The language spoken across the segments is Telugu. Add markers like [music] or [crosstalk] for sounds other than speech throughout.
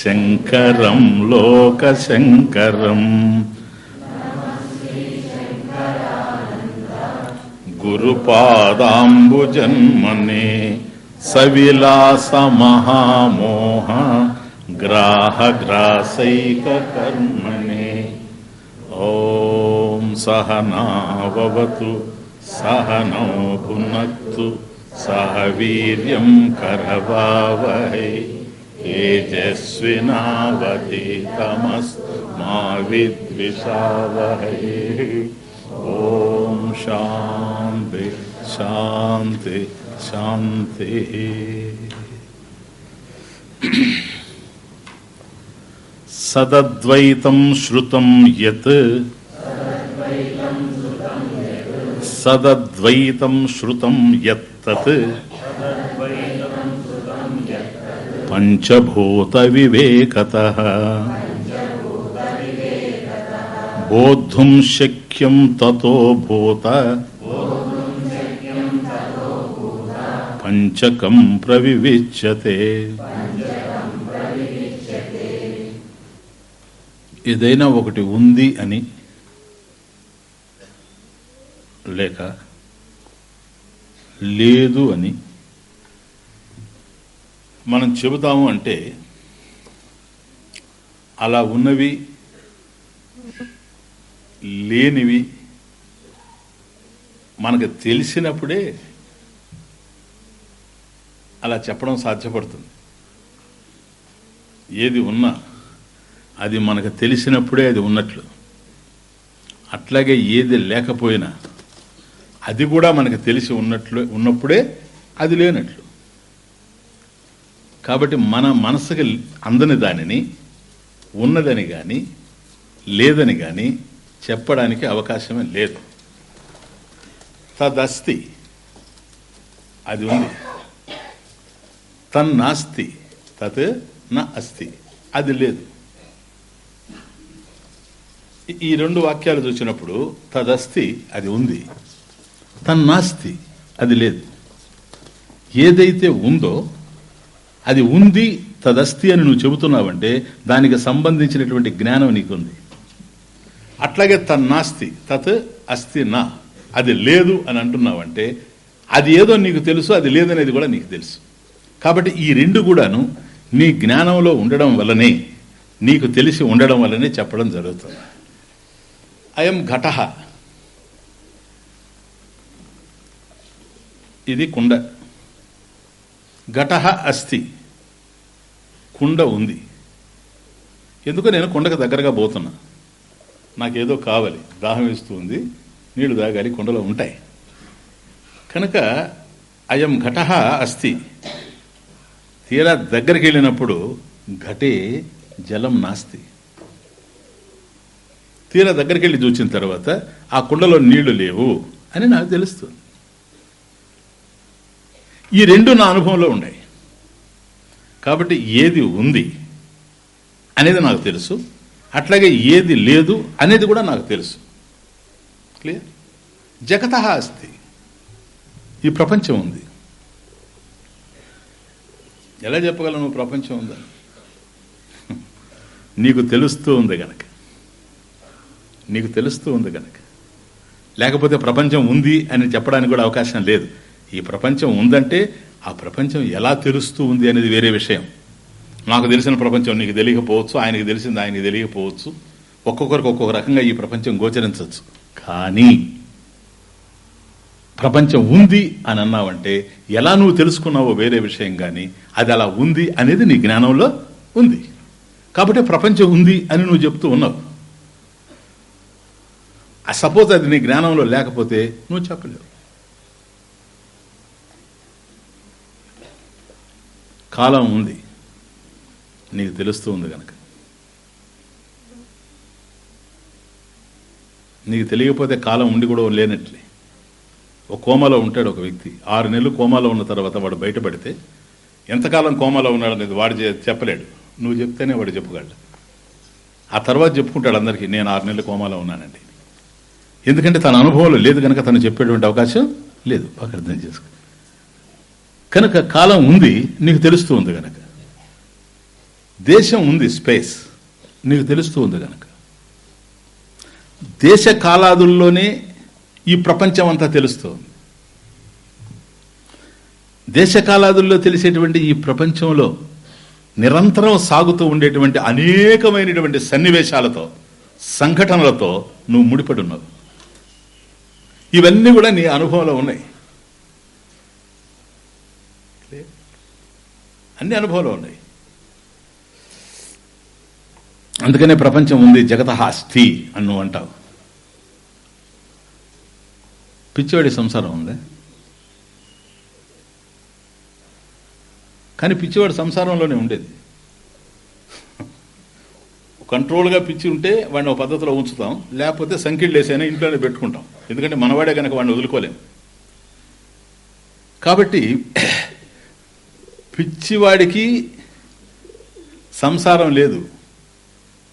శంకరం లోక శంకరం. గురుపాదాంబుజన్మనే సవిలాసమహామోహ గ్రాహగ్రాసైకర్మణే ఓం సహనావతు సహనో భునక్తు సహ వీర్యం तेजस्विनावतीतमस्मा विद्विषावहैः ॐ शान्ति शान्ति शान्तिः। सदद्वैतं श्रुतं विद्विषाव सदद्वैतं श्रुतं यत्तत् పంచభూత వివేకత బోద్ధుం శక్యం తతో భూత. పంచకం ప్రవిచ్యతే ఏదైనా ఒకటి ఉంది అని లేక లేదు అని మనం చెబుతాము అంటే అలా ఉన్నవి లేనివి మనకు తెలిసినప్పుడే అలా చెప్పడం సాధ్యపడుతుంది. ఏది ఉన్నా అది మనకు తెలిసినప్పుడే అది ఉన్నట్లు. అట్లాగే ఏది లేకపోయినా అది కూడా మనకు తెలిసి ఉన్నట్లు ఉన్నప్పుడే అది లేనట్లు. కాబట్టి మన మనసుకి అందని దానిని ఉన్నదని కానీ లేదని కానీ చెప్పడానికి అవకాశమే లేదు. తదస్తి. అది ఉంది. తన్నాస్తి తత్ నా అస్తి. అది లేదు. ఈ రెండు వాక్యాలు చూసినప్పుడు తదస్తి అది ఉంది. తన్నాస్తి అది లేదు. ఏదైతే ఉందో అది ఉంది తదస్తి అని నువ్వు చెబుతున్నావంటే దానికి సంబంధించినటువంటి జ్ఞానం నీకుంది. అట్లాగే తన్నాస్తి తత్ అస్తి నా. అది లేదు అని అంటున్నావంటే అది ఏదో నీకు తెలుసు అది లేదనేది కూడా నీకు తెలుసు. కాబట్టి ఈ రెండు కూడాను నీ జ్ఞానంలో ఉండడం వల్లనే నీకు తెలిసి ఉండడం వల్లనే చెప్పడం జరుగుతుంది. అయం ఘట. ఇది కుండ. ఘట అస్థి కుండ ఉంది. ఎందుకు నేను కుండకు దగ్గరగా పోతున్నా. నాకేదో కావాలి. దాహం వేస్తుంది నీళ్ళు తాగాలి. కుండలో ఉంటాయి. కనుక అయం ఘట అస్తి. తీరా దగ్గరికి వెళ్ళినప్పుడు ఘటే జలం నాస్తి. తీరా దగ్గరికి వెళ్ళి చూసిన తర్వాత ఆ కుండలో నీళ్ళు లేవు అని నాకు తెలుస్తుంది. ఈ రెండు నా అనుభవంలో ఉన్నాయి. కాబట్టి ఏది ఉంది అనేది నాకు తెలుసు. అట్లాగే ఏది లేదు అనేది కూడా నాకు తెలుసు. క్లియర్ జగత అస్తి. ఈ ప్రపంచం ఉంది. ఎలా చెప్పగలను ప్రపంచం ఉందని నీకు తెలుస్తూ ఉంది గనక. నీకు తెలుస్తూ ఉంది కనుక లేకపోతే ప్రపంచం ఉంది అని చెప్పడానికి కూడా అవకాశం లేదు. ఈ ప్రపంచం ఉందంటే ఆ ప్రపంచం ఎలా తెలుస్తూ ఉంది అనేది వేరే విషయం. నాకు తెలిసిన ప్రపంచం నీకు తెలియకపోవచ్చు ఆయనకి తెలిసింది ఆయనకి తెలియకపోవచ్చు. ఒక్కొక్కరికి ఒక్కొక్క రకంగా ఈ ప్రపంచం గోచరించవచ్చు. కానీ ప్రపంచం ఉంది అని అన్నావంటే ఎలా నువ్వు తెలుసుకున్నావో వేరే విషయం కానీ అది అలా ఉంది అనేది నీ జ్ఞానంలో ఉంది. కాబట్టి ప్రపంచం ఉంది అని నువ్వు చెప్తూ ఉన్నావు. సపోజ్ అది నీ జ్ఞానంలో లేకపోతే నువ్వు చెప్పలేవు. కాలం ఉంది. నీకు తెలుస్తూ ఉంది కనుక నీకు తెలియకపోతే కాలం ఉండి కూడా లేనట్లే. ఒక కోమాలో ఉంటాడు ఒక వ్యక్తి. ఆరు నెలలు కోమాలో ఉన్న తర్వాత వాడు బయటపడితే ఎంతకాలం కోమాలో ఉన్నాడు అనేది వాడు చెప్పలేడు. నువ్వు చెప్తేనే వాడు చెప్పగలడు ఆ తర్వాత చెప్పుకుంటాడు అందరికీ నేను ఆరు నెలలు కోమాలో ఉన్నానండి. ఎందుకంటే తన అనుభవంలో లేదు కనుక తను చెప్పేటువంటి అవకాశం లేదు. బాగా అర్థం చేసుకో. కనుక కాలం ఉంది నీకు తెలుస్తూ ఉంది కనుక దేశం ఉంది స్పేస్ నీకు తెలుస్తూ ఉంది కనుక దేశ కాలాదుల్లోనే ఈ ప్రపంచం అంతా తెలుస్తోంది దేశకాలాదుల్లో తెలిసేటువంటి ఈ ప్రపంచంలో నిరంతరం సాగుతూ ఉండేటువంటి అనేకమైనటువంటి సన్నివేశాలతో సంఘటనలతో నువ్వు ముడిపడి ఉన్నావు. ఇవన్నీ కూడా నీ అనుభవంలో ఉన్నాయి. అన్ని అనుభవంలో ఉన్నాయి. అందుకనే ప్రపంచం ఉంది జగత అస్థి అని నువ్వు అంటావు. పిచ్చివాడి సంసారం ఉంది? కానీ పిచ్చివాడి సంసారంలోనే ఉండేది. కంట్రోల్గా పిచ్చి ఉంటే వాడిని ఒక పద్ధతిలో ఉంచుతాం. లేకపోతే సంఖ్యలు వేసైనా ఇంట్లోనే పెట్టుకుంటాం. ఎందుకంటే మనవాడే కనుక వాడిని వదులుకోలేం. కాబట్టి పిచ్చివాడికి సంసారం లేదు.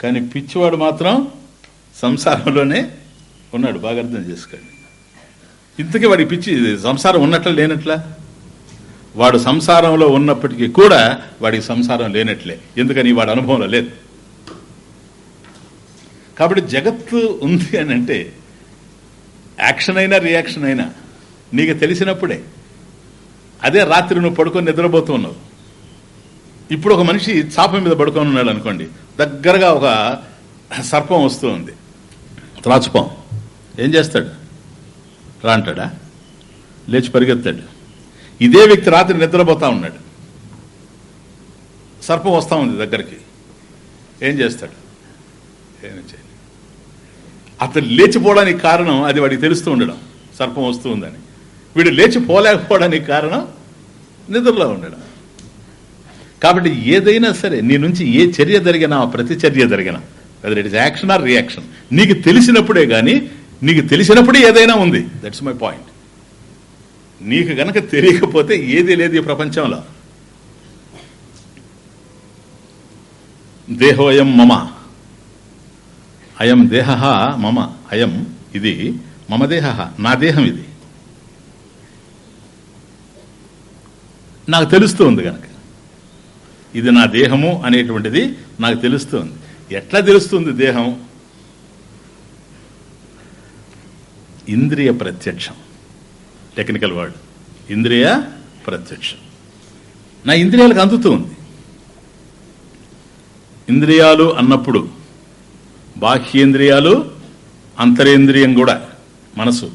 కానీ పిచ్చివాడు మాత్రం సంసారంలోనే ఉన్నాడు. బాగా అర్థం చేసుకోండి. ఇంతకీ వాడికి పిచ్చి సంసారం ఉన్నట్ల లేనట్లా? వాడు సంసారంలో ఉన్నప్పటికీ కూడా వాడికి సంసారం లేనట్లే. ఎందుకని? వాడి అనుభవంలో లేదు. కాబట్టి జగత్తు ఉంది అని అంటే యాక్షన్ అయినా రియాక్షన్ అయినా నీకు తెలిసినప్పుడే అదే రాత్రి నువ్వు పడుకొని నిద్రపోతూ ఉన్నావు. ఇప్పుడు ఒక మనిషి చాప మీద పడుకొని ఉన్నాడు అనుకోండి దగ్గరగా ఒక సర్పం వస్తూ ఉంది. త్రాచుపం ఏం చేస్తాడు? రా అంటాడా? లేచి పరిగెత్తాడు. ఇదే వ్యక్తి రాత్రి నిద్రపోతా ఉన్నాడు. సర్పం వస్తూ ఉంది దగ్గరికి. ఏం చేస్తాడు? ఏం అతను లేచిపోవడానికి కారణం అది వాడికి తెలుస్తూ ఉండడం. సర్పం వస్తూ ఉందని. వీడు లేచి పోలేకపోవడానికి కారణం నిద్రలో ఉండడం. కాబట్టి ఏదైనా సరే నీ నుంచి ఏ చర్య జరిగినా ప్రతి చర్య జరిగినా whether it is action or reaction నీకు తెలిసినప్పుడే కానీ నీకు తెలిసినప్పుడే ఏదైనా ఉంది. దట్స్ మై పాయింట్ నీకు గనక తెలియకపోతే ఏది లేదు ఈ ప్రపంచంలో. దేహోయం మమ. అయం దేహ మమ. అయం ఇది మమ దేహ నా దేహం ఇది. నాకు తెలుస్తుంది కనుక ఇది నా దేహము అనేటువంటిది నాకు తెలుస్తుంది. ఎట్లా తెలుస్తుంది దేహం? ఇంద్రియ ప్రత్యక్షం. టెక్నికల్ వర్డ్ ఇంద్రియ ప్రత్యక్షం. నా ఇంద్రియాలకు అందుతూ ఉంది. ఇంద్రియాలు అన్నప్పుడు బాహ్యేంద్రియాలు అంతరేంద్రియం కూడా మనసు.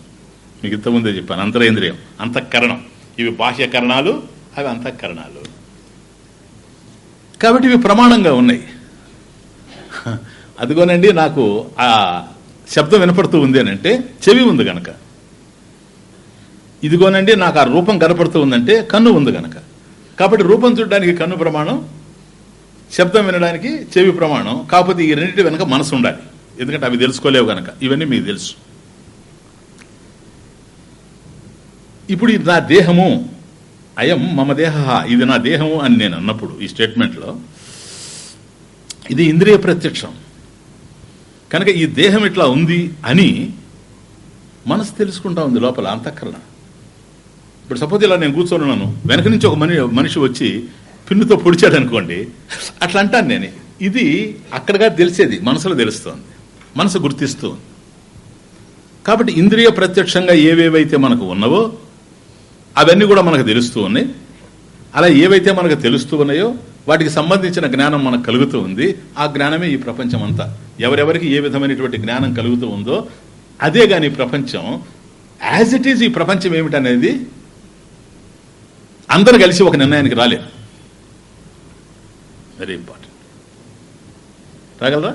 మీకు ఇంతకుముందే చెప్పాను అంతరేంద్రియం అంతఃకరణం. ఇవి బాహ్యకరణాలు అవి అంతఃకరణాలు. కాబట్టి ఇవి ప్రమాణంగా ఉన్నాయి. అదిగోనండి నాకు ఆ శబ్దం వినపడుతూ ఉంది అని అంటే చెవి ఉంది గనక. ఇదిగోనండి నాకు ఆ రూపం కనపడుతూ ఉందంటే కన్ను ఉంది గనక. కాబట్టి రూపం చూడడానికి కన్ను ప్రమాణం శబ్దం వినడానికి చెవి ప్రమాణం కాకపోతే ఈ రెండింటి వెనక మనసు ఉండాలి. ఎందుకంటే అవి తెలుసుకోలేవు గనక. ఇవన్నీ మీకు తెలుసు. ఇప్పుడు నా దేహము అయం మమ దేహ ఇది నా దేహము అని నేను అన్నప్పుడు ఈ స్టేట్మెంట్లో ఇది ఇంద్రియ ప్రత్యక్షం. కనుక ఈ దేహం ఇట్లా ఉంది అని మనసు తెలుసుకుంటా ఉంది లోపల అంతఃకరణ. ఇప్పుడు సపోజ్ ఇలా నేను కూర్చోనున్నాను వెనక నుంచి ఒక మని మనిషి వచ్చి పిన్నుతో పొడిచాడు అనుకోండి అట్లా అంటాను నేను. ఇది అక్కడగా తెలిసేది మనసులో తెలుస్తోంది మనసు గుర్తిస్తుంది. కాబట్టి ఇంద్రియ ప్రత్యక్షంగా ఏవేవైతే మనకు ఉన్నవో అవన్నీ కూడా మనకు తెలుస్తూ ఉన్నాయి. అలా ఏవైతే మనకు తెలుస్తూ ఉన్నాయో వాటికి సంబంధించిన జ్ఞానం మనకు కలుగుతూ ఉంది. ఆ జ్ఞానమే ఈ ప్రపంచం అంతా ఎవరెవరికి ఏ విధమైనటువంటి జ్ఞానం కలుగుతూ ఉందో అదే కానీ ప్రపంచం. యాజ్ ఇట్ ఈజ్ ఈ ప్రపంచం ఏమిటనేది అందరు కలిసి ఒక నిర్ణయానికి రాలేదు వెరీ ఇంపార్టెంట్ రాగలరా?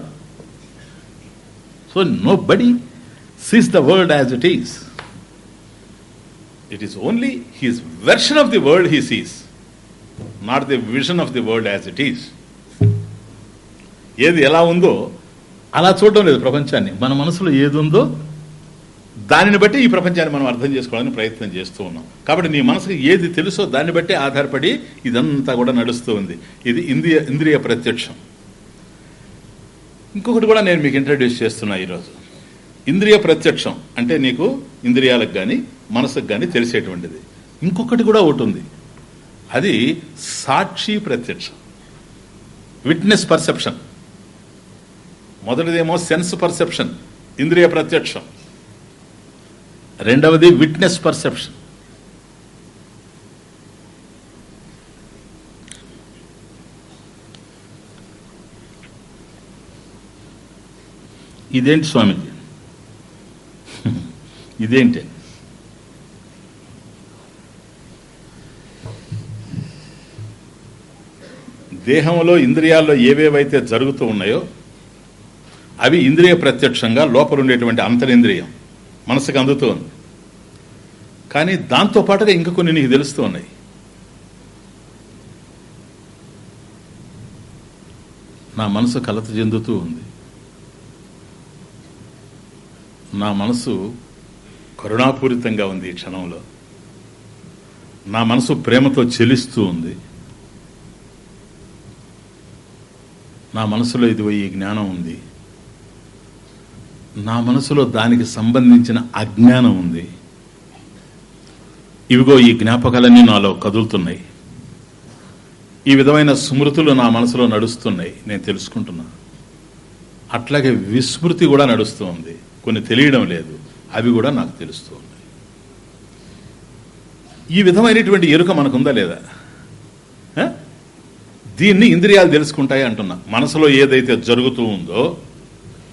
So nobody sees the world as it is it is only his version of the world he sees not the vision of the world as it is ఏది ఎలా ఉందో అలా చూడడం లేదు ప్రపంచాన్ని. మన మనసులో ఏది ఉందో దానిని బట్టి ఈ ప్రపంచాన్ని మనం అర్థం చేసుకోవడానికి ప్రయత్నం చేస్తూ ఉన్నాం. కాబట్టి నీ మనసుకు ఏది తెలుసో దాన్ని బట్టి ఆధారపడి ఇదంతా కూడా నడుస్తూ ఉంది. ఇది ఇంద్రియ ఇంద్రియ ప్రత్యక్షం. ఇంకొకటి కూడా నేను మీకు ఇంట్రడ్యూస్ చేస్తున్నా ఈరోజు. ఇంద్రియ ప్రత్యక్షం అంటే నీకు ఇంద్రియాలకు కానీ మనసుకు కానీ తెలిసేటువంటిది. ఇంకొకటి కూడా ఒకటి ఉంది. అది సాక్షి ప్రత్యక్షం. విట్నెస్ పర్సెప్షన్ మొదటిదేమో సెన్స్ పర్సెప్షన్ ఇంద్రియ ప్రత్యక్షం. రెండవది విట్నెస్ పర్సెప్షన్ ఇదేంటి స్వామిజీ? ఇదేంటి? దేహంలో ఇంద్రియాల్లో ఏవేవైతే జరుగుతూ ఉన్నాయో అవి ఇంద్రియ ప్రత్యక్షంగా లోపల ఉండేటువంటి అంతరింద్రియం మనసుకు అందుతూ ఉంది కానీ దాంతో పాటుగా కొన్ని నీకు తెలుస్తూ ఉన్నాయి. నా మనసు కలత చెందుతూ ఉంది. నా మనసు కరుణాపూరితంగా ఉంది ఈ క్షణంలో. నా మనసు ప్రేమతో చెలిస్తూ ఉంది. నా మనసులో ఇదిగో ఈ జ్ఞానం ఉంది. నా మనసులో దానికి సంబంధించిన అజ్ఞానం ఉంది. ఇవిగో ఈ జ్ఞాపకాలన్నీ నాలో కదులుతున్నాయి. ఈ విధమైన స్మృతులు నా మనసులో నడుస్తున్నాయి నేను తెలుసుకుంటున్నా అట్లాగే విస్మృతి కూడా నడుస్తూ ఉంది. కొన్ని తెలియడం లేదు. అవి కూడా నాకు తెలుస్తూ ఉన్నాయి. ఈ విధమైనటువంటి ఎరుక మనకుందా లేదా? దీన్ని ఇంద్రియాలు తెలుసుకుంటాయా అంటున్నా. మనసులో ఏదైతే జరుగుతూ ఉందో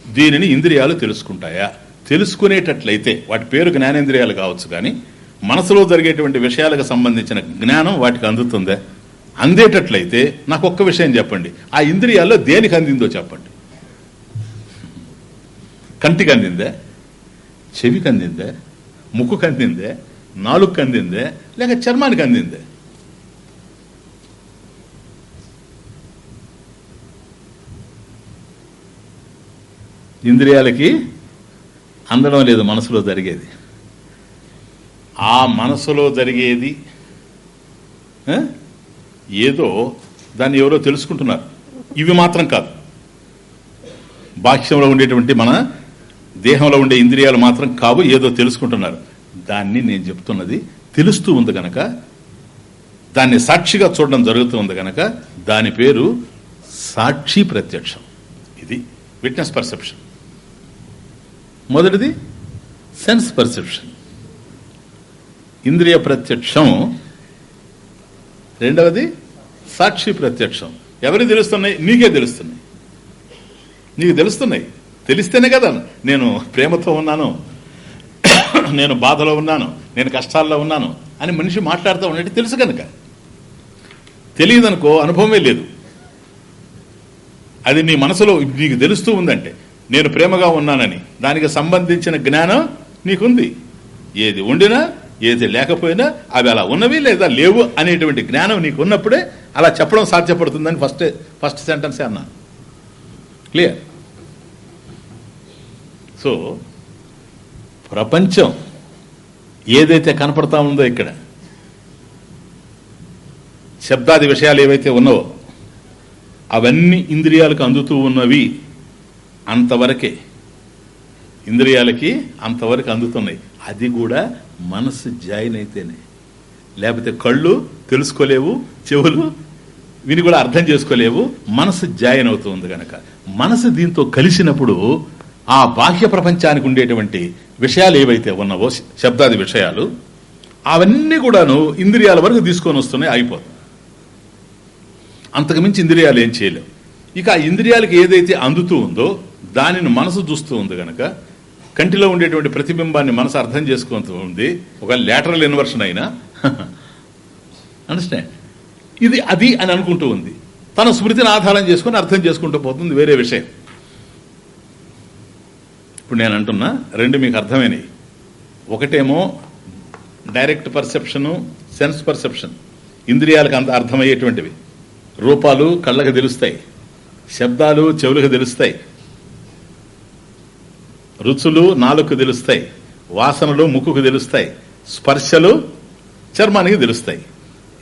దీనిని ఇంద్రియాలు తెలుసుకుంటాయా? తెలుసుకునేటట్లయితే వాటి పేరు జ్ఞానేంద్రియాలు కావచ్చు కానీ మనసులో జరిగేటువంటి విషయాలకు సంబంధించిన జ్ఞానం వాటికి అందుతుందా? అందేటట్లయితే నాకు ఒక్క విషయం చెప్పండి. ఆ ఇంద్రియాల్లో దేనికి అందిందో చెప్పండి. కంటికి అందిందే? చెవికి అందిందే ముక్కుకు అందిందే నాలుగుకి అందిందే లేక చర్మానికి అందిందే ఇంద్రియాలకి అందడం లేదు మనసులో జరిగేది. ఆ మనసులో జరిగేది ఆ? ఏదో దాన్ని ఎవరో తెలుసుకుంటున్నారు. ఇవి మాత్రం కాదు. బాహ్యంలో ఉండేటువంటి మన దేహంలో ఉండే ఇంద్రియాలు మాత్రం కావు ఏదో తెలుసుకుంటున్నారు. దాన్ని నేను చెప్తున్నది తెలుస్తూ ఉంది గనక దాన్ని సాక్షిగా చూడడం జరుగుతూ ఉంది గనక దాని పేరు సాక్షి ప్రత్యక్షం. ఇది విట్నెస్ పర్సెప్షన్. మొదటిది సెన్స్ పర్సెప్షన్. ఇంద్రియ ప్రత్యక్షం. రెండవది సాక్షి ప్రత్యక్షం. ఎవరికి తెలుస్తున్నాయి? నీకే తెలుస్తున్నాయి. నీకు తెలుస్తున్నాయి. తెలిస్తేనే కదా నేను ప్రేమతో ఉన్నాను. నేను బాధలో ఉన్నాను. నేను కష్టాల్లో ఉన్నాను అని మనిషి మాట్లాడుతూ ఉన్నట్టు తెలుసు కనుక. తెలియదనుకో అనుభవమే లేదు. అది నీ మనసులో నీకు తెలుస్తూ ఉందంటే నేను ప్రేమగా ఉన్నానని దానికి సంబంధించిన జ్ఞానం నీకుంది. ఏది ఉండినా ఏది లేకపోయినా అవి అలా ఉన్నవి లేదా లేవు అనేటువంటి జ్ఞానం నీకు ఉన్నప్పుడే అలా చెప్పడం సాధ్యపడుతుందని ఫస్ట్ ఫస్ట్ సెంటెన్సే అన్నా. క్లియర్? సో ప్రపంచం ఏదైతే కనపడతా ఉందో ఇక్కడ శబ్దాది విషయాలు ఏవైతే ఉన్నావో అవన్నీ ఇంద్రియాలకు అందుతూ ఉన్నవి అంతవరకే. ఇంద్రియాలకి అంతవరకు అందుతున్నాయి. అది కూడా మనసు జాయిన్ అయితేనే. లేకపోతే కళ్ళు తెలుసుకోలేవు చెవులు విని కూడా అర్థం చేసుకోలేవు మనసు జాయిన్ అవుతుంది కనుక మనసు దీంతో కలిసినప్పుడు ఆ బాహ్య ప్రపంచానికి ఉండేటువంటి విషయాలు ఏవైతే ఉన్నావో శబ్దాది విషయాలు అవన్నీ కూడాను ఇంద్రియాల వరకు తీసుకొని వస్తున్నాయి అయిపోతుంది అంతకుమించి ఇంద్రియాలు ఏం చేయలేవు. ఇక ఆ ఇంద్రియాలకు ఏదైతే అందుతూ ఉందో దానిని మనసు చూస్తూ ఉంది కనుక కంటిలో ఉండేటువంటి ప్రతిబింబాన్ని మనసు అర్థం చేసుకుంటూ ఉంది ఒక లేటరల్ ఇన్వర్షన్ అయినా [laughs] అండర్స్టాండ్ ఇది అది అని అనుకుంటూ ఉంది. తన స్మృతిని ఆధారం చేసుకుని అర్థం చేసుకుంటూ పోతుంది వేరే విషయం. ఇప్పుడు నేను అంటున్నా రెండు మీకు అర్థమైనవి ఒకటేమో డైరెక్ట్ పర్సెప్షను సెన్స్ పర్సెప్షన్. ఇంద్రియాలకు అంత అర్థమయ్యేటువంటివి. రూపాలు కళ్ళకు తెలుస్తాయి శబ్దాలు చెవులకు తెలుస్తాయి రుచులు నాలుగుకు తెలుస్తాయి వాసనలు ముక్కుకు తెలుస్తాయి స్పర్శలు చర్మానికి తెలుస్తాయి.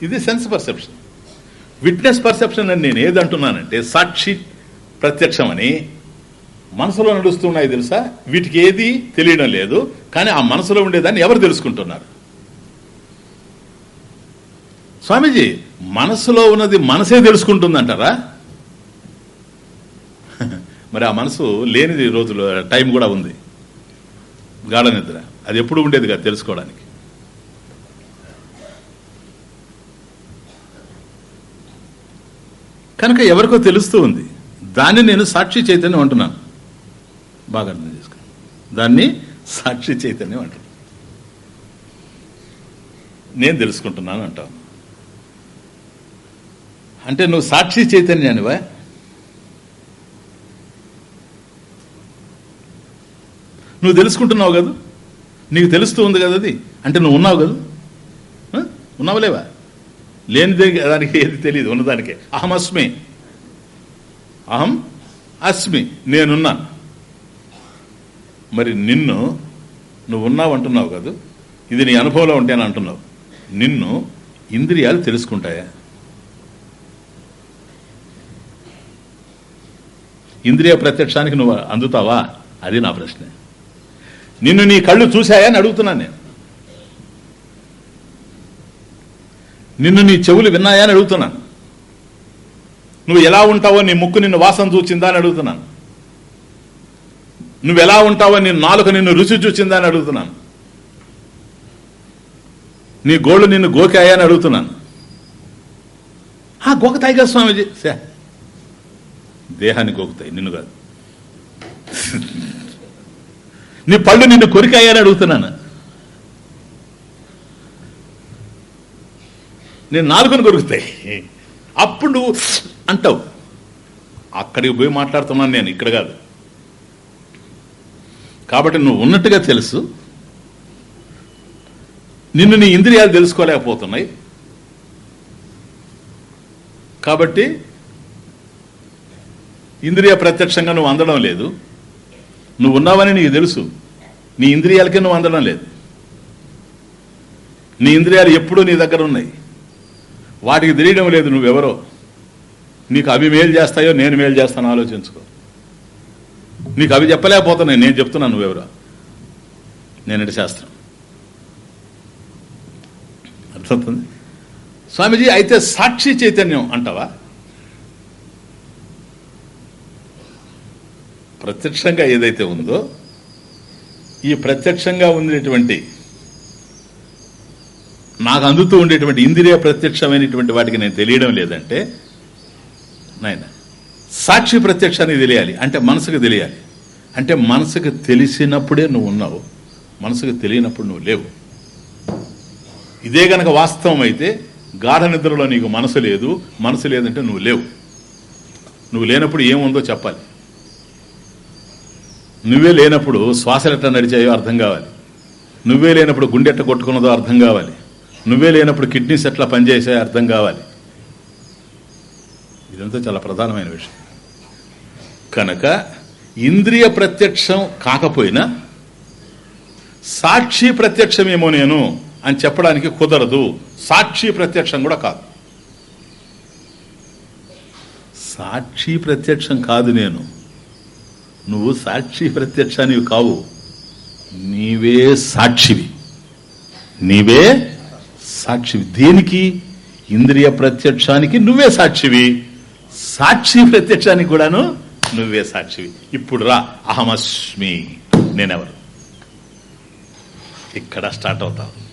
ఇది సెన్స్ పర్సెప్షన్. విట్నెస్ పర్సెప్షన్ అని నేను ఏదంటున్నానంటే సాక్షి ప్రత్యక్షం అని మనసులో నడుస్తున్నాయి తెలుసా? వీటికి ఏది తెలియడం లేదు. కానీ ఆ మనసులో ఉండేదాన్ని ఎవరు తెలుసుకుంటున్నారు? స్వామీజీ మనసులో ఉన్నది మనసే తెలుసుకుంటుందంటారా? మరి ఆ మనసు లేనిది రోజులు టైం కూడా ఉంది. గాఢ నిద్ర. అది ఎప్పుడు ఉండేది కాదు తెలుసుకోవడానికి. కనుక ఎవరికో తెలుస్తూ ఉంది. దాన్ని నేను సాక్షి చైతన్యం అంటున్నాను. బాగా అర్థం చేసుకుని దాన్ని సాక్షి చైతన్యం అంటారు. నేను తెలుసుకుంటున్నాను అంటావు. అంటే నువ్వు సాక్షి చైతన్యానివా? నువ్వు తెలుసుకుంటున్నావు కదా? నీకు తెలుస్తూ ఉంది కదా అది? అంటే నువ్వు ఉన్నావు కదా? ఉన్నావు లేవా? లేనిదే దానికి ఏది తెలియదు ఉన్నదానికే. అహం అస్మి. అహం అస్మి. నేనున్నాను మరి నిన్ను నువ్వు ఉన్నావు అంటున్నావు కదా ఇది నీ అనుభవంలో ఉంటేనే అంటున్నావు. నిన్ను ఇంద్రియాలు తెలుసుకుంటాయా? ఇంద్రియ ప్రత్యక్షానికి నువ్వు అందుతావా? అది నా ప్రశ్న. నిన్ను నీ కళ్ళు చూశాయా అని అడుగుతున్నాను నేను. నిన్ను నీ చెవులు విన్నాయా అని అడుగుతున్నాను. నువ్వు ఎలా ఉంటావో నీ ముక్కు నిన్ను వాసన చూచిందా అని అడుగుతున్నాను. నువ్వు ఎలా ఉంటావో నేను నాలుక నిన్ను రుచి చూచిందని అని అడుగుతున్నాను. నీ గోళ్ళు నిన్ను గోకాయని అని అడుగుతున్నాను. ఆ గోకతాయి కదా స్వామీజీ. సే. దేహాన్ని గోకుతాయి నిన్ను కాదు. నీ పళ్ళు నిన్ను కొరికాయని అని అడుగుతున్నాను. నేను నాలుగుని కొరుకుతాయి. అప్పుడు నువ్వు అంటావు. అక్కడికి పోయి మాట్లాడుతున్నాను నేను ఇక్కడ కాదు. కాబట్టి నువ్వు ఉన్నట్టుగా తెలుసు. నిన్ను నీ ఇంద్రియాలు తెలుసుకోలేకపోతున్నాయి. కాబట్టి ఇంద్రియ ప్రత్యక్షంగా నువ్వు అందడం లేదు. నువ్వు ఉన్నావని నీకు తెలుసు. నీ ఇంద్రియాలకే నువ్వు అందడం లేదు. నీ ఇంద్రియాలు ఎప్పుడూ నీ దగ్గర ఉన్నాయి. వాటికి తెలియడం లేదు నువ్వెవరో. నీకు అవి మేలు చేస్తాయో నేను మేలు చేస్తాను ఆలోచించుకో. నీకు అవి చెప్పలేకపోతున్నాయి నేను చెప్తున్నాను నువ్వెవరా? నేనటి శాస్త్రం. అర్థమవుతుంది? స్వామీజీ అయితే సాక్షి చైతన్యం అంటావా? ప్రత్యక్షంగా ఏదైతే ఉందో ఈ ప్రత్యక్షంగా ఉండేటువంటి నాకు అందుతూ ఉండేటువంటి ఇంద్రియ ప్రత్యక్షమైనటువంటి వాటికి నేను తెలియడం లేదంటే నాయన సాక్షి ప్రత్యక్షానికి తెలియాలి. అంటే మనసుకు తెలియాలి. అంటే మనసుకు తెలిసినప్పుడే నువ్వు ఉన్నావు. మనసుకు తెలియనప్పుడు నువ్వు లేవు. ఇదే గనక వాస్తవం అయితే గాఢ నిద్రలో నీకు మనసు లేదు మనసు లేదంటే నువ్వు లేవు. నువ్వు లేనప్పుడు ఏముందో చెప్పాలి. నువ్వే లేనప్పుడు శ్వాసలు ఎట్లా నడిచాయో అర్థం కావాలి. నువ్వే లేనప్పుడు గుండె ఎట్ట కొట్టుకున్నదో అర్థం కావాలి. నువ్వే లేనప్పుడు కిడ్నీస్ ఎట్లా పనిచేసాయో అర్థం కావాలి. ఇదంతా చాలా ప్రధానమైన విషయం. కనుక ఇంద్రియ ప్రత్యక్షం కాకపోయినా సాక్షి ప్రత్యక్షమేమో నేను అని చెప్పడానికి కుదరదు. సాక్షి ప్రత్యక్షం కూడా కాదు. సాక్షి ప్రత్యక్షం కాదు నేను. నువ్వు సాక్షి ప్రత్యక్షానివి కావు. నీవే సాక్షివి. నీవే సాక్షివి. దేనికి? ఇంద్రియ ప్రత్యక్షానికి నువ్వే సాక్షివి. సాక్షి ప్రత్యక్షానికి కూడాను నువ్వే సాక్షివి. ఇప్పుడు రా. అహమస్మి. నేనెవరు? ఇక్కడ స్టార్ట్ అవుతావు.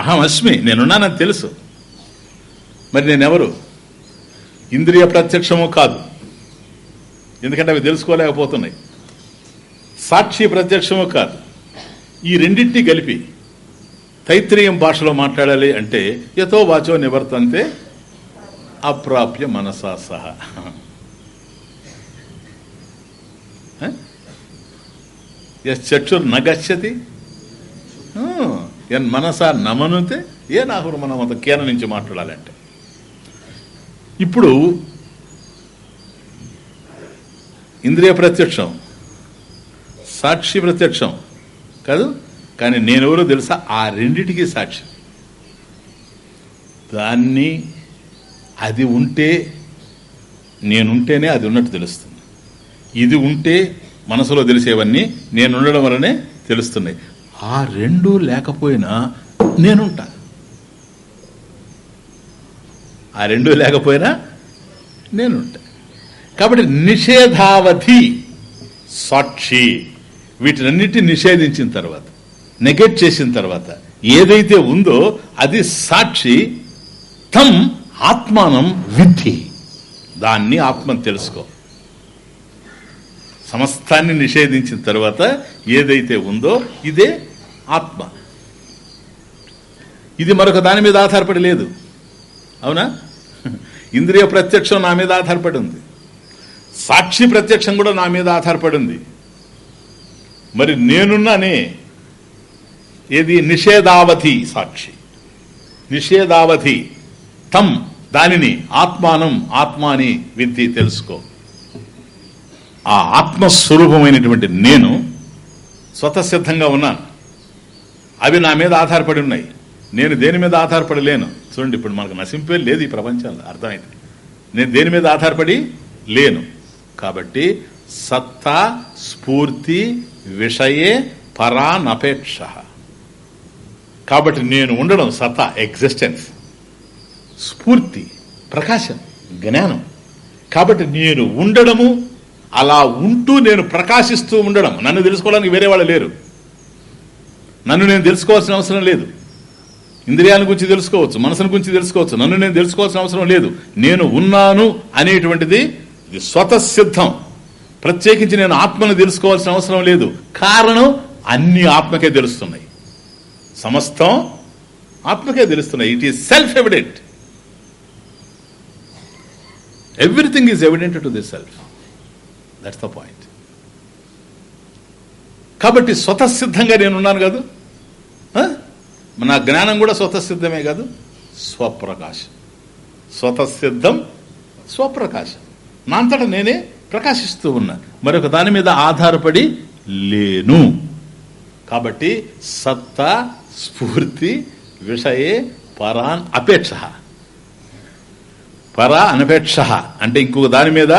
అహమస్మి నేనున్నానని తెలుసు. మరి నేనెవరు? ఇంద్రియ ప్రత్యక్షము కాదు. ఎందుకంటే అవి తెలుసుకోలేకపోతున్నాయి. సాక్షి ప్రత్యక్షము కాదు. ఈ రెండింటినీ కలిపి తైత్రీయం భాషలో మాట్లాడాలి అంటే యథో వాచో నివర్తంతే అప్రాప్య మనసా సహా. చక్షుర్ నగచ్చతి ఎన్ మనసా నమనుతే ఏ నాహురు మనం అంత కేన నుంచి మాట్లాడాలంటే. ఇప్పుడు ఇంద్రియ ప్రత్యక్షం సాక్షి ప్రత్యక్షం కాదు? కానీ నేనెవరో తెలుసా? ఆ రెండిటికి సాక్షి. దాన్ని అది ఉంటే నేనుంటేనే అది ఉన్నట్టు తెలుస్తుంది. ఇది ఉంటే మనసులో తెలిసేవన్నీ నేను ఉండడం వల్లనే తెలుస్తున్నాయి. ఆ రెండు లేకపోయినా నేనుంటా. ఆ రెండు లేకపోయినా నేనుంటా. కాబట్టి నిషేధావధి సాక్షి వీటినన్నిటి నిషేధించిన తర్వాత నెగెట్ చేసిన తర్వాత ఏదైతే ఉందో అది సాక్షి తం ఆత్మానం విద్ధి. దాన్ని ఆత్మ తెలుసుకో. సమస్తాన్ని నిషేధించిన తర్వాత ఏదైతే ఉందో ఇదే ఆత్మ. ఇది మరొక దాని మీద ఆధారపడి లేదు. అవునా? ఇంద్రియ ప్రత్యక్షం నా మీద ఆధారపడి ఉంది. సాక్షి ప్రత్యక్షం కూడా నా మీద ఆధారపడి ఉంది. మరి నేనున్నానే. ఏది? నిషేధావధి సాక్షి. నిషేధావధి. తం దానిని ఆత్మానం ఆత్మాని వింతి తెలుసుకో. ఆ ఆత్మస్వరూపమైనటువంటి నేను స్వతసిద్ధంగా ఉన్నాను. అవి నా మీద ఆధారపడి ఉన్నాయి. నేను దేని మీద ఆధారపడి లేను చూడండి ఇప్పుడు మనకు నశింపే లేదు ఈ ప్రపంచంలో అర్థమైంది? నేను దేని మీద ఆధారపడి లేను. కాబట్టి సత్తా స్ఫూర్తి విషయే పరానపేక్ష. కాబట్టి నేను ఉండడం సత్తా ఎగ్జిస్టెన్స్ స్ఫూర్తి ప్రకాశం జ్ఞానం. కాబట్టి నేను ఉండడము అలా ఉంటూ నేను ప్రకాశిస్తూ ఉండడం. నన్ను తెలుసుకోవడానికి వేరే వాళ్ళు లేరు. నన్ను నేను తెలుసుకోవాల్సిన అవసరం లేదు. ఇంద్రియాల గురించి తెలుసుకోవచ్చు మనసుని గురించి తెలుసుకోవచ్చు. నన్ను నేను తెలుసుకోవాల్సిన అవసరం లేదు. నేను ఉన్నాను అనేటువంటిది ఇది స్వతసిద్ధం. ప్రత్యేకించి నేను ఆత్మను తెలుసుకోవాల్సిన అవసరం లేదు. కారణం అన్ని ఆత్మకే తెలుస్తున్నాయి. సమస్తం ఆత్మకే తెలుస్తున్నాయి. It is self evident everything is evident to the self that's the point కాబట్టి స్వతసిద్ధంగా నేనున్నాను కాదు? నా జ్ఞానం కూడా స్వతసిద్ధమే కాదు? స్వప్రకాశం. స్వతసిద్ధం స్వప్రకాశం. నా అంతటా నేనే ప్రకాశిస్తూ ఉన్నా. మరొక దాని మీద ఆధారపడి లేను. కాబట్టి సత్తా స్ఫూర్తి విషయే పరాన్ అపేక్ష. పరా అనపేక్ష. అంటే ఇంకొక దాని మీద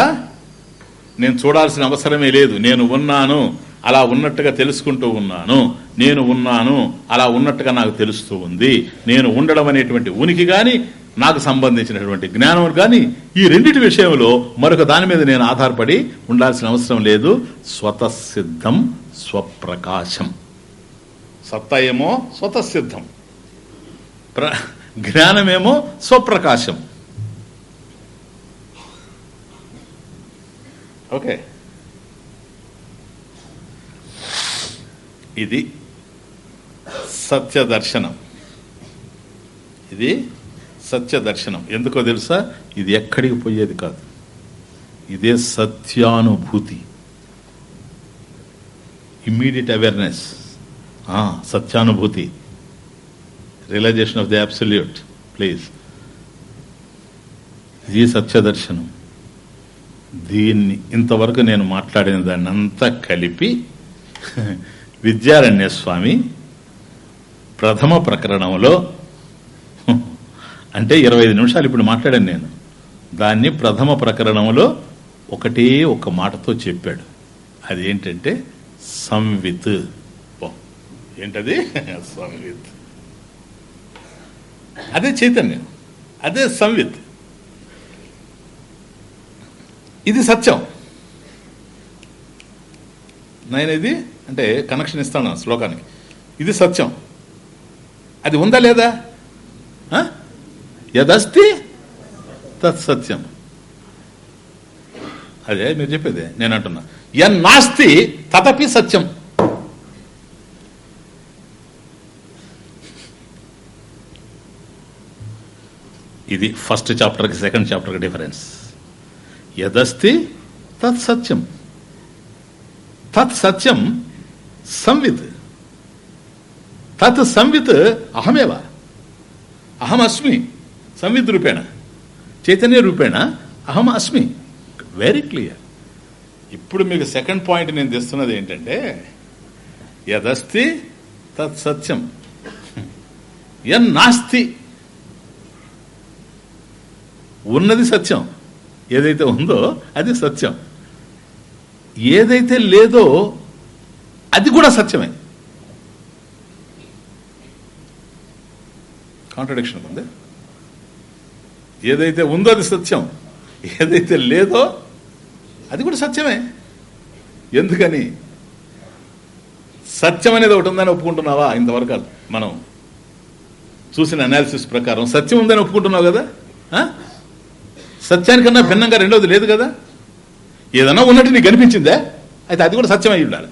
నేను చూడాల్సిన అవసరమే లేదు. నేను ఉన్నాను అలా ఉన్నట్టుగా తెలుసుకుంటూ ఉన్నాను. నేను ఉన్నాను అలా ఉన్నట్టుగా నాకు తెలుస్తూ ఉంది. నేను ఉండడం అనేటువంటి ఉనికి కానీ నాకు సంబంధించినటువంటి జ్ఞానం కానీ ఈ రెండింటి విషయంలో మరొక దాని మీద నేను ఆధారపడి ఉండాల్సిన అవసరం లేదు. స్వతసిద్ధం స్వప్రకాశం. సత్తా ఏమో స్వతసిద్ధం. ప్ర జ్ఞానమేమో స్వప్రకాశం. ఓకే ఇది సత్య దర్శనం. ఇది సత్య దర్శనం. ఎందుకో తెలుసా? ఇది ఎక్కడికి పోయేది కాదు. ఇదే సత్యానుభూతి. Immediate awareness సత్యానుభూతి. Realisation of the absolute please ఇది సత్య దర్శనం. దీన్ని ఇంతవరకు నేను మాట్లాడిన దాన్ని అంతా కలిపి [laughs] విద్యారణ్య స్వామి ప్రథమ ప్రకరణంలో [laughs] అంటే ఇరవై ఐదు నిమిషాలు ఇప్పుడు మాట్లాడాను నేను. దాన్ని ప్రథమ ప్రకరణంలో ఒకటే ఒక మాటతో చెప్పాడు. అదేంటంటే సంవిత్. ఏంటది? [laughs] సంవిత్. అదే చైతన్యం. అదే సంవిత్. ఇది సత్యం. నేను ఇది అంటే కనెక్షన్ ఇస్తాను శ్లోకానికి. ఇది సత్యం. అది ఉందా లేదా? యదస్తి తత్సత్యం అదే మీరు చెప్పేది నేను అంటున్నా. ఎన్ నాస్తి తదపి సత్యం. ఇది ఫస్ట్ చాప్టర్కి సెకండ్ చాప్టర్కి డిఫరెన్స్ యదస్తి తత్ సత్యం. తత్ సత్యం సంవిత్. తత్ సంవిత్ అహమేవ. అహమస్మి సంవిత్ రూపేణ. చైతన్య రూపేణ అహం అస్మి వెరీ క్లియర్ ఇప్పుడు మీకు సెకండ్ పాయింట్ నేను తెస్తున్నది ఏంటంటే యదస్తి తత్ సత్యం. ఎన్నాస్తి ఉన్నది సత్యం. ఏదైతే ఉందో అది సత్యం. ఏదైతే లేదో అది కూడా సత్యమే. కాంట్రడిక్షన్ ఉంది. ఏదైతే ఉందో అది సత్యం. ఏదైతే లేదో అది కూడా సత్యమే. ఎందుకని? సత్యం అనేది ఒకటి ఉందని ఒప్పుకుంటున్నావా? ఇంతవరకు మనం చూసిన అనాలిసిస్ ప్రకారం సత్యం ఉందని ఒప్పుకుంటున్నావు కదా? ఆ? సత్యానికన్నా భిన్నంగా రెండోది లేదు కదా? ఏదన్నా ఉన్నట్టు నీకు కనిపించిందే అయితే అది కూడా సత్యం ఉండాలి.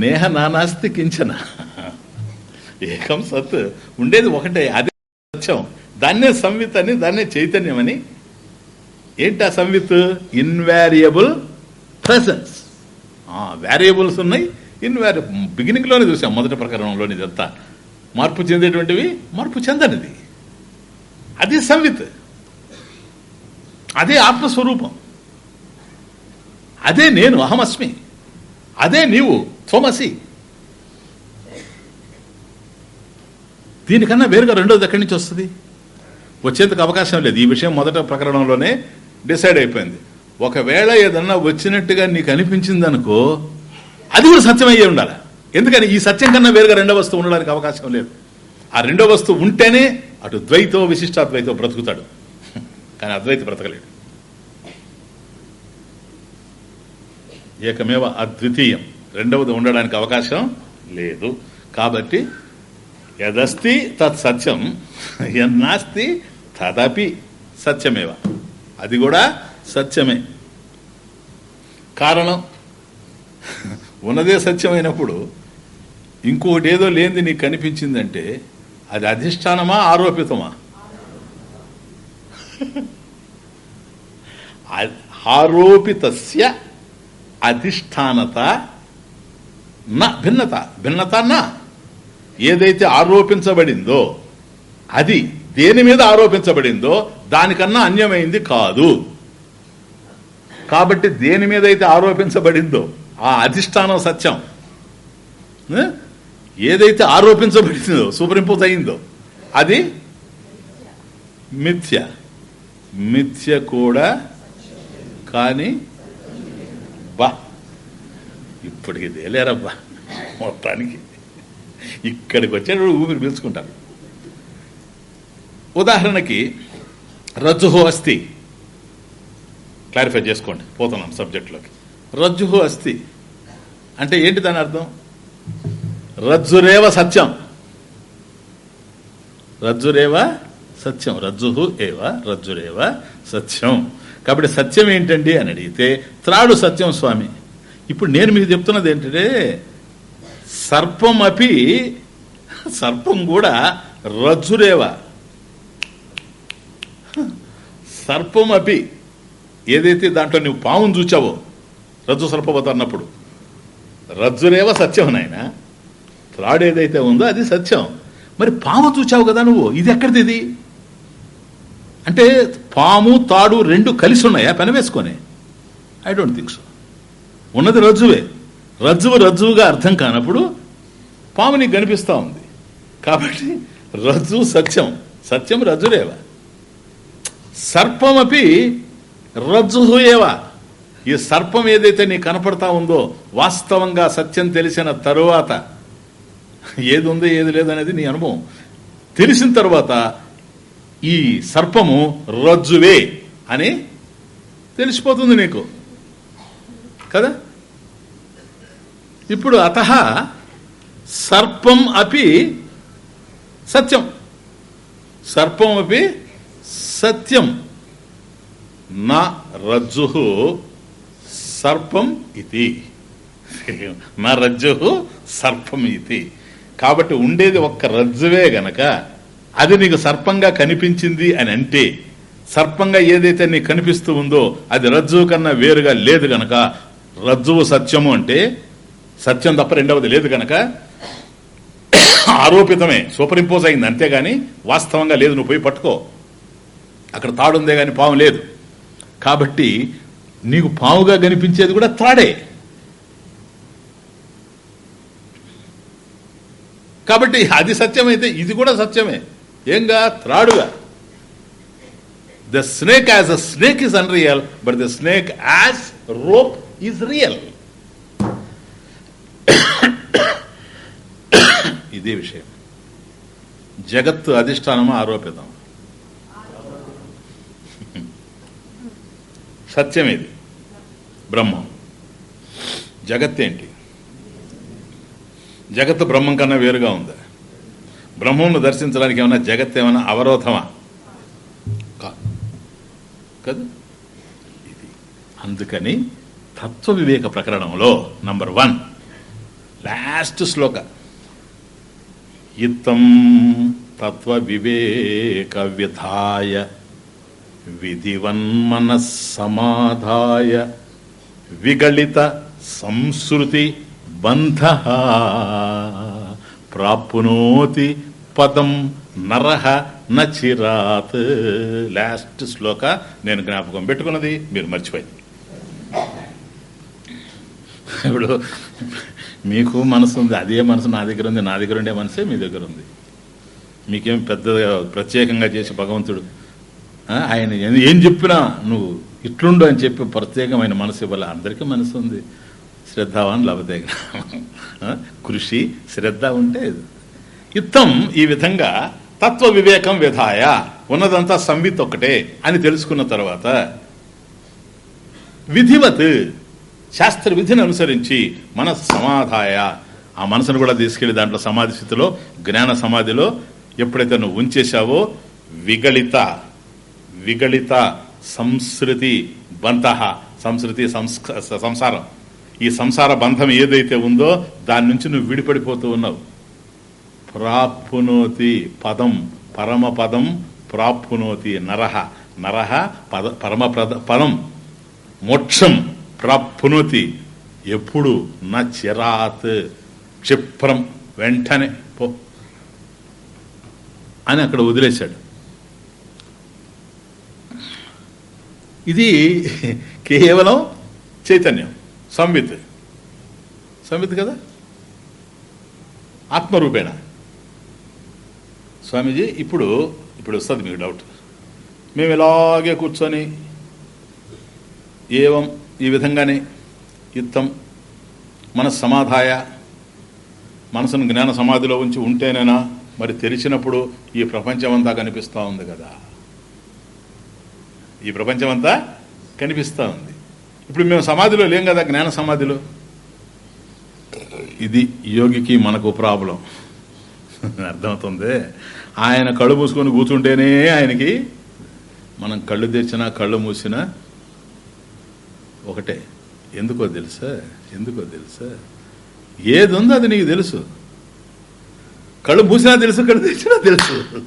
నేహ నానాస్తి కించన. ఏకం సత్. ఉండేది ఒకటే అది సత్యం. దాన్నే సంవిత్ అని దాన్నే చైతన్యం అని ఏంటి ఆ సంవిత్? ఇన్వారియబుల్ ప్రజెన్స్ వేరియబుల్స్ ఉన్నాయి. ఇన్ వేరే లోనే చూసాం మొదటి ప్రకరణంలోని ఇదంతా. మార్పు చెందేటువంటివి మార్పు చెందనిది. అది సంవిత్. అదే ఆత్మస్వరూపం. అదే నేను అహమస్మి. అదే నీవు థోమసి దీనికన్నా వేరుగా రెండోది ఎక్కడి నుంచి వస్తుంది? వచ్చేందుకు అవకాశం లేదు. ఈ విషయం మొదట ప్రకరణంలోనే డిసైడ్ అయిపోయింది. ఒకవేళ ఏదన్నా వచ్చినట్టుగా నీకు అనిపించింది అనుకో అది కూడా సత్యం అయ్యే ఉండాలి. ఎందుకని? ఈ సత్యం కన్నా వేరుగా రెండో వస్తువు ఉండడానికి అవకాశం లేదు. ఆ రెండో వస్తువు ఉంటేనే అటు ద్వైతో విశిష్టాద్వైతో బ్రతుకుతాడు. కానీ అద్వైత బ్రతకలేడు. ఏకమేవ అద్వితీయం. రెండవది ఉండడానికి అవకాశం లేదు. కాబట్టి యదస్తి తత్ సత్యం ఎన్నాస్తి తదపి సత్యమేవ. అది కూడా సత్యమే. కారణం? ఉన్నదే సత్యమైనప్పుడు ఇంకొకటి ఏదో లేనిది నీకు కనిపించిందంటే అది అధిష్టానమా ఆరోపితమా? ఆరోపితస్య అధిష్టానత న భిన్నత. భిన్నత నా. ఏదైతే ఆరోపించబడిందో అది దేని మీద ఆరోపించబడిందో దానికన్నా అన్యమైంది కాదు. కాబట్టి దేని మీద అయితే ఆరోపించబడిందో ఆ అధిష్టానం సత్యం. ఏదైతే ఆరోపించబడిందో సూపరింపోజ్ అయిందో అది మిథ్య. మిథ్య కూడా కానీ బా. ఇప్పటికి తేలేరబ్బా మొత్తానికి. ఇక్కడికి వచ్చేటప్పుడు ఊపిరి పీల్చుకుంటారు. ఉదాహరణకి రజ్జుహో అస్థి. క్లారిఫై చేసుకోండి. పోతున్నాం సబ్జెక్ట్లోకి రజ్జుహు అస్థి. అంటే ఏంటి దాని అర్థం? రజ్జురేవ సత్యం. రజ్జురేవ సత్యం. రజ్జుహు ఏవ? రజ్జురేవ సత్యం. కాబట్టి సత్యం ఏంటండి అని అడిగితే త్రాడు సత్యం స్వామి. ఇప్పుడు నేను మీకు చెప్తున్నది ఏంటంటే సర్పం అపి సర్పం కూడా రజ్జురేవ. సర్పం అపి ఏదైతే దాంట్లో నువ్వు పామును చూచావో రజ్జు సర్పవత అన్నప్పుడు రజ్జురేవ సత్యం నాయన. త్రాడు ఏదైతే ఉందో అది సత్యం. మరి పాము చూచావు కదా నువ్వు ఇది ఎక్కడిది ఇది? అంటే పాము తాడు రెండు కలిసి ఉన్నాయా పెనవేసుకొని ఐ డోంట్ థింక్ సో ఉన్నది రజ్జువే. రజ్జువు రజ్జువుగా అర్థం కానప్పుడు పాము నీకు కనిపిస్తా ఉంది. కాబట్టి రజ్జు సత్యం. సత్యం రజ్జురేవ. సర్పమపి రజ్జు ఏవ? ఈ సర్పం ఏదైతే నీ కనపడతా ఉందో వాస్తవంగా సత్యం తెలిసిన తరువాత ఏది ఉందో ఏది లేదనేది నీ అనుభవం. తెలిసిన తర్వాత ఈ సర్పము రజ్జువే అని తెలిసిపోతుంది నీకు. కదా? ఇప్పుడు అత సర్పం అపి సత్యం. సర్పం అపి సత్యం. నా రజ్జు సర్పం ఇది నా రజ్జు సర్పం ఇది కాబట్టి ఉండేది ఒక్క రజ్జువే గనక అది నీకు సర్పంగా కనిపించింది అని అంటే సర్పంగా ఏదైతే నీకు కనిపిస్తూ ఉందో అది రజ్జువు కన్నా వేరుగా లేదు గనక రజ్జువు సత్యము అంటే సత్యం తప్ప రెండవది లేదు గనక ఆరోపితమే సూపర్ ఇంపోజ్ అయింది అంతేగాని వాస్తవంగా లేదు నువ్వు పోయి పట్టుకో. అక్కడ తాడుందే గాని పాము లేదు. కాబట్టి నీకు పాముగా కనిపించేది కూడా త్రాడే. కాబట్టి అది సత్యమైతే ఇది కూడా సత్యమే. ఏంగా? త్రాడుగా. The snake as a snake is unreal but the snake as rope is real ఇదే విషయం. జగత్తు అధిష్టానము? ఆరోపితం. సత్యం ఇది బ్రహ్మం. జగత్ ఏంటి జగత్తు బ్రహ్మం కన్నా వేరుగా ఉందా? బ్రహ్మంను దర్శించడానికి ఏమైనా జగత్ ఏమైనా అవరోధమా? కాదు కదా? ఇది. అందుకని తత్వ వివేక ప్రకరణంలో నంబర్ వన్ లాస్ట్ శ్లోక. ఇత్తం తత్వ వివేక విధాయ విధివన్మనస్సమాధాయ విగళిత సంస్కృతి బంధ ప్రాప్నోతి పదం నరహ నచిరాత్ లాస్ట్ శ్లోక నేను జ్ఞాపకం పెట్టుకున్నది మీరు మర్చిపోయింది. ఇప్పుడు మీకు మనసు ఉంది అదే మనసు నా దగ్గర ఉంది నా దగ్గర ఉండే మనసే మీ దగ్గర ఉంది. మీకేం పెద్ద ప్రత్యేకంగా చేసి భగవంతుడు ఆయన ఏం- చెప్పినా నువ్వు ఇట్లుండు అని చెప్పి ప్రత్యేకమైన మనసు ఇవ్వాలి? అందరికీ మనసు ఉంది. శ్రద్ధావాన్ లభతే కృషి శ్రద్ధ ఉంటే ఇత్తం ఈ విధంగా తత్వ వివేకం విధాయ ఉన్నదంతా సంవిత్ ఒక్కటే అని తెలుసుకున్న తర్వాత విధివత్ శాస్త్ర విధిని అనుసరించి మన సమాధాయ. ఆ మనసును కూడా తీసుకెళ్ళి దాంట్లో సమాధి స్థితిలో జ్ఞాన సమాధిలో ఎప్పుడైతే నువ్వు ఉంచేశావో విగళిత విగళిత సంస్కృతి బంధ సంస్కృతి సంస్క- సంసారం. ఈ సంసార బంధం ఏదైతే ఉందో దాని నుంచి నువ్వు విడిపడిపోతూ ఉన్నావు. ప్రాప్నోతి పదం పరమ పదం ప్రాప్నోతి నరహ నరహ పద పరమ పదం. మోక్షం ప్రాప్నోతి. ఎప్పుడు నా చిరాత్ క్షిప్రం. వెంటనే పో. అని అక్కడ వదిలేశాడు. ఇది కేవలం చైతన్యం సంవిత్. సంవిత్ కదా? ఆత్మరూపేణ. స్వామీజీ ఇప్పుడు ఇప్పుడు వస్తుంది మీకు డౌట్ మేము ఇలాగే కూర్చొని ఏవం ఈ విధంగానే యుద్ధం మన సమాధాయ మనసును జ్ఞాన సమాధిలో ఉంచి ఉంటేనేనా మరి తెరిచినప్పుడు ఈ ప్రపంచమంతా కనిపిస్తూ ఉంది కదా? ఈ ప్రపంచమంతా కనిపిస్తూ ఉంది. ఇప్పుడు మేము సమాధిలో లేం కదా జ్ఞాన సమాధిలో? ఇది యోగికి మనకు ప్రాబ్లం. అర్థమవుతుంది? ఆయన కళ్ళు మూసుకొని కూర్చుంటేనే ఆయనకి మనం కళ్ళు తెరిచినా కళ్ళు మూసినా ఒకటే. ఎందుకో తెలుసా? ఎందుకో తెలుసా? ఏది ఉందో అది నీకు తెలుసు. కళ్ళు మూసినా తెలుసు కళ్ళు తెరిచినా తెలుసు.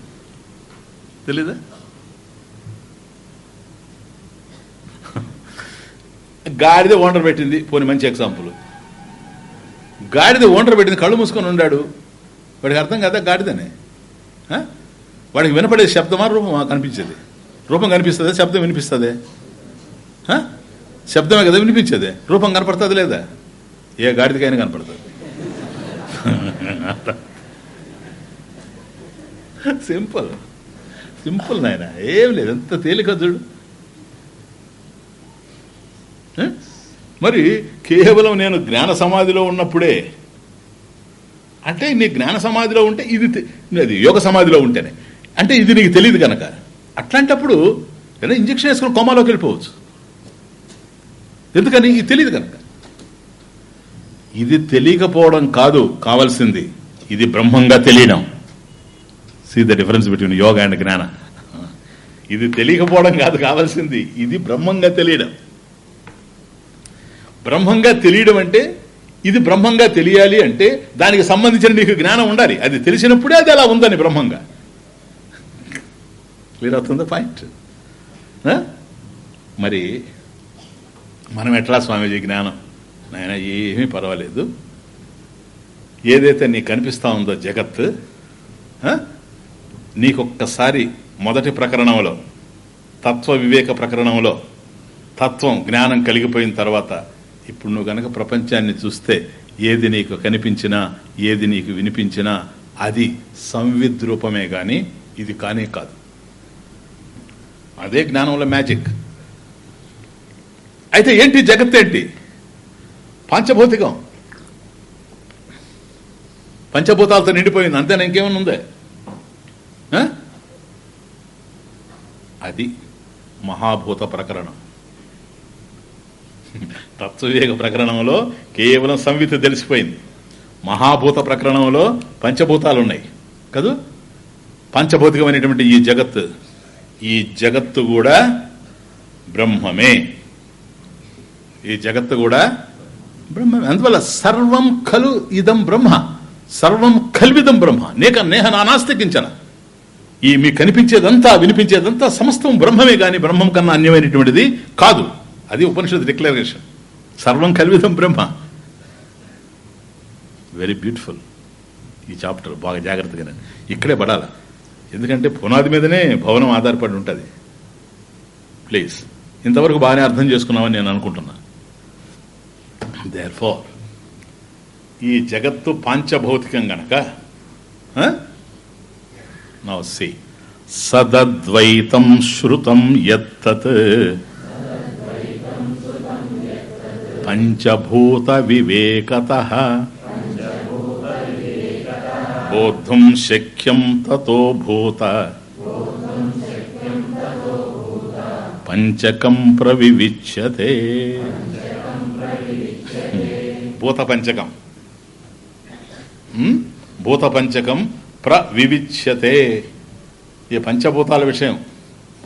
తెలీదా? గాడిద ఓండర్ పెట్టింది. పోనీ మంచి ఎగ్జాంపుల్ గాడిద ఓండర్ పెట్టింది కళ్ళు మూసుకొని ఉన్నాడు వాడికి అర్థం కదా గాడిదనే? వాడికి వినపడే శబ్దమా రూపమా కనిపించేది? రూపం కనిపిస్తుందా? శబ్దం వినిపిస్తుంది? శబ్దమే కదా వినిపించేది? రూపం కనపడుతుంది లేదా? ఏ గాడిదకైనా కనపడుతుంది. సింపుల్. సింపుల్ నాయన. ఏం లేదు. ఎంత తేలిక చూడు. మరి కేవలం నేను జ్ఞాన సమాధిలో ఉన్నప్పుడే అంటే నీ జ్ఞాన సమాధిలో ఉంటే ఇది అది యోగ సమాధిలో ఉంటేనే. అంటే ఇది నీకు తెలియదు కనుక అట్లాంటప్పుడు ఏదో ఇంజక్షన్ వేసుకుని కోమాలోకి వెళ్ళిపోవచ్చు. ఎందుకని? ఇది తెలియదు కనుక ఇది తెలియకపోవడం కాదు కావాల్సింది. ఇది బ్రహ్మంగా తెలియడం. See the difference between yoga and jnana. ఇది తెలియకపోవడం కాదు కావాల్సింది. ఇది బ్రహ్మంగా తెలియడం. బ్రహ్మంగా తెలియడం అంటే ఇది బ్రహ్మంగా తెలియాలి అంటే దానికి సంబంధించిన నీకు జ్ఞానం ఉండాలి. అది తెలిసినప్పుడే అది అలా ఉందని బ్రహ్మంగా. క్లియర్ అవుతుందా పాయింట్ మరి మనం ఎట్లా స్వామీజీ జ్ఞానం? నాయన ఏమీ పర్వాలేదు. ఏదైతే నీకు కనిపిస్తూ ఉందో జగత్ నీకొక్కసారి మొదటి ప్రకరణంలో తత్వ వివేక ప్రకరణంలో తత్వం జ్ఞానం కలిగిపోయిన తర్వాత ఇప్పుడు నువ్వు గనక ప్రపంచాన్ని చూస్తే ఏది నీకు కనిపించినా ఏది నీకు వినిపించినా అది సంవిద్రూపమే కానీ ఇది కానే కాదు. అదే జ్ఞానంలో మ్యాజిక్. అయితే ఏంటి జగత్ ఏంటి? పంచభౌతికం. పంచభూతాలతో నిండిపోయింది అంతేనా? ఇంకేమన్నా ఉందే? ఆ? అది మహాభూత ప్రకరణం. తత్వవివేక ప్రకరణంలో కేవలం సంవిత తెలిసిపోయింది. మహాభూత ప్రకరణంలో పంచభూతాలు ఉన్నాయి కదూ? పంచభౌతికమైనటువంటి ఈ జగత్తు ఈ జగత్తు కూడా బ్రహ్మమే. ఈ జగత్తు కూడా బ్రహ్మమే అందువల్ల సర్వం ఖలు ఇదం బ్రహ్మ సర్వం కల్విదం బ్రహ్మ. నేక నేహ నానాస్తికించన. ఈ మీ కనిపించేదంతా వినిపించేదంతా సమస్తం బ్రహ్మమే కానీ బ్రహ్మం కన్నా అన్యమైనటువంటిది కాదు. అది ఉపనిషత్ డిక్లరేషన్. సర్వం కల్విధం బ్రహ్మ. వెరీ బ్యూటిఫుల్ ఈ చాప్టర్ బాగా జాగ్రత్తగా ఇక్కడే పడాల? ఎందుకంటే పునాది మీదనే భవనం ఆధారపడి ఉంటుంది. ప్లీజ్ ఇంతవరకు బాగానే అర్థం చేసుకున్నామని నేను అనుకుంటున్నా. దేర్ ఫార్ ఈ జగత్తు పాంచభౌతికం గనక నవ్ సి సదద్వైతం శృతం ఎత్తత్ పంచభూత వివేకత బోద్ధుం శక్యం తతో భూత. పంచకం ప్రవివిచ్యతే. భూత పంచకం భూత పంచకం ప్రవివిచ్యతే. ఈ పంచభూతాల విషయం.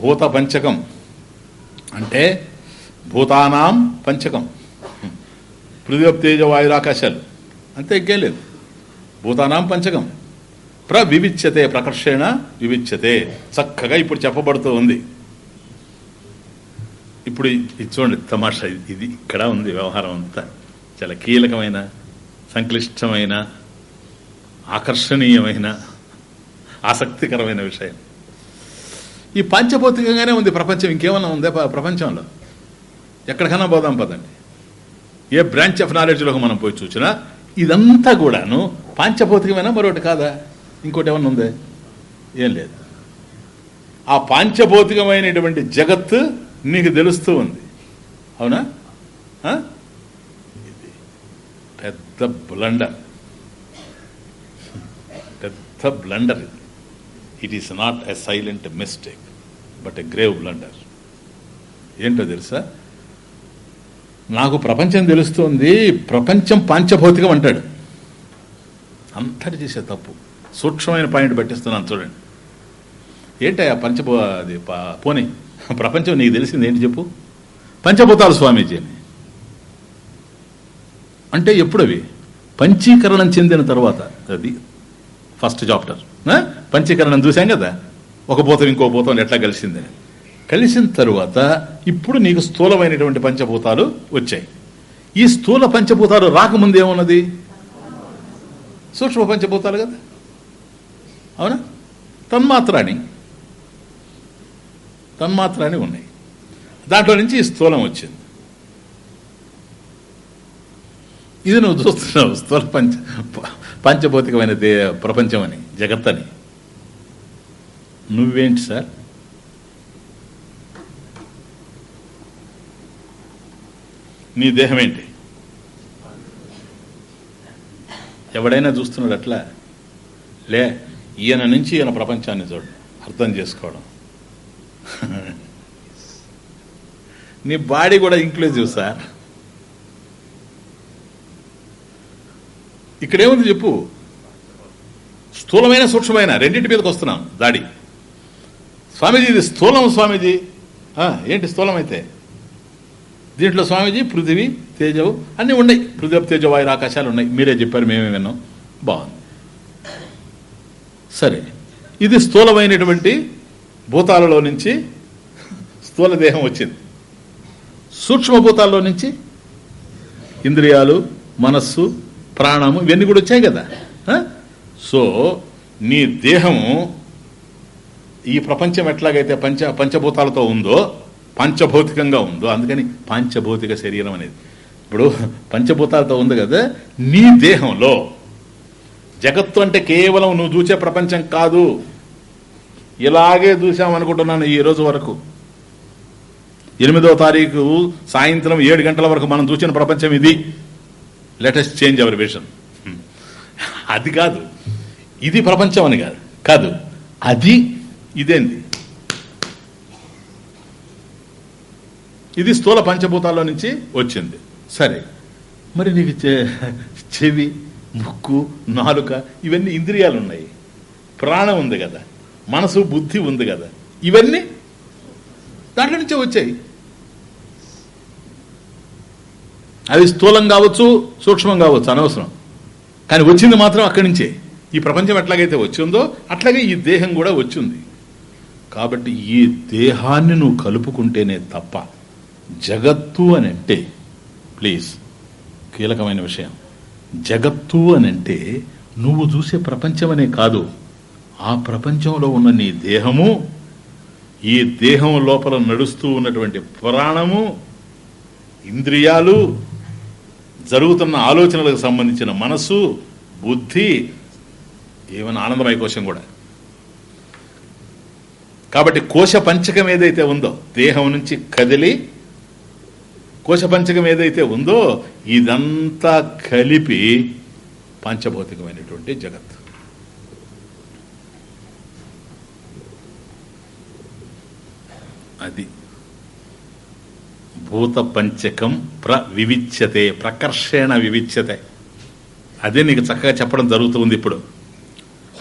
భూత పంచకం అంటే భూతానాం పంచకం. పృథ్వీ తేజ వాయురాకాశాలు అంతే ఇంకేం లేదు భూతానాం పంచకం. ప్ర ప్రవివిచ్యతే ప్రకర్షేణ వివిచ్యతే. చక్కగా ఇప్పుడు చెప్పబడుతూ ఉంది. ఇప్పుడు ఇది చూడండి తమాషా ఇది- ఇక్కడ ఉంది వ్యవహారం అంతా. చాలా కీలకమైన సంక్లిష్టమైన ఆకర్షణీయమైన ఆసక్తికరమైన విషయం. ఈ పంచభౌతికంగానే ఉంది ప్రపంచం. ఇంకేమన్నా ఉందే ప్రపంచంలో? ఎక్కడికైనా పోదాం పదండి. ఏ బ్రాంచ్ ఆఫ్ నాలెడ్జ్లోకి మనం పోయి చూసినా ఇదంతా కూడాను పాంచభౌతికమైన మరొకటి కాదా? ఇంకోటి ఏమన్నా ఉందే? ఏం లేదు. ఆ పాంచభౌతికమైనటువంటి జగత్తు నీకు తెలుస్తూ ఉంది. అవునా? ఆ? ఇది పెద్ద బ్లండర్ పెద్ద బ్లండర్ ఇది. It is not a silent mistake but a grave blunder ఏంటో తెలుసా? నాకు ప్రపంచం తెలుస్తుంది ప్రపంచం పాంచభౌతికం అంటాడు. అంతటి చేసే తప్పు. సూక్ష్మమైన పాయింట్ పట్టిస్తున్నాను చూడండి. ఏంటయ్యా పంచభూ అది పోనీ. ప్రపంచం నీకు తెలిసింది ఏంటి చెప్పు? పంచభూతాలు స్వామీజీ అని. అంటే ఎప్పుడవి? పంచీకరణం చెందిన తర్వాత. అది ఫస్ట్ చాప్టర్. పంచీకరణం చూసాం కదా? ఒక భూతం ఇంకో భూతం ఎట్లా కలిసిందని. కలిసిన తరువాత ఇప్పుడు నీకు స్థూలమైనటువంటి పంచభూతాలు వచ్చాయి. ఈ స్థూల పంచభూతాలు రాకముందు ఏమున్నది? సూక్ష్మ పంచభూతాలు కదా? అవునా? తన్మాత్రాని. తన్మాత్రాని ఉన్నాయి. దాంట్లో నుంచి ఈ స్థూలం వచ్చింది. ఇది నువ్వు చూస్తున్నావు స్థూల పంచ ప- పంచభౌతికమైన దే ప్రపంచం అని జగత్ అని నువ్వేంటి సార్? నీ దేహం ఏంటి ఎవడైనా చూస్తున్నాడు అట్లా? లే ఈయన నుంచి ఈయన ప్రపంచాన్ని చూడు అర్థం చేసుకోవడం. నీ బాడీ కూడా ఇంక్లూజివ్ సార్. ఇక్కడేముంది చెప్పు? స్థూలమైన సూక్ష్మమైన రెండింటి మీదకి వస్తున్నాం దాడి. స్వామీజీ ఇది స్థూలం స్వామీజీ. ఆ, ఏంటి స్థూలం అయితే? దీంట్లో స్వామీజీ పృథివీ తేజవు అన్నీ ఉన్నాయి. పృథివీ తేజ ఆకాశాలు ఉన్నాయి. మీరే చెప్పారు మేమే విన్నాం. బాగుంది. సరే. ఇది స్థూలమైనటువంటి భూతాలలో నుంచి స్థూల దేహం వచ్చింది. సూక్ష్మభూతాల్లో నుంచి ఇంద్రియాలు మనస్సు ప్రాణము ఇవన్నీ కూడా వచ్చాయి కదా. సో నీ దేహము ఈ ప్రపంచం ఎట్లాగైతే పంచ పంచభూతాలతో ఉందో పంచభౌతికంగా ఉందో అందుకని పంచభౌతిక శరీరం అనేది. ఇప్పుడు పంచభూతాలతో ఉంది కదా నీ దేహంలో. జగత్తు అంటే కేవలం నువ్వు చూసే ప్రపంచం కాదు. ఇలాగే చూసామనుకుంటున్నాను ఈ రోజు వరకు. ఎనిమిదవ తారీఖు సాయంత్రం ఏడు గంటల వరకు మనం చూసిన ప్రపంచం ఇది. లెటెస్ట్ చేంజ్ అవర్ విషన్ అది కాదు. ఇది ప్రపంచం అని కాదు. కాదు. అది ఇదేంది? ఇది స్థూల పంచభూతాల్లో నుంచి వచ్చింది. సరే. మరి నీకు చెవి ముక్కు నాలుక ఇవన్నీ ఇంద్రియాలు ఉన్నాయి ప్రాణం ఉంది కదా. మనసు బుద్ధి ఉంది కదా. ఇవన్నీ దాంట్లో నుంచే వచ్చాయి. అవి స్థూలం కావచ్చు సూక్ష్మం కావచ్చు అనవసరం. కానీ వచ్చింది మాత్రం అక్కడి నుంచే. ఈ ప్రపంచం ఎట్లాగైతే వచ్చిందో అట్లాగే ఈ దేహం కూడా వచ్చింది. కాబట్టి ఈ దేహాన్ని నువ్వు కలుపుకుంటేనే తప్ప జగత్తు అని అంటే ప్లీజ్ కీలకమైన విషయం. జగత్తు అని అంటే నువ్వు చూసే ప్రపంచం అనే కాదు ఆ ప్రపంచంలో ఉన్న నీ దేహము ఈ దేహం లోపల నడుస్తూ ఉన్నటువంటి పురాణము ఇంద్రియాలు జరుగుతున్న ఆలోచనలకు సంబంధించిన మనస్సు బుద్ధి ఏమైనా ఆనందమయ కోశం కూడా. కాబట్టి కోశ పంచకం ఏదైతే ఉందో దేహం నుంచి కదిలి కోశపంచకం ఏదైతే ఉందో ఇదంతా కలిపి పంచభౌతికమైనటువంటి జగత్. అది భూత పంచకం ప్ర వివిచ్యతే ప్రకర్షణ వివిచ్యతే. అదే నీకు చక్కగా చెప్పడం జరుగుతుంది ఇప్పుడు.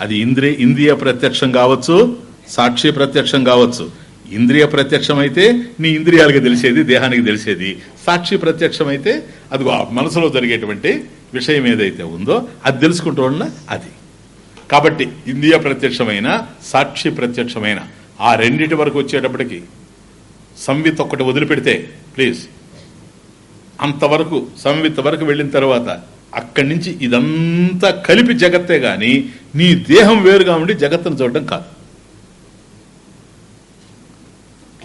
అది ఇంద్రియ ఇంద్రియ ప్రత్యక్షం కావచ్చు సాక్షి ప్రత్యక్షం కావచ్చు. ఇంద్రియ ప్రత్యక్షం అయితే నీ ఇంద్రియాలకి తెలిసేది దేహానికి తెలిసేది. సాక్షి ప్రత్యక్షం అయితే అది మనసులో జరిగేటువంటి విషయం ఏదైతే ఉందో అది తెలుసుకుంటూ ఉన్న అది. కాబట్టి ఇంద్రియ ప్రత్యక్షమైన సాక్షి ప్రత్యక్షమైన ఆ రెండిటి వరకు వచ్చేటప్పటికి సంవిత్ ఒక్కటి వదిలిపెడితే ప్లీజ్ అంతవరకు సంవిత్ వరకు వెళ్ళిన తర్వాత అక్కడి నుంచి ఇదంతా కలిపి జగత్తే గాని నీ దేహం వేరుగా ఉండి జగత్తును చూడడం కాదు.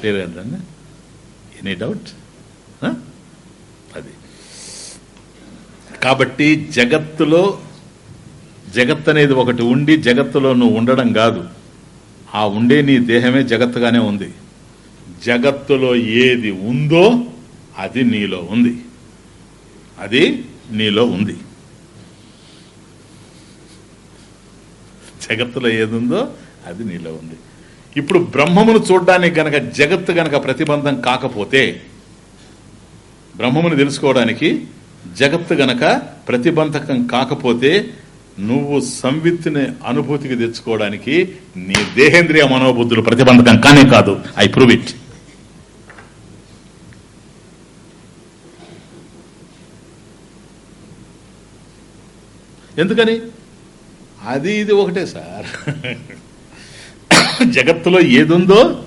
క్లియర్ కదా ఎనీ డౌట్ అది. కాబట్టి జగత్తులో జగత్ అనేది ఒకటి ఉండి జగత్తులో నువ్వు ఉండడం కాదు. ఆ ఉండే నీ దేహమే జగత్తుగానే ఉంది. జగత్తులో ఏది ఉందో అది నీలో ఉంది. అది నీలో ఉంది. జగత్తులో ఏది ఉందో అది నీలో ఉంది. ఇప్పుడు బ్రహ్మమును చూడడానికి గనక జగత్తు గనక ప్రతిబంధం కాకపోతే బ్రహ్మమును తెలుసుకోవడానికి జగత్తు గనక ప్రతిబంధకం కాకపోతే నువ్వు సంవిత్తుని అనుభూతికి తెచ్చుకోవడానికి నీ దేహేంద్రియ మనోబుద్ధులు ప్రతిబంధకం కానే కాదు. ఐ ప్రూవ్ ఇట్ ఎందుకని? అది ఇది ఒకటే సార్. [laughs] [laughs] జగత్తులో ఏదుందో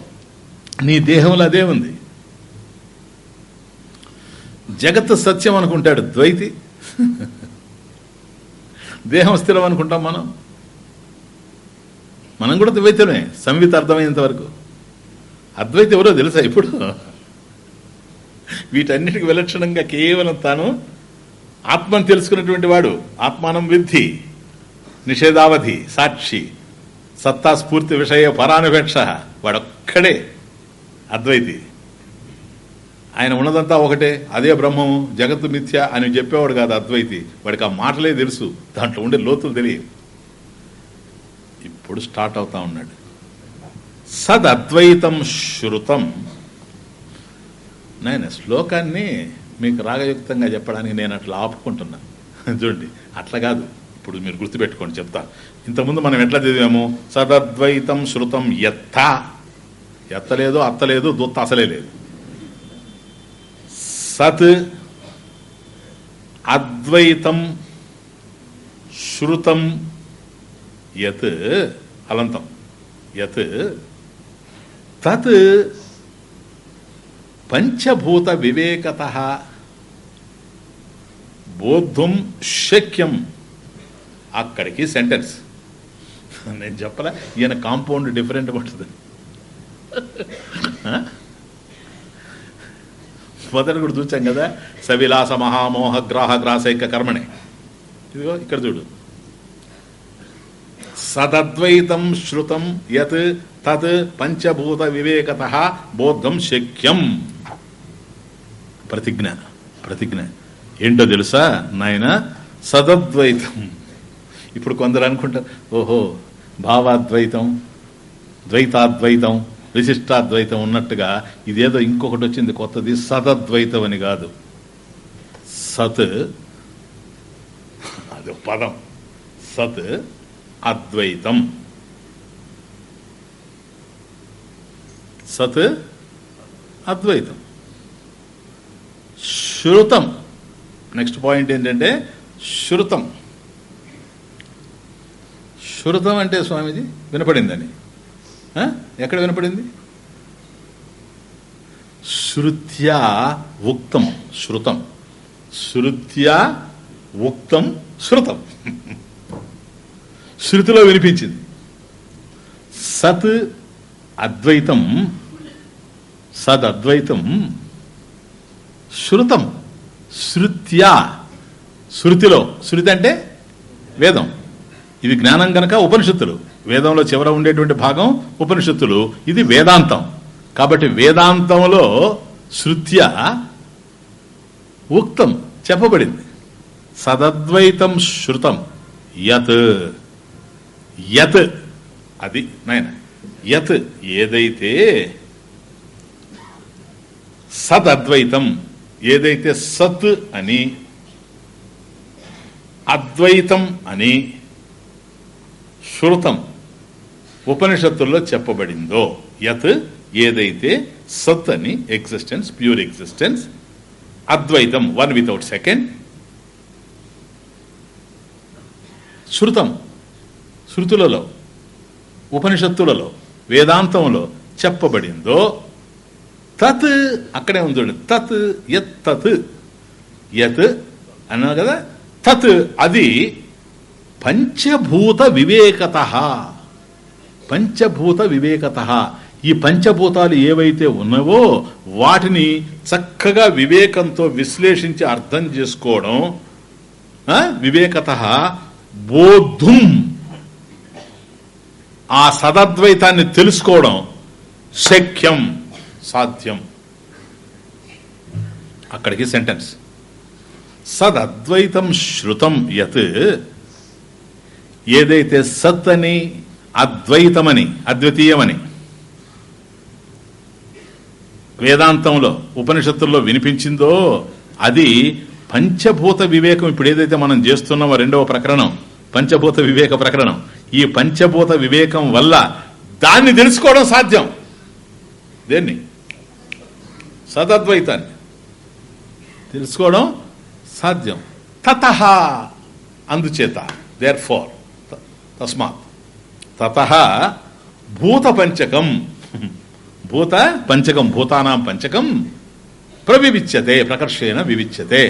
నీ దేహంలో అదే ఉంది. జగత్తు సత్యం అనుకుంటాడు ద్వైతి. [laughs] దేహం స్థిరం అనుకుంటాం మనం. మనం కూడా ద్వైతమే సంవిత అర్థమైనంత వరకు. అద్వైతం ఎవరో తెలుసా ఇప్పుడు? వీటన్నిటికి విలక్షణంగా కేవలం తాను ఆత్మను తెలుసుకున్నటువంటి వాడు. ఆత్మానం విద్ధి నిషేధావధి సాక్షి. సత్తా స్ఫూర్తి విషయ పరానుపేక్ష వాడొక్కడే అద్వైతి. ఆయన ఉన్నదంతా ఒకటే అదే బ్రహ్మము జగత్తు మిథ్య అని చెప్పేవాడు కాదు అద్వైతి. వాడికి ఆ మాటలే తెలుసు దాంట్లో ఉండే లోతులు తెలియదు ఇప్పుడు స్టార్ట్ అవుతా ఉన్నాడు. సద్ అద్వైతం శృతం. నేను శ్లోకాన్ని మీకు రాగయుక్తంగా చెప్పడానికి నేను అట్లా ఆపుకుంటున్నా. [laughs] చూడండి అట్లా కాదు. ఇప్పుడు మీరు గుర్తుపెట్టుకోండి చెప్తా ఇంతకుముందు మనం ఎట్లా చదివాము? సదద్వైతం శృతం ఎత్త ఎత్తలేదు అత్తలేదు దుత్త అసలే లేదు. సత్ అద్వైతం శృతం యత్ అలంతం యత్ తత్ పంచభూత వివేకత బోద్ధం శక్యం. అక్కడికి సెంటెన్స్. నేను చెప్పలే. ఈయన కాంపౌండ్ డిఫరెంట్ పడుతుంది. మొదటి కూడా చూచాం కదా సవిలాస మహామోహ గ్రాహ గ్రాసైక కర్మణే. ఇదిగో ఇక్కడ చూడు. సదద్వైతం శృతం యత్ తత్ పంచభూత వివేకత బోద్ధం శక్యం. ప్రతిజ్ఞ ప్రతిజ్ఞ. ఏంటో తెలుసా నాయన? సదద్వైతం. ఇప్పుడు కొందరు అనుకుంటారు ఓహో భావాద్వైతం ద్వైతాద్వైతం విశిష్టాద్వైతం ఉన్నట్టుగా ఇదేదో ఇంకొకటి వచ్చింది కొత్తది సతద్వైతం అని కాదు. సత్ అది పదం. సత్ అద్వైతం. సత్ అద్వైతం. శృతం. నెక్స్ట్ పాయింట్ ఏంటంటే శృతం. శృతం అంటే స్వామీజీ వినపడిందని. ఎక్కడ వినపడింది? శృత్యా ఉక్తం శృతం. శృత్యా ఉక్తం శృతం. శృతిలో వినిపించింది. సత్ అద్వైతం సదద్వైతం శృతం. శృత్యా శృతిలో. శృతి అంటే వేదం. ఇది జ్ఞానం గనక ఉపనిషత్తులు. వేదంలో చివర ఉండేటువంటి భాగం ఉపనిషత్తులు. ఇది వేదాంతం. కాబట్టి వేదాంతంలో శృత్య ఉక్తం చెప్పబడింది. సదద్వైతం శృతం. యత్. యత్. అది నాయన. యత్ ఏదైతే సదద్వైతం ఏదైతే సత్ అని అద్వైతం అని శృతం ఉపనిషత్తుల్లో చెప్పబడిందో యత్ ఏదైతే సత్ అని ఎగ్జిస్టెన్స్ ప్యూర్ ఎగ్జిస్టెన్స్ అద్వైతం వన్ వితౌట్ సెకండ్ శృతం శృతులలో ఉపనిషత్తులలో వేదాంతంలో చెప్పబడిందో తత్ అక్కడే ఉంది తత్ యత్ తత్ యత్ అన్నా కదా తత్ అది పంచభూత వివేకత. పంచభూత వివేకత. ఈ పంచభూతాలు ఏవైతే ఉన్నావో వాటిని చక్కగా వివేకంతో విశ్లేషించి అర్థం చేసుకోవడం వివేకత బోధుం. ఆ సదద్వైతాన్ని తెలుసుకోవడం శక్యం సాధ్యం. అక్కడికి సెంటెన్స్ సదద్వైతం శృతం యత్ ఏదైతే సత్ అని అద్వైతమని అద్వితీయమని వేదాంతంలో ఉపనిషత్తుల్లో వినిపించిందో అది పంచభూత వివేకం. ఇప్పుడు ఏదైతే మనం చేస్తున్నామో రెండవ ప్రకరణం పంచభూత వివేక ప్రకరణం ఈ పంచభూత వివేకం వల్ల దాన్ని తెలుసుకోవడం సాధ్యం. దేన్ని? సదద్వైతాన్ని. తెలుసుకోవడం సాధ్యం. తత అందుచేత దేర్ ఫోర్ తస్మాత్. తత భూత పంచకం భూత పంచకం భూతానాం పంచకం ప్రవివిచ్యతే ప్రకర్షేణ వివిచ్యతే.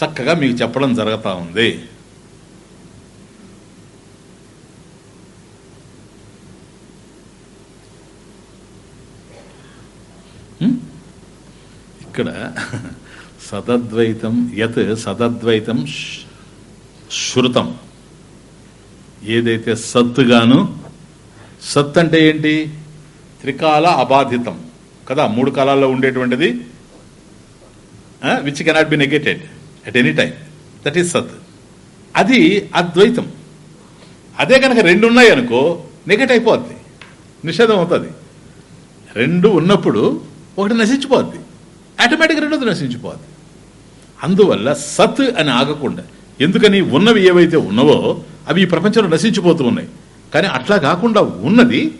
చక్కగా మీకు చెప్పడం జరుగుతా ఉంది. ఇక్కడ సదద్వైతం యత్ సదద్వైతం శృతం. ఏదైతే సత్తుగాను సత్ అంటే ఏంటి? త్రికాల అబాధితం. కదా మూడు కాలాల్లో ఉండేటువంటిది. Which cannot be negated at any time that is సత్ అది అద్వైతం. అదే కనుక రెండు ఉన్నాయి అనుకో నెగెట్ అయిపోద్ది. నిషేధం అవుతుంది. రెండు ఉన్నప్పుడు ఒకటి నశించిపోద్ది. ఆటోమేటిక్గా రెండోది నశించిపోద్ది. అందువల్ల సత్ అని ఆగకుండా ఎందుకని ఉన్నవి ఏవైతే ఉన్నవో అవి ఈ ప్రపంచంలో నశించిపోతూ ఉన్నాయి. కానీ అట్లా కాకుండా ఉన్నది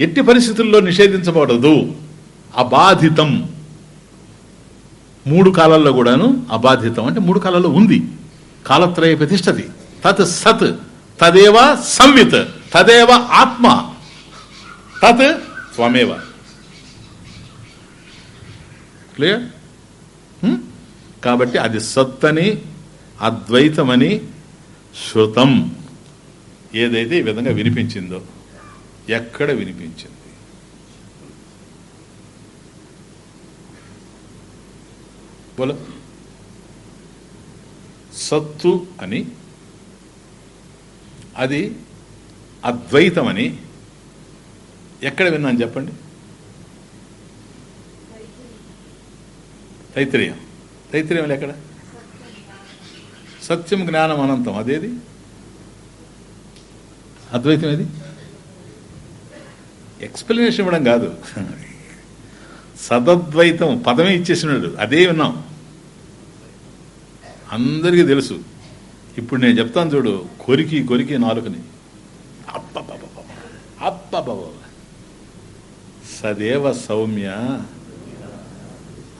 ఎట్టి పరిస్థితుల్లో నిషేధించబడదు. అబాధితం. మూడు కాలాల్లో కూడాను అబాధితం అంటే మూడు కాలాల్లో ఉంది. కాలత్రయ ప్రతిష్టది. తత్ సత్. తదేవ సంవిత్. తదేవ ఆత్మ. తత్ త్వమేవ క్లియర్? కాబట్టి అది సత్ అని అద్వైతమని శృతం ఏదైతే ఈ విధంగా వినిపించిందో ఎక్కడ వినిపించింది? బోలో. సత్తు అని అది అద్వైతమని ఎక్కడ విన్నాను చెప్పండి? తైత్రేయం. తైత్రేయం. ఎక్కడ? సత్యం జ్ఞానం అనంతం. అదేది? అద్వైతం ఏది? ఎక్స్ప్లెనేషన్ ఇవ్వడం కాదు. సదద్వైతం పదమే ఇచ్చేసినాడు. అదే విన్నాం. అందరికీ తెలుసు. ఇప్పుడు నేను చెప్తాను చూడు కొరికి కొరికి నాలుకని. అబ్బబ్బబ్బబ్బ. అబ్బబ్బబ్బ. సదేవ సౌమ్య.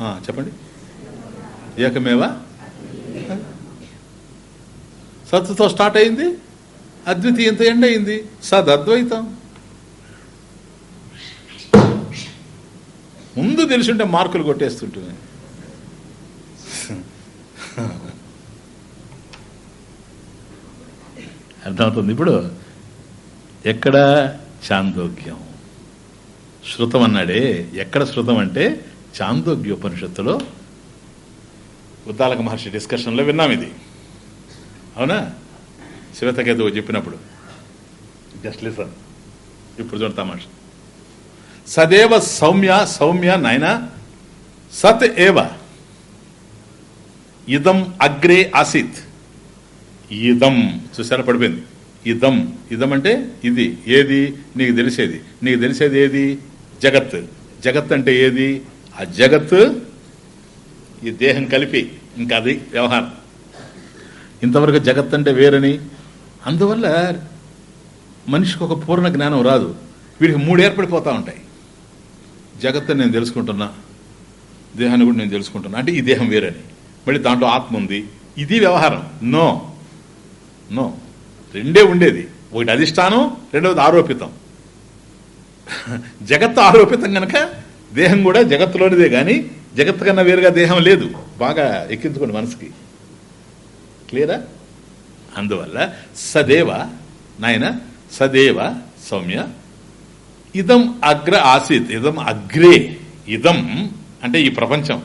చెప్పండి. ఏకమేవా? సత్తుతో స్టార్ట్ అయింది అద్వితీయంత ఎండ్ అయింది. సద్ అద్వైతం ముందు తెలుసుంటే మార్కులు కొట్టేస్తుంటుంది అర్థమవుతుంది ఇప్పుడు? ఎక్కడ చాందోగ్యం? శృతం అన్నాడే. ఎక్కడ శృతం అంటే చాందోగ్య ఉపనిషత్తులో ఉద్దాలక మహర్షి డిస్కషన్లో విన్నాం ఇది. అవునా? శివతకేతువు చెప్పినప్పుడు. జస్ట్ లిసన్ ఇప్పుడు చూడతా మహర్షి సదేవ సౌమ్య సౌమ్య నాయన సత్ ఏవ. ఇదం అగ్రే ఆసిత్. ఇదం చూసారా పడిపోయింది. ఇదం ఇదం అంటే ఇది ఏది? నీకు తెలిసేది. నీకు తెలిసేది ఏది? జగత్. జగత్ అంటే ఏది? ఆ జగత్ ఈ దేహం కలిపి ఇంకా అది వ్యవహారం. ఇంతవరకు జగత్ అంటే వేరని. అందువల్ల మనిషికి ఒక పూర్ణ జ్ఞానం రాదు. వీడికి మూడు ఏర్పడిపోతూ ఉంటాయి. జగత్తు నేను తెలుసుకుంటున్నా. దేహాన్ని కూడా నేను తెలుసుకుంటున్నా. అంటే ఈ దేహం వేరని. మళ్ళీ దాంట్లో ఆత్మ ఉంది. ఇది వ్యవహారం. నో. నో. రెండే ఉండేది. ఒకటి అధిష్టానం రెండవది ఆరోపితం. జగత్తు ఆరోపితం కనుక దేహం కూడా జగత్తులోనిదే కానీ జగత్తు కన్నా వేరుగా దేహం లేదు. బాగా ఎక్కించుకోండి మనసుకి. క్లియరా అందువల్ల సదేవ నాయన సదేవ సౌమ్య ఇదం అగ్ర ఆసీత్ ఇదం అగ్రే ఇదం అంటే ఈ ప్రపంచం.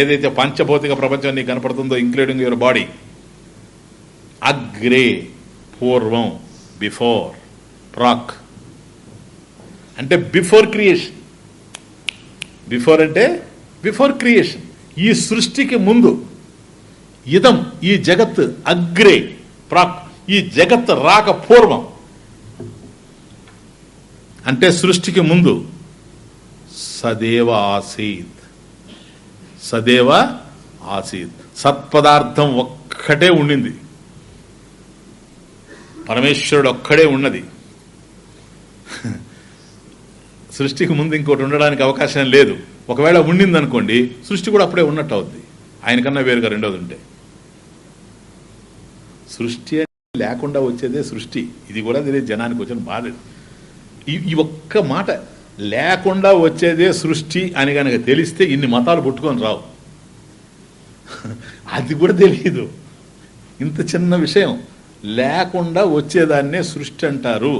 ఏదైతే పంచభౌతిక ప్రపంచం నీకు కనపడుతుందో ఇంక్లూడింగ్ యువర్ బాడీ అగ్రే పూర్వం బిఫోర్ ప్రాక్ అంటే బిఫోర్ క్రియేషన్ బిఫోర్ అంటే బిఫోర్ క్రియేషన్ ఈ సృష్టికి ముందు. ఇదం ఈ జగత్ అగ్రే ప్రాక్ ఈ జగత్ రాక పూర్వం. అంటే సృష్టికి ముందు సదేవ ఆసీత్. సదేవ ఆసీత్. సత్పదార్థం ఒక్కటే ఉండింది. పరమేశ్వరుడు ఒక్కడే ఉన్నది. సృష్టికి ముందు ఇంకోటి ఉండడానికి అవకాశం లేదు. ఒకవేళ ఉండింది అనుకోండి సృష్టి కూడా అప్పుడే ఉన్నట్టు అవుద్ది. ఆయనకన్నా వేరుగా రెండోది ఉంటే. సృష్టి లేకుండా వచ్చేదే సృష్టి. ఇది కూడా తెలియదు జనానికి వచ్చిన బాధ ఈ ఒక్క మాట లేకుండా వచ్చేదే సృష్టి అని కనుక తెలిస్తే ఇన్ని మతాలు పుట్టుకొని రావు. [laughs] అది కూడా తెలియదు. ఇంత చిన్న విషయం. లేకుండా వచ్చేదాన్నే సృష్టి అంటారు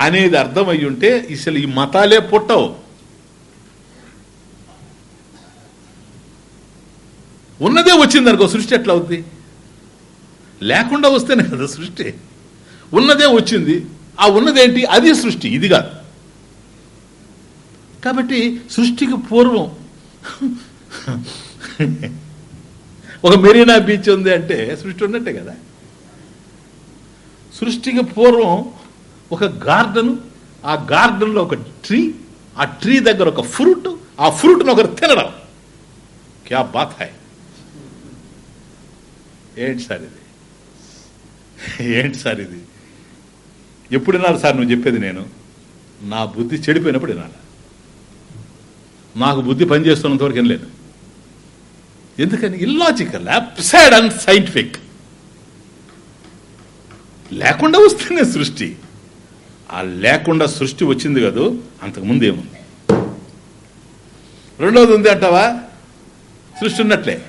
అనేది అర్థమై ఉంటే అసలు ఈ మతాలే పుట్టవు. ఉన్నదే వచ్చింది అనుకో సృష్టి ఎట్లా అవుద్ది? లేకుండా వస్తేనే [laughs] కదా సృష్టి. ఉన్నదే వచ్చింది ఆ ఉన్నదేంటి? అది సృష్టి ఇది కాదు. కాబట్టి సృష్టికి పూర్వం [laughs] ఒక మెరీనా బీచ్ ఉంది అంటే సృష్టి ఉన్నట్టే కదా. సృష్టికి పూర్వం ఒక గార్డెన్ ఆ గార్డెన్లో ఒక ట్రీ ఆ ట్రీ దగ్గర ఒక ఫ్రూట్ ఆ ఫ్రూట్ను ఒకరు తినడం. క్యా బాత్ హాయ్ ఏంటి సార్ ఇది? ఏంటి సార్ ఇది? ఎప్పుడు విన్నాడు సార్ నువ్వు చెప్పేది నేను? నా బుద్ధి చెడిపోయినప్పుడు వినాలి. నాకు బుద్ధి పనిచేస్తున్నంత వరకు వినలేను ఎందుకని? ఇల్లాజికల్ అప్సైడ్ అండ్ సైంటిఫిక్ లేకుండా వస్తుంది సృష్టి. ఆ లేకుండా సృష్టి వచ్చింది కదూ అంతకుముందు ఏముంది? రెండవది ఉంది అంటావా? సృష్టి ఉన్నట్లే.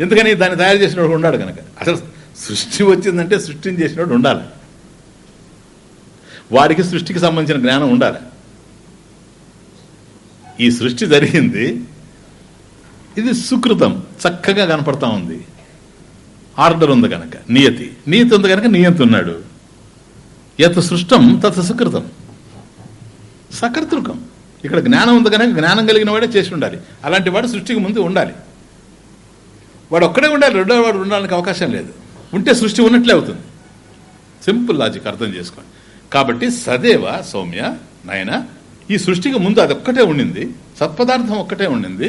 ఎందుకని? దాన్ని తయారు చేసినవాడు ఉన్నాడు కనుక. అసలు సృష్టి వచ్చిందంటే సృష్టిని చేసినోడు ఉండాలి. వాడికి సృష్టికి సంబంధించిన జ్ఞానం ఉండాలి. ఈ సృష్టి జరిగింది. ఇది సుకృతం చక్కగా కనపడతా ఉంది. ఆర్డర్ ఉంది కనుక నియతి. నియతి ఉంది కనుక నియంతి ఉన్నాడు. యత్ సృష్టం తత్ సుకృతం. సకర్తృకం. ఇక్కడ జ్ఞానం ఉంది కనుక జ్ఞానం కలిగిన వాడే చేసి ఉండాలి. అలాంటి వాడు సృష్టికి ముందు ఉండాలి. వాడు ఒక్కడే ఉండాలి రెండో వాడు ఉండడానికి అవకాశం లేదు. ఉంటే సృష్టి ఉన్నట్లే అవుతుంది. సింపుల్ లాజిక్ అర్థం చేసుకోండి. కాబట్టి సదేవ సౌమ్య నాయన ఈ సృష్టికి ముందు అది ఒక్కటే ఉండింది సత్పదార్థం ఒక్కటే ఉండింది.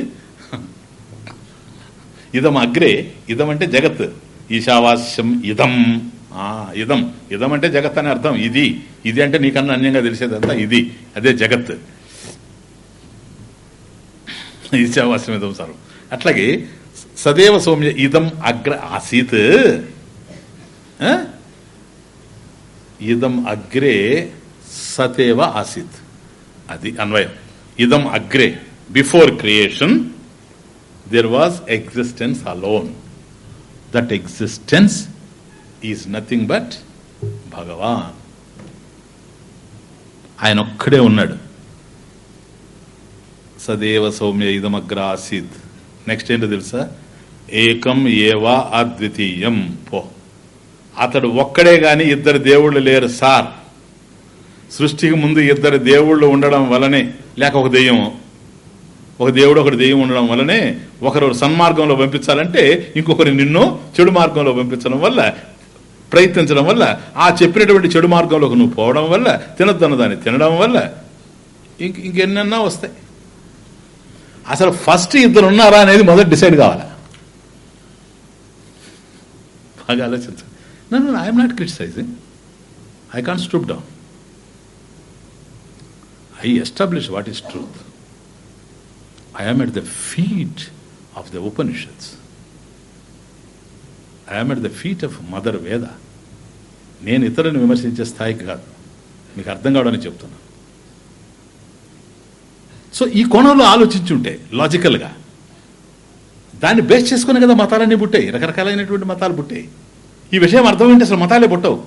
ఇదం అగ్రే ఇదం అంటే జగత్. ఈశావాస్యం ఇదం. ఆ ఇదం. ఇదం అంటే జగత్ అని అర్థం. ఇది. ఇది అంటే నీకన్నా అన్యంగా తెలిసేదంతా ఇది. అదే జగత్. ఈశావాస్యం ఇదం సర్వం అట్లాగే సదేవ సౌమ్య ఇదం అగ్ర ఆసీత్. ఇదం అగ్రే సతేవ ఆసీత్. అది అన్వయం. ఇదం అగ్రే before creation there was existence alone that existence is nothing but Bhagavan ఆయన ఒక్కడే ఉన్నాడు. సదేవ సౌమ్య ఇదమగ్ర ఆసీత్. నెక్స్ట్ ఏంటో తెలుసా? ఏకం ఏవా అద్వితీయం. పో. అతడు ఒక్కడే గాని ఇద్దరు దేవుళ్ళు లేరు సార్. సృష్టికి ముందు ఇద్దరు దేవుళ్ళు ఉండడం వలనే లేక ఒక దెయ్యము. ఒక దేవుడు ఒకటి దెయ్యం ఉండడం వల్లనే ఒకరు సన్మార్గంలో పంపించాలంటే ఇంకొకరు నిన్ను చెడు మార్గంలో పంపించడం వల్ల ప్రయత్నించడం వల్ల ఆ చెప్పినటువంటి చెడు మార్గంలోకి నువ్వు పోవడం వల్ల తినద్దన్న దాన్ని తినడం వల్ల ఇంక ఇంకెన్నన్నా వస్తాయి. అసలు ఫస్ట్ ఇద్దరు ఉన్నారా అనేది మొదటి డిసైడ్ కావాలి? బాగా ఆలోచించండి No, no, no, I am not criticizing. I can't stoop down. I establish what is truth. I am at the feet of the Upanishads. I am at the feet of Mother Veda. నేను ఇతరులను విమర్శించే స్థాయికి కాదు మీకు అర్థం కావడానికి చెప్తున్నా సో ఈ కోణంలో ఆలోచించుంటే లాజికల్గా దాన్ని బేస్ చేసుకుని కదా మతాలన్నీ పుట్టాయి రకరకాలైనటువంటి మతాలు పుట్టాయి ఈ విషయం అర్థమైంటే అసలు మతాలే పుట్టవు.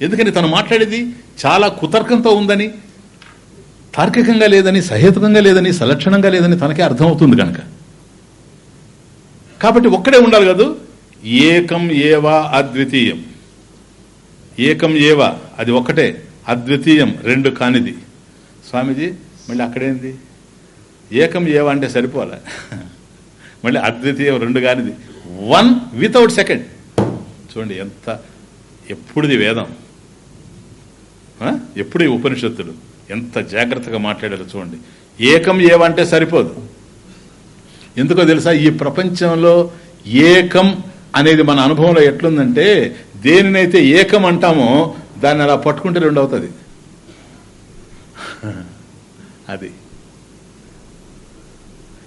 ఎందుకని తను మాట్లాడేది చాలా కుతర్కంతో ఉందని తార్కికంగా లేదని సహేతుకంగా లేదని సలక్షణంగా లేదని తనకే అర్థమవుతుంది కనుక కాబట్టి ఒక్కడే ఉండాలి కదూ ఏకం ఏవా అద్వితీయం. ఏకం ఏవా అది ఒక్కటే అద్వితీయం రెండు కానిది. స్వామీజీ మళ్ళీ అక్కడేంది? ఏకం ఏవా అంటే సరిపోలే మళ్ళీ అద్వితీయం రెండు కానిది. One without second. చూడండి ఎంత ఎప్పుడుది వేదం? ఆ? ఎప్పుడు ఈ ఉపనిషత్తులు ఎంత జాగ్రత్తగా మాట్లాడారు చూడండి. ఏకం ఏవంటే సరిపోదు. ఎందుకో తెలుసా ఈ ప్రపంచంలో ఏకం అనేది మన అనుభవంలో ఎట్లుందంటే దేనినైతే ఏకం అంటామో దాన్ని అలా పట్టుకుంటే రెండు అవుతుంది అది.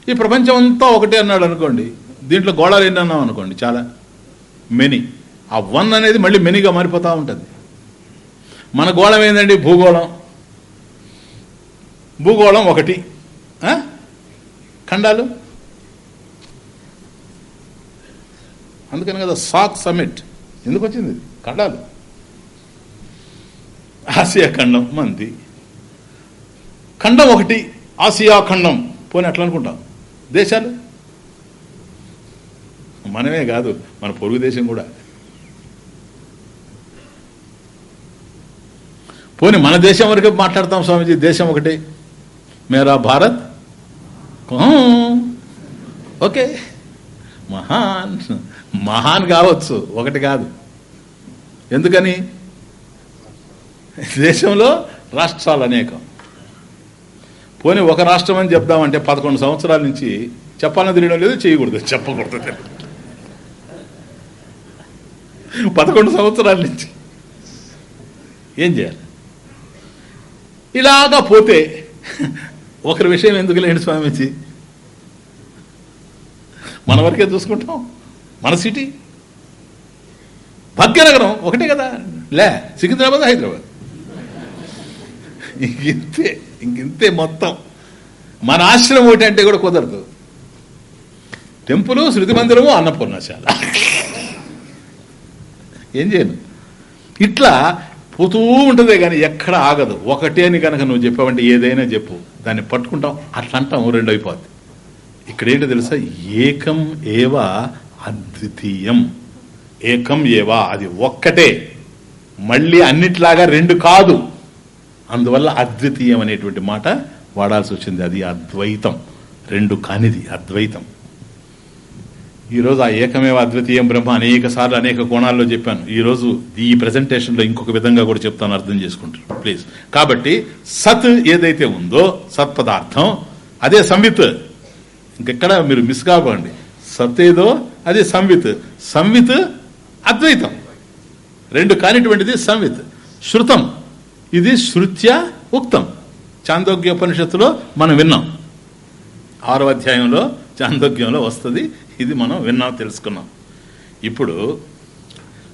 ఈ ప్రపంచం అంతా ఒకటే అన్నాడు అనుకోండి. దీంట్లో గోళాలు ఎన్ని అన్నాం అనుకోండి చాలా. మెనీ ఆ వన్ అనేది మళ్ళీ మెనీగా మారిపోతూ ఉంటుంది. మన గోళం ఏందండి? భూగోళం. భూగోళం ఒకటి. ఆ? ఖండాలు? అందుకని కదా సాక్ సమిట్. ఎందుకు వచ్చింది? ఖండాలు. ఆసియా ఖండం మంది. ఖండం ఒకటి ఆసియా ఖండం. పోనీ అట్లా అనుకుంటాం. దేశాలు? మనమే కాదు మన పొరుగు దేశం కూడా. పోనీ మన దేశం వరకు మాట్లాడతాం స్వామీజీ దేశం ఒకటి. మేరా భారత్? ఓకే. మహాన్. మహాన్ కావచ్చు ఒకటి కాదు. ఎందుకని? దేశంలో రాష్ట్రాలు అనేకం. పోనీ ఒక రాష్ట్రం అని చెప్దామంటే పదకొండు సంవత్సరాల నుంచి చెప్పాలని తెలియడం లేదు చేయకూడదు. చెప్పకూడదు పదకొండు సంవత్సరాల నుంచి. ఏం చేయాలి? ఇలాగా పోతే ఒకరి విషయం ఎందుకు లేండి స్వామీజీ? మన వరకే చూసుకుంటాం. మన సిటీ. భాగ్యనగరం ఒకటే కదా. లే సికింద్రాబాద్ హైదరాబాద్. ఇంతే ఇంకింతే మొత్తం. మన ఆశ్రమం ఒకటి అంటే కూడా కుదరదు. టెంపుల్ శృతి మందిరము అన్నపూర్ణశాల. ఏం చేయను? ఇట్లా పోతూ ఉంటుందే కానీ ఎక్కడ ఆగదు. ఒకటే అని కనుక నువ్వు చెప్పావంటే ఏదైనా చెప్పు. దాన్ని పట్టుకుంటాం అట్లా అంటాం రెండు అయిపోద్ది ఇక్కడ ఏంటో తెలుసా? ఏకం ఏవా అద్వితీయం. ఏకం ఏవా అది ఒక్కటే. మళ్ళీ అన్నిట్లాగా రెండు కాదు. అందువల్ల అద్వితీయం అనేటువంటి మాట వాడాల్సి వచ్చింది అది అద్వైతం. రెండు కానిది అద్వైతం. ఈరోజు ఆ ఏకమేవ అద్వితీయం బ్రహ్మ అనేక సార్లు అనేక కోణాల్లో చెప్పాను. ఈరోజు ఈ ప్రెజెంటేషన్లో ఇంకొక విధంగా కూడా చెప్తాను అర్థం చేసుకుంటారు ప్లీజ్ కాబట్టి సత్ ఏదైతే ఉందో సత్పదార్థం అదే సంవిత్. ఇంకెక్కడ మీరు మిస్ కాకండి. సత్ ఏదో అదే సంవిత్. సంవిత్ అద్వైతం. రెండు కానిటువంటిది సంవిత్. శృతం ఇది శృత్య ఉక్తం. చాందోగ్యోపనిషత్తులో మనం విన్నాం. ఆరో అధ్యాయంలో చాందోగ్యంలో వస్తుంది ఇది మనం విన్నాం తెలుసుకున్నాం. ఇప్పుడు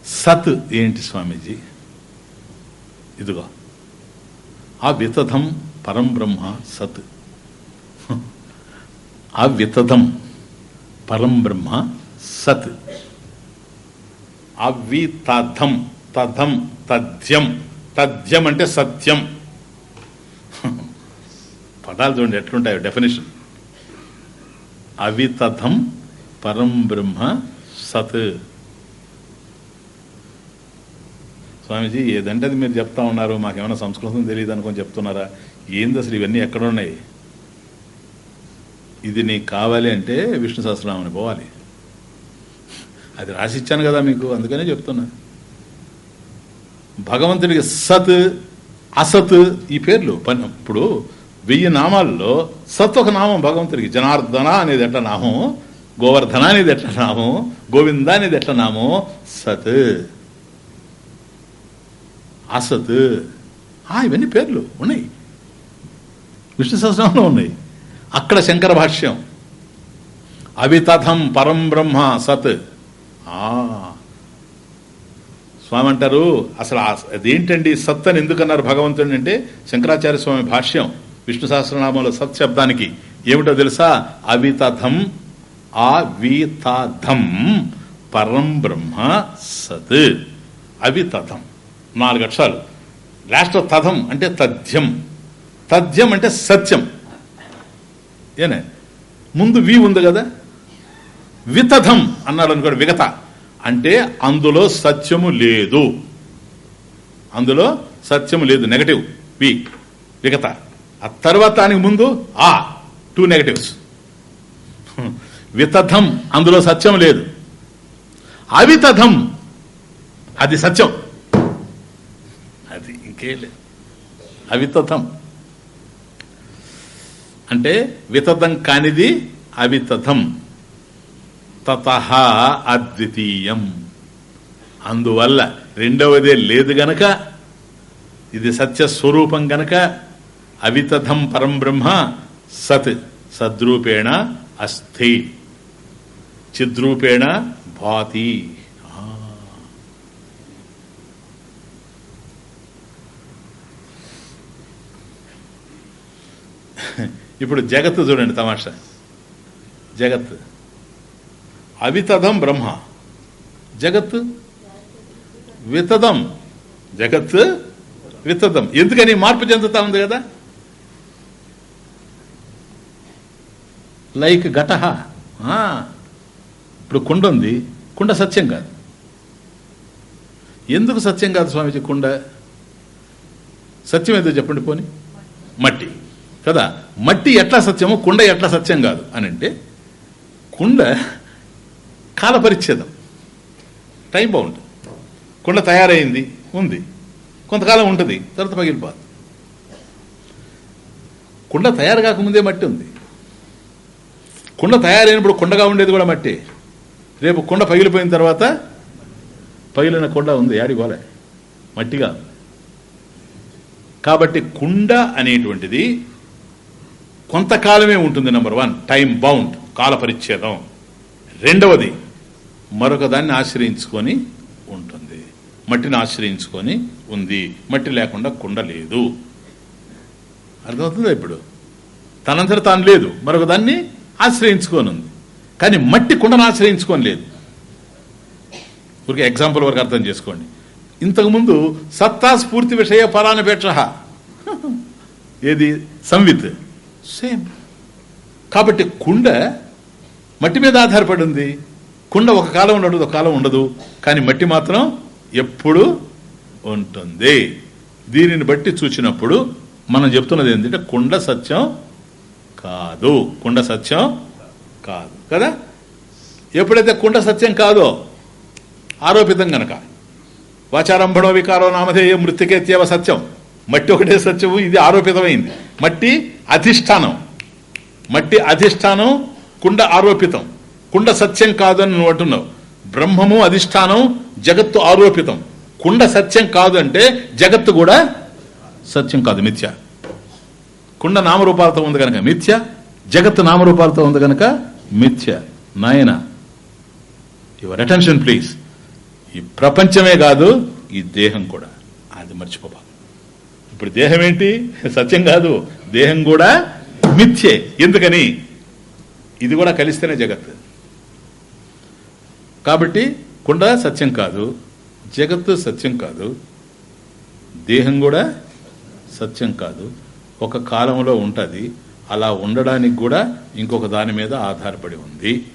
సత్ ఏంటి స్వామీజీ? ఇదిగో. ఆ పరం బ్రహ్మ సత్. ఆ పరం బ్రహ్మ సత్. అవితథం తథం తథ్యం. తథ్యం అంటే సత్యం. పదాలు చూడండి ఎట్లుంటాయో డెఫినేషన్ అవితథం పరం బ్రహ్మ సత్. స్వామీజీ ఏదంటే అది మీరు చెప్తా ఉన్నారు మాకేమైనా సంస్కృతం తెలియదు అనుకొని చెప్తున్నారా? ఏంది అసలు ఇవన్నీ ఎక్కడ ఉన్నాయి? ఇది నీకు కావాలి అంటే విష్ణు సహస్రనామని పోవాలి. అది రాసిచ్చాను కదా మీకు అందుకనే చెప్తున్నా. భగవంతుడికి సత్ అసత్ ఈ పేర్లు. పని ఇప్పుడు వెయ్యి నామాల్లో సత్ ఒక నామం భగవంతుడికి. జనార్దన అనేది ఎట్లా నామం? గోవర్ధన అనేది ఎట్లా నామం? గోవింద అనేది ఎట్లా నామం? సత్. అసత్ ఆ ఇవన్నీ పేర్లు ఉన్నాయి. విష్ణు సహస్రంలో ఉన్నాయి. అక్కడ శంకర భాష్యం. అవితథం పరం బ్రహ్మ సత్. ఆ. స్వామి అంటారు అసలు అదేంటండి సత్ అని ఎందుకన్నారు భగవంతుడిని అంటే శంకరాచార్య స్వామి భాష్యం విష్ణు సహస్రనామంలో సత్ శబ్దానికి. ఏమిటో తెలుసా? అవితథం అవితథం పరం బ్రహ్మ సత్ అవితథం. నాలుగు అక్షరాలు. లాస్ట్ తథం అంటే తథ్యం. తథ్యం అంటే సత్యం. ఏనే? ముందు వి ఉంది కదా? వితథం అన్నాడు అనుకోడు విగత. అంటే అందులో సత్యము లేదు. అందులో సత్యము లేదు నెగటివ్ వి. విగత. ఆ తర్వాత దానికి ముందు ఆ టూ నెగటివ్స్ వితథం అందులో సత్యం లేదు. అవితథం అది సత్యం. అది ఇంకే లేదు. అవితథం. అంటే వితథం కానిది అవితథం. తత అద్వితీయం. అందువల్ల రెండవదే లేదు గనక ఇది సత్య స్వరూపం గనక అవితథం పరం బ్రహ్మ సత్ సద్రూపేణ అస్థి. చిద్రూపేణ భాతి. ఇప్పుడు జగత్తు చూడండి తమాషా. జగత్. అవితదం బ్రహ్మ. జగత్? వితదం. జగత్ వితదం. ఎందుకని మార్పు చెందుతా ఉంది కదా? లైక్ ఘట. ఇప్పుడు కుండ ఉంది. కుండ సత్యం కాదు. ఎందుకు సత్యం కాదు స్వామీజీ కుండ? సత్యం ఏదో చెప్పండి పోని. మట్టి. కదా? మట్టి ఎట్లా సత్యమో కుండ ఎట్లా సత్యం కాదు అని అంటే కుండ కాలపరిచ్ఛేదం టైం బౌండ్ కుండ తయారైంది ఉంది. కొంతకాలం ఉంటుంది తర్వాత పగిలిపోదు. కుండ తయారు కాకముందే మట్టి ఉంది. కుండ తయారైనప్పుడు కుండగా ఉండేది కూడా మట్టి. రేపు కుండ పగిలిపోయిన తర్వాత పగిలిన కుండ ఉంది యాడి గోలే. మట్టిగా కాబట్టి కుండ అనేటువంటిది కొంతకాలమే ఉంటుంది నెంబర్ వన్ టైం బౌండ్ కాల పరిచ్ఛేదం. రెండవది మరొక దాన్ని ఆశ్రయించుకొని ఉంటుంది. మట్టిని ఆశ్రయించుకొని ఉంది. మట్టి లేకుండా కుండ లేదు. అర్థమవుతుందా ఇప్పుడు? తనంతట తాను లేదు మరొక దాన్ని ఆశ్రయించుకొని ఉంది. కానీ మట్టి కుండను ఆశ్రయించుకొని లేదు. ఊరికే ఎగ్జాంపుల్ వరకు అర్థం చేసుకోండి. ఇంతకుముందు సత్తా స్ఫూర్తి విషయ పరానపేక్ష. ఏది? సంవిత్. సేమ్. కాబట్టి కుండ మట్టి మీద ఆధారపడి ఉంది. కుండ ఒక కాలం ఉండదు ఒక కాలం ఉండదు. కానీ మట్టి మాత్రం ఎప్పుడు ఉంటుంది. దీనిని బట్టి చూసినప్పుడు మనం చెప్తున్నది ఏంటంటే కుండ సత్యం కాదు. కుండ సత్యం కాదు. కదా? ఎప్పుడైతే కుండ సత్యం కాదో ఆరోపితం గనక. వాచారంభణో వికారో నామధేయ మృతికేత్యవ సత్యం. మట్టి ఒకటే సత్యము ఇది ఆరోపితమైంది. మట్టి అధిష్టానం. మట్టి అధిష్టానం కుండ ఆరోపితం. కుండ సత్యం కాదు అని నువ్వు అంటున్నావు. బ్రహ్మము అధిష్టానం జగత్తు ఆరోపితం. కుండ సత్యం కాదు అంటే జగత్తు కూడా సత్యం కాదు మిథ్య. కుండ నామరూపాలతో ఉంది కనుక మిథ్య. జగత్తు నామరూపాలతో ఉంది కనుక మిథ్య నాయన. యువర్ అటెన్షన్ ప్లీజ్ ఈ ప్రపంచమే కాదు ఈ దేహం కూడా. అది మర్చిపోబా. ఇప్పుడు దేహం ఏంటి సత్యం కాదు. దేహం కూడా మిథ్యే. ఎందుకని? ఇది కూడా కలిస్తేనే జగత్. కాబట్టి కుండ సత్యం కాదు జగత్తు సత్యం కాదు దేహం కూడా సత్యం కాదు. ఒక కాలంలో ఉంటుంది అలా ఉండడానికి కూడా ఇంకొక దాని మీద ఆధారపడి ఉంది.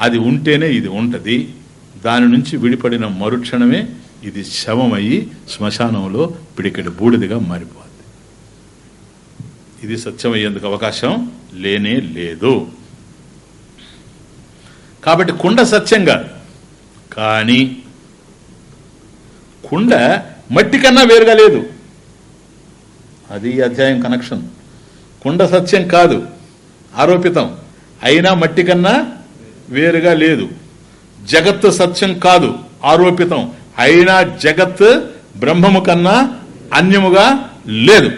అది ఉంటేనే ఇది ఉంటుంది. దాని నుంచి విడిపడిన మరుక్షణమే ఇది శవమయ్యి శ్మశానంలో పిడికెడు బూడిదిగా మారిపోద్ది. ఇది సత్యమయ్యేందుకు అవకాశం లేనే లేదు. కాబట్టి కుండ సత్యంగా కానీ కుండ మట్టి కన్నా వేరుగా లేదు. అది అధ్యాయం కనెక్షన్. కుండ సత్యం కాదు. ఆరోపితం. అయినా మట్టి కన్నా వేరుగా లేదు. జగత్తు సత్యం కాదు. ఆరోపితం. అయినా జగత్ బ్రహ్మము కన్నా అన్యముగా లేదు.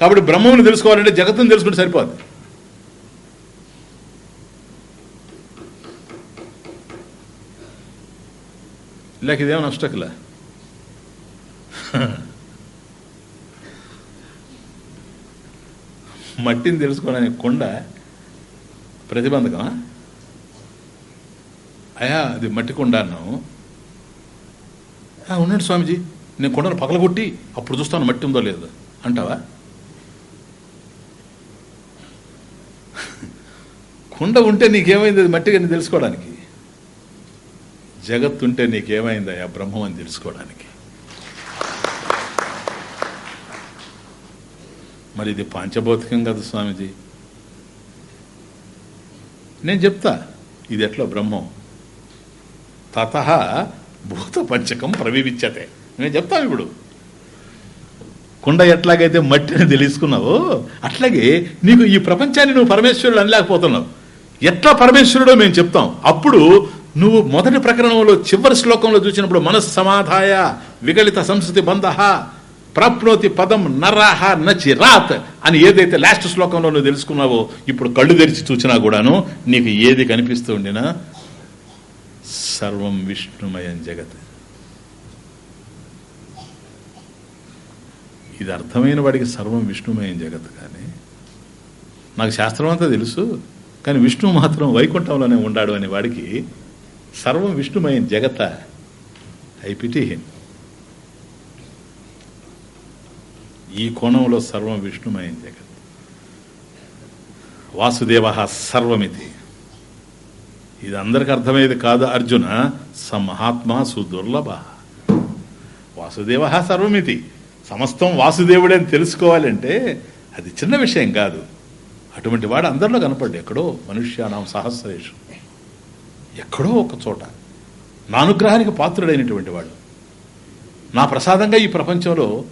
కాబట్టి బ్రహ్మమును తెలుసుకోవాలంటే జగత్తును తెలుసుకుంటే సరిపోదు లేక ఇదేమో నష్టకలే? మట్టిని తెలుసుకోవడానికి కొండ ప్రతిబంధకమా? అయా అది మట్టి కొండ అన్నావు. ఉన్నాడు స్వామిజీ. నేను కొండను పగలగొట్టి అప్పుడు చూస్తాను మట్టి ఉందో లేదో. అంటావా? కుండ ఉంటే నీకేమైంది? అది మట్టిగా తెలుసుకోవడానికి. జగత్తుంటే ఉంటే నీకేమైందయ్యా బ్రహ్మం అని తెలుసుకోవడానికి. మరి ఇది పాంచభౌతికం కదా స్వామిజీ. నేను చెప్తా ఇది ఎట్లా బ్రహ్మం? తత భూత పంచకం ప్రవివిచ్చతే నేను చెప్తాను ఇప్పుడు. కుండ ఎట్లాగైతే మట్టిని తెలుసుకున్నావో అట్లాగే నీకు ఈ ప్రపంచాన్ని నువ్వు పరమేశ్వరుడు అనలేకపోతున్నావు. ఎట్లా పరమేశ్వరుడో మేము చెప్తాం. అప్పుడు నువ్వు మొదటి ప్రకరణంలో చివరి శ్లోకంలో చూసినప్పుడు మనస్సమాధాయ విగళిత సంస్కృతి బంధ ప్రాప్నోతి పదం నరాహ నచిరాత్ అని ఏదైతే లాస్ట్ శ్లోకంలో నువ్వు తెలుసుకున్నావో ఇప్పుడు కళ్ళు తెరిచి చూసినా కూడాను నీకు ఏది కనిపిస్తూ ఉండినా సర్వం విష్ణుమయం జగత్. ఇది అర్థమైన వాడికి సర్వం విష్ణుమయం జగత్ కానీ నాకు శాస్త్రం అంతా తెలుసు కానీ విష్ణు మాత్రం వైకుంఠంలోనే ఉండాడు అనే వాడికి సర్వం విష్ణుమయం జగత ఐపిటిహీన్ ఈ కోణంలో సర్వం విష్ణుమయం జగత్ వాసుదేవ సర్వమితి. ఇది అందరికి అర్థమయ్యేది కాదు అర్జున స మహాత్మా సుదుర్లభ. వాసుదేవ సర్వమితి. సమస్తం వాసుదేవుడే అని తెలుసుకోవాలంటే అది చిన్న విషయం కాదు. అటువంటి వాడు అందరిలో కనపడ్డు ఎక్కడో మనుష్యానాం సహస్రేషు. ఎక్కడో ఒక చోట. నా అనుగ్రహానికి పాత్రుడైనటువంటి వాడు. నా ప్రసాదంగా ఈ ప్రపంచంలో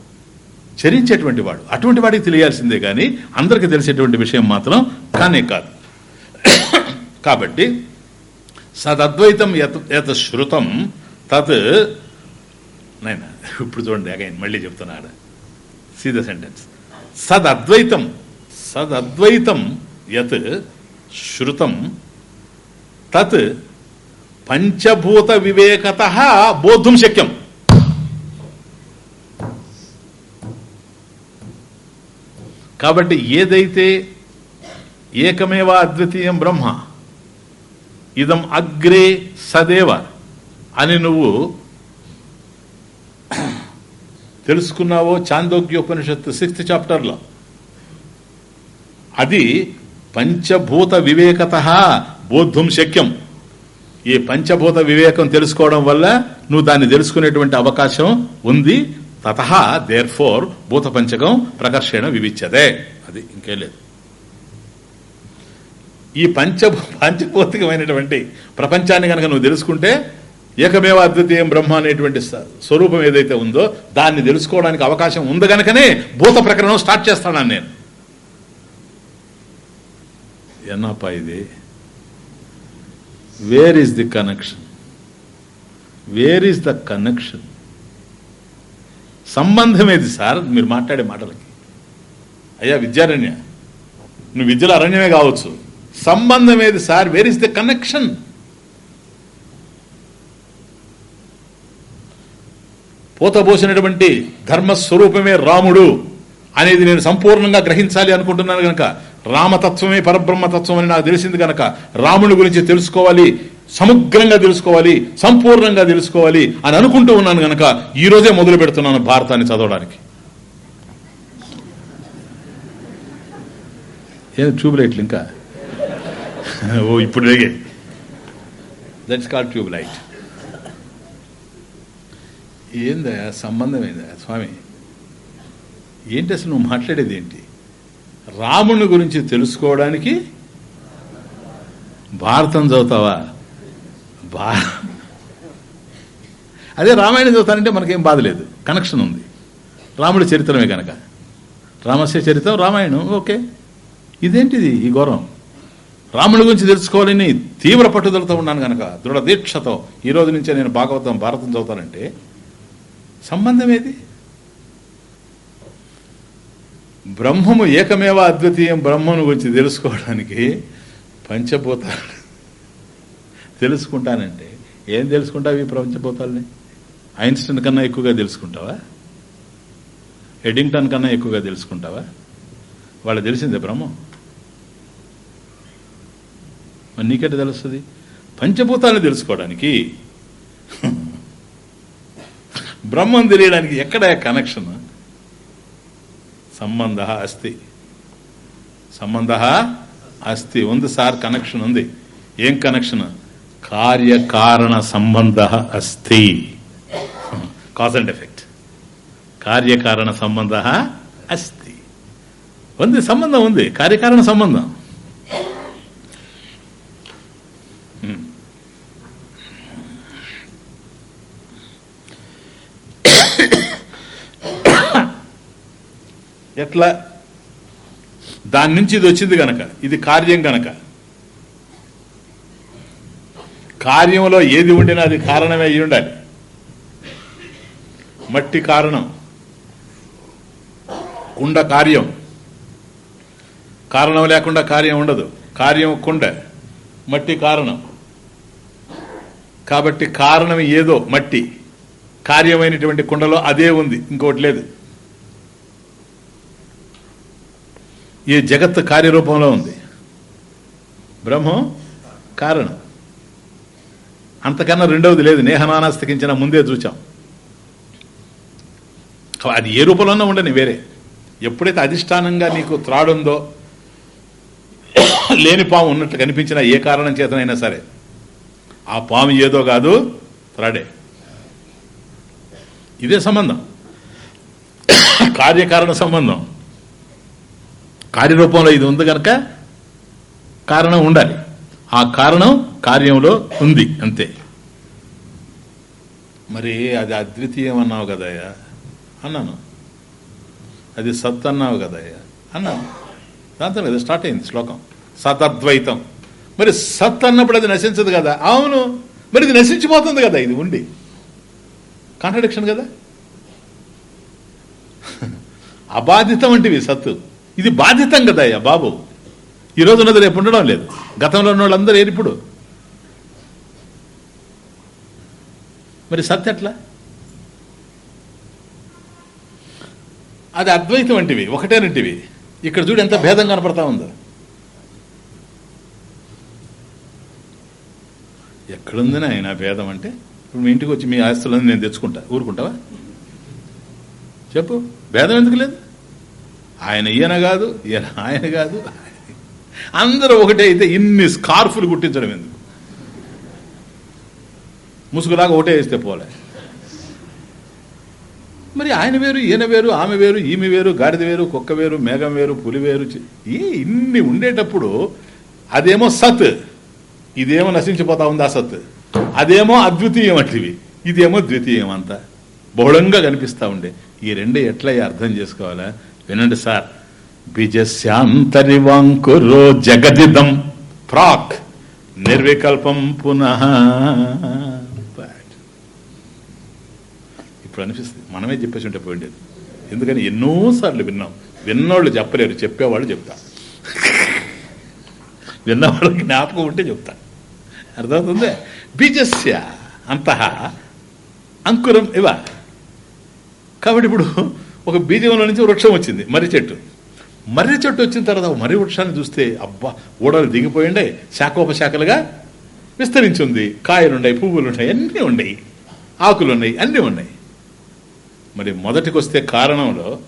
చరించేటువంటి వాడు. అటువంటి వాడికి తెలియాల్సిందే కానీ అందరికి తెలిసేటువంటి విషయం మాత్రం కానే కాదు. కాబట్టి సదద్వైతం యత్ యత్ శృతం తత్ నైనా ఇప్పుడు చూడండి అగైన్ మళ్ళీ చెప్తున్నాడు సీ ద సెంటెన్స్ సదద్వైతం సదద్వైతం యత్ శృతం తత్ పంచభూత వివేకత బోధుం శక్యం. కాబట్టి ఏదైతే ఏకమేవా అద్వితీయం బ్రహ్మ ఇదం అగ్రే సదేవ అని నువ్వు తెలుసుకున్నావో చాందోగ్యోపనిషత్తు సిక్స్త్ చాప్టర్లో. అది పంచభూత వివేకత బోద్ధం శక్యం. ఈ పంచభూత వివేకం తెలుసుకోవడం వల్ల నువ్వు దాన్ని తెలుసుకునేటువంటి అవకాశం ఉంది. తత దేర్ ఫోర్ భూత పంచకం ప్రకర్షణ వివిచ్చదే అది ఇంకే లేదు. ఈ పంచ పంచభౌతికమైనటువంటి ప్రపంచాన్ని కనుక నువ్వు తెలుసుకుంటే ఏకమేవ అద్వితీయం బ్రహ్మ అనేటువంటి స్వరూపం ఏదైతే ఉందో దాన్ని తెలుసుకోవడానికి అవకాశం ఉంది కనుకనే భూత ప్రకరణం స్టార్ట్ చేస్తాను నేను. ఎన్నప్పా ఇది? Where is the connection where is the connection సంబంధం ఏది సార్? మీరు మాట్లాడే మాటలకి. అయ్యా విద్యారణ్య నువ్వు విద్యలో అరణ్యమే కావచ్చు. సంబంధం ఏది sir? Where is the connection పోతబోసినటువంటి ధర్మస్వరూపమే రాముడు అనేది నేను సంపూర్ణంగా గ్రహించాలి అనుకుంటున్నాను కనుక రామతత్వమే పరబ్రహ్మతత్వం అని నాకు తెలిసింది కనుక రాముడి గురించి తెలుసుకోవాలి. సమగ్రంగా తెలుసుకోవాలి సంపూర్ణంగా తెలుసుకోవాలి అని అనుకుంటూ ఉన్నాను గనక ఈరోజే మొదలు పెడుతున్నాను భారతాన్ని చదవడానికి. ఏం ట్యూబ్లైట్లు ఇంకా? ఓ ఇప్పుడు రేగే దట్స్ కాల్ ట్యూబ్ లైట్ ఏందా సంబంధమైందా? స్వామి ఏంటి అసలు నువ్వు మాట్లాడేది ఏంటి? రాముని గురించి తెలుసుకోవడానికి భారతం చదువుతావా? బా అదే రామాయణం చదువుతానంటే మనకేం బాధ లేదు. కనెక్షన్ ఉంది. రాముడి చరిత్రమే కనుక రామస్య చరిత్రం రామాయణం ఓకే. ఇదేంటిది ఈ ఘోరం? రాముడి గురించి తెలుసుకోవాలని తీవ్ర పట్టుదలతో ఉన్నాను కనుక దృఢ దీక్షతో ఈ రోజు నుంచే నేను భాగవతం భారతం చదువుతానంటే సంబంధం ఏది? బ్రహ్మము ఏకమేవ అద్వితీయం బ్రహ్మను గురించి తెలుసుకోవడానికి పంచభూతాలు. తెలుసుకుంటానంటే ఏం తెలుసుకుంటావు ఈ ప్రపంచభూతాలని ఐన్స్టైన్ కన్నా ఎక్కువగా తెలుసుకుంటావా? ఎడింగ్టన్ కన్నా ఎక్కువగా తెలుసుకుంటావా? వాళ్ళు తెలిసిందే బ్రహ్మం. మరి నీకెట తెలుస్తుంది? పంచభూతాలను తెలుసుకోవడానికి [laughs] బ్రహ్మం తెలియడానికి ఎక్కడ కనెక్షన్ సంబంధ అస్తి సంబంధ అస్తి ఉంది సార్ కనెక్షన్ ఉంది. ఏం కనెక్షన్ కార్యకారణ సంబంధ అస్తి కాజ్ అండ్ ఎఫెక్ట్. కార్యకారణ సంబంధ అస్తి ఉంది సంబంధం ఉంది. కార్యకారణ సంబంధం. ఎట్లా? దాని నుంచి ఇది వచ్చింది గనక. ఇది కార్యం గనక. కార్యంలో ఏది ఉండినా అది కారణమే అయి ఉండాలి. మట్టి కారణం. కుండ కార్యం. కారణం లేకుండా కార్యం ఉండదు. కార్యం కుండ. మట్టి కారణం. కాబట్టి కారణం ఏదో మట్టి. కార్యమైనటువంటి కుండలో అదే ఉంది ఇంకోటి లేదు. ఈ జగత్ కార్యరూపంలో ఉంది. బ్రహ్మం కారణం. అంతకన్నా రెండవది లేదు. నేహనానాస్తికించిన ముందే చూచాం. అది ఏ రూపంలోనో ఉండని వేరే. ఎప్పుడైతే అధిష్టానంగా నీకు త్రాడుందో లేని పాము ఉన్నట్టు కనిపించిన ఏ కారణం చేతనైనా సరే ఆ పాము ఏదో కాదు త్రాడే. ఇదే సంబంధం. కార్యకారణ సంబంధం. కార్యరూపంలో ఇది ఉంది కనుక కారణం ఉండాలి. ఆ కారణం కార్యంలో ఉంది అంతే. మరి అది అద్వితీయం అన్నావు కదయ్యా? అన్నాను. అది సత్ అన్నావు కదయ్యా? అన్నాను. దాంతో కదా స్టార్ట్ అయింది శ్లోకం. సతద్వైతం. మరి సత్ అన్నప్పుడు అది నశించదు కదా? అవును. మరి ఇది నశించిపోతుంది కదా? ఇది ఉండి. కాంట్రడిక్షన్ కదా? [laughs] అబాధితం వంటివి సత్తు. ఇది బాధితం కదా బాబు. ఈ ఉన్నది రేపు ఉండడం లేదు. గతంలో ఉన్న వాళ్ళందరూ ఏరిప్పుడు మరి సత్య ఎట్లా? అది అద్వైతం వంటివి ఒకటేనంటివి. ఇక్కడ చూడు ఎంత భేదం కనపడతా ఉందో. ఎక్కడుంది ఆయన భేదం అంటే? ఇప్పుడు మీ ఇంటికి వచ్చి మీ ఆస్తులను నేను తెచ్చుకుంటా. ఊరుకుంటావా? చెప్పు. భేదం ఎందుకు లేదు? ఆయన ఈయన కాదు ఈయన ఆయన కాదు. అందరూ ఒకటే అయితే ఇన్ని స్కార్ఫులు కుట్టించడం ఎందుకు? ముసుగులాగా ఒకటే వేస్తే పోలే. మరి ఆయన వేరు ఈయన వేరు ఆమె వేరు ఈమె వేరు గాడిద వేరు కుక్క వేరు మేఘం వేరు పులి వేరు ఈ ఇన్ని ఉండేటప్పుడు అదేమో సత్ ఇదేమో నశించిపోతా ఉంది ఆ సత్ అదేమో అద్వితీయం అట్లివి ఇదేమో ద్వితీయం అంతా. బహుళంగా కనిపిస్తా ఉండే. ఈ రెండే ఎట్లా అర్థం చేసుకోవాలా? వినండి సార్. బీజస్యాంతరివాంకురో జగదిదం. ప్రాక్ నిర్వికల్పం పునః. ఇప్పుడు అనిపిస్తుంది. మనమే చెప్పేసి ఉంటే పోయిండేది. ఎందుకని ఎన్నోసార్లు విన్నాం. విన్నోళ్ళు చెప్పలేరు. చెప్పేవాళ్ళు చెప్తా. విన్నవాళ్ళకి జ్ఞాపకం ఉంటే చెప్తా. అర్థమవుతుంది? బీజస్య అంత. అంకురం ఇవ. కాబట్టి ఇప్పుడు ఒక బీజంలో నుంచి వృక్షం వచ్చింది. మర్రి చెట్టు. మర్రి చెట్టు వచ్చిన తర్వాత మర్రి వృక్షాన్ని చూస్తే అబ్బా ఊడలు దిగిపోయిండే శాఖోపశాఖలుగా విస్తరించి ఉంది కాయలున్నాయి పువ్వులున్నాయి అన్నీ ఉన్నాయి. ఆకులున్నాయి అన్నీ ఉన్నాయి. మరి మొదటికి వస్తే కారణంలో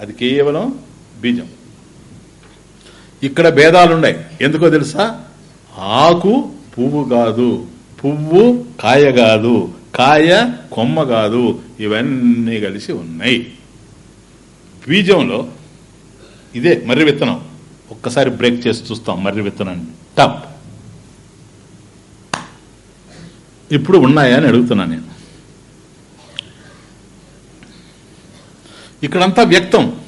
అది కేవలం బీజం. ఇక్కడ భేదాలున్నాయి. ఎందుకో తెలుసా? ఆకు పువ్వు కాదు పువ్వు కాయ కాదు కాయ కొమ్మ కాదు ఇవన్నీ కలిసి ఉన్నాయి. బీజంలో ఇదే మర్రి విత్తనం. ఒక్కసారి బ్రేక్ చేసి చూస్తాం మర్రి విత్తనాన్ని. టప్ ఇప్పుడు ఉన్నాయా అని అడుగుతున్నాను నేను. ఇక్కడంతా వ్యక్తం.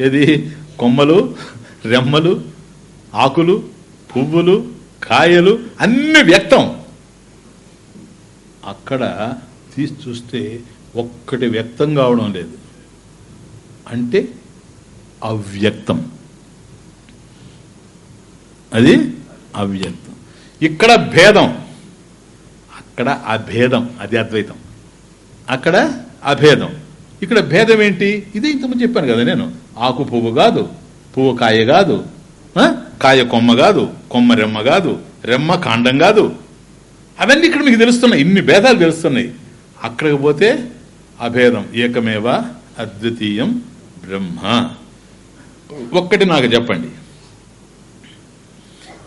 ఏది? కొమ్మలు రెమ్మలు ఆకులు పువ్వులు కాయలు అన్ని వ్యక్తం. అక్కడ తీసి చూస్తే ఒక్కటి వ్యక్తం కావడం లేదు. అంటే అవ్యక్తం. అది అవ్యక్తం. ఇక్కడ భేదం. అక్కడ అభేదం అది అద్వైతం. అక్కడ అభేదం. ఇక్కడ భేదం ఏంటి? ఇదే ఇంతకుముందు చెప్పాను కదా నేను. ఆకు పువ్వు కాదు పువ్వు కాయ కాదు కాయ కొమ్మ కాదు కొమ్మ రెమ్మ కాదు రెమ్మ కాండం కాదు. అవన్నీ ఇక్కడ మీకు తెలుస్తున్నాయి. ఇన్ని భేదాలు తెలుస్తున్నాయి. అక్కడికి పోతే అభేదం. ఏకమేవ అద్వితీయం బ్రహ్మ. ఒక్కటి నాకు చెప్పండి.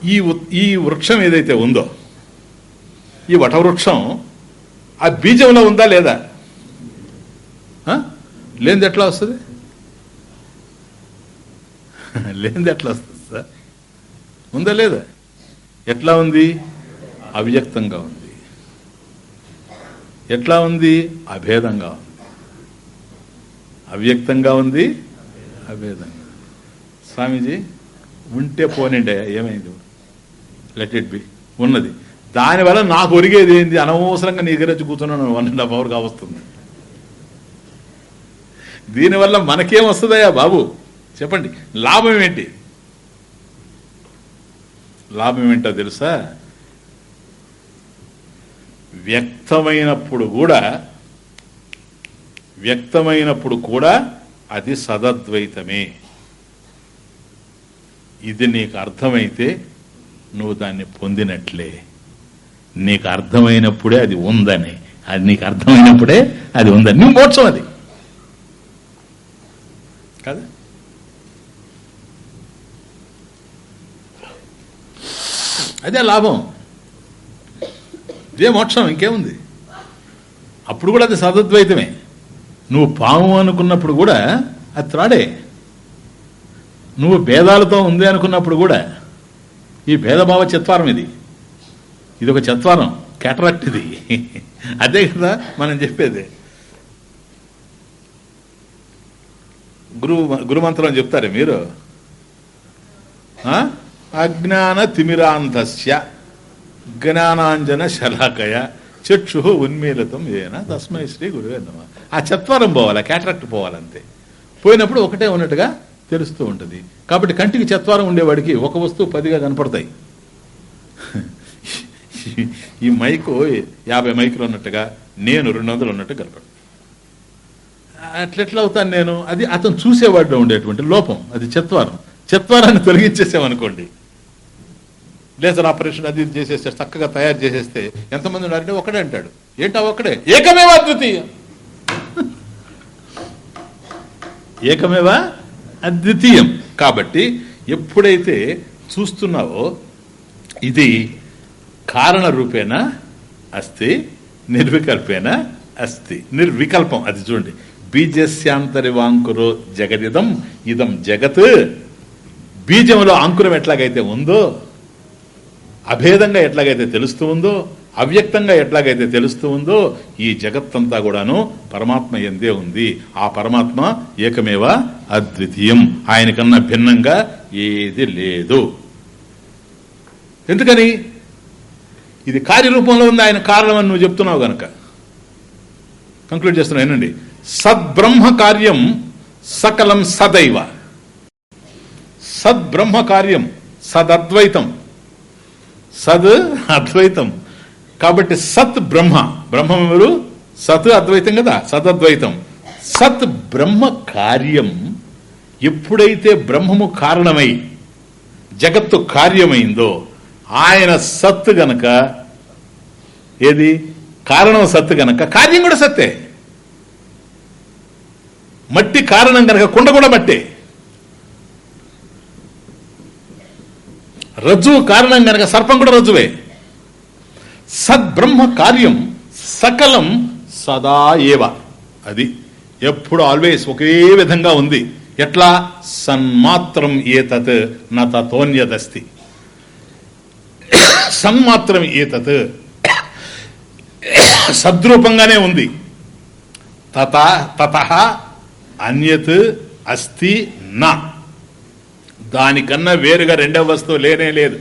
ఈ ఈ వృక్షం ఏదైతే ఉందో ఈ వటవృక్షం ఆ బీజంలో ఉందా లేదా? ఆ? లేనిది ఎట్లా వస్తుంది? [laughs] లేనిది ఎట్లా వస్తుంది సార్? ఉందా లేదా? ఎట్లా ఉంది? అవ్యక్తంగా ఉంది. ఎట్లా ఉంది? అభేదంగా ఉంది. అవ్యక్తంగా ఉంది అభేదంగా స్వామీజీ ఉంటే పోనిండే ఏమైంది? లెట్ ఇట్ బి ఉన్నది. దానివల్ల నాకు ఒరిగేది ఏంది? అనవసరంగా నీ దగ్గర వచ్చి కూర్చున్నాను. వన్ అండ్ హాఫ్ అవర్గా వస్తుంది దీనివల్ల మనకేం వస్తుందయ్యా బాబు? చెప్పండి. లాభం ఏంటి? లాభం ఏంటో తెలుసా? వ్యక్తమైనప్పుడు కూడా వ్యక్తమైనప్పుడు కూడా అది సదద్వైతమే. ఇది నీకు అర్థమైతే నువ్వు దాన్ని పొందినట్లే. నీకు అర్థమైనప్పుడే అది ఉందని. అది నీకు అర్థమైనప్పుడే అది ఉందని. నువ్వు మోక్షం అది. కదా? అదే లాభం. ఇదే మోక్షం ఇంకేముంది? అప్పుడు కూడా అది సదద్వైతమే నువ్వు పాము అనుకున్నప్పుడు కూడా అది త్రాడే. నువ్వు భేదాలతో ఉంది అనుకున్నప్పుడు కూడా ఈ భేదభావ చత్వారం ఇది. ఇది ఒక చత్వారం కేటరాక్ట్ ఇది. అదే కదా మనం చెప్పేది. గురువు గురుమంత్రం చెప్తారే మీరు. ఆ? అజ్ఞాన తిమిరాంధస్య జ్ఞానాంజన శలాకయ చక్షు ఉన్మీలితం ఏనా తస్మై శ్రీ గురువే ఆ చత్వరం పోవాలి క్యాటరాక్ట్ పోవాలంతే. పోయినప్పుడు ఒకటే ఉన్నట్టుగా తెలుస్తూ ఉంటుంది. కాబట్టి కంటికి చత్వారం ఉండేవాడికి ఒక వస్తువు పదిగా కనపడతాయి. ఈ మైకు యాభై మైకులు ఉన్నట్టుగా నేను రెండు వందలు ఉన్నట్టు కనపడు అట్లెట్లా అవుతాను నేను? అది అతను చూసేవాడిలో ఉండేటువంటి లోపం అది చత్వారం. చత్వారాన్ని తొలగించేసామనుకోండి. లేజర్ ఆపరేషన్ అది ఇది చేసేస్తే చక్కగా తయారు చేసేస్తే ఎంతమంది ఉన్నారంటే ఒకడే అంటాడు. ఏంటా ఒక్కడే ఏకమేవా అద్వితీయ ఏకమేవా? అద్వితీయం. కాబట్టి ఎప్పుడైతే చూస్తున్నావో ఇది కారణ రూపేణ అస్తి నిర్వికల్పేన అస్తి నిర్వికల్పం అది చూడండి. బీజస్యాంతరి వాంకురో జగదిదం ఇదం జగత్. బీజంలో అంకురం ఎట్లాగైతే ఉందో అభేదంగా ఎట్లాగైతే తెలుస్తూ ఉందో అవ్యక్తంగా ఎట్లాగైతే తెలుస్తూ ఉందో ఈ జగత్తంతా కూడాను పరమాత్మ ఎందే ఉంది. ఆ పరమాత్మ ఏకమేవ అద్వితీయం. ఆయనకన్నా భిన్నంగా ఏది లేదు. ఎందుకని? ఇది కార్యరూపంలో ఉంది ఆయన కారణం అని నువ్వు చెప్తున్నావు గనక. కంక్లూడ్ చేస్తున్నావు ఏనండి సద్బ్రహ్మ కార్యం సకలం సదైవ. సద్బ్రహ్మ కార్యం సదద్వైతం. సద్ అద్వైతం. కాబట్టి సత్ బ్రహ్మ. బ్రహ్మం ఎవరు? సత్ అద్వైతం కదా సత్ అద్వైతం సత్ బ్రహ్మ కార్యం ఎప్పుడైతే బ్రహ్మము కారణమై జగత్తు కార్యమైందో ఆయన సత్తు గనక ఏది? కారణం సత్తు గనక కార్యం కూడా సత్తే. మట్టి కారణం గనక కుండ కూడా మట్టే. రజ్జువు కారణం గనక సర్పం కూడా రజ్జువే. సద్బ్రహ్మ కార్యం సకలం సదా ఏవ. అది ఎప్పుడు ఆల్వేస్ ఒకే విధంగా ఉంది. ఎట్లా? సన్మాత్రం ఏతత్ నా సన్మాత్రం ఏతత్ సద్రూపంగానే ఉంది. తత తత అన్యత్ అస్తి నా. దానికన్నా వేరుగా రెండవ వస్తువు లేనే లేదు.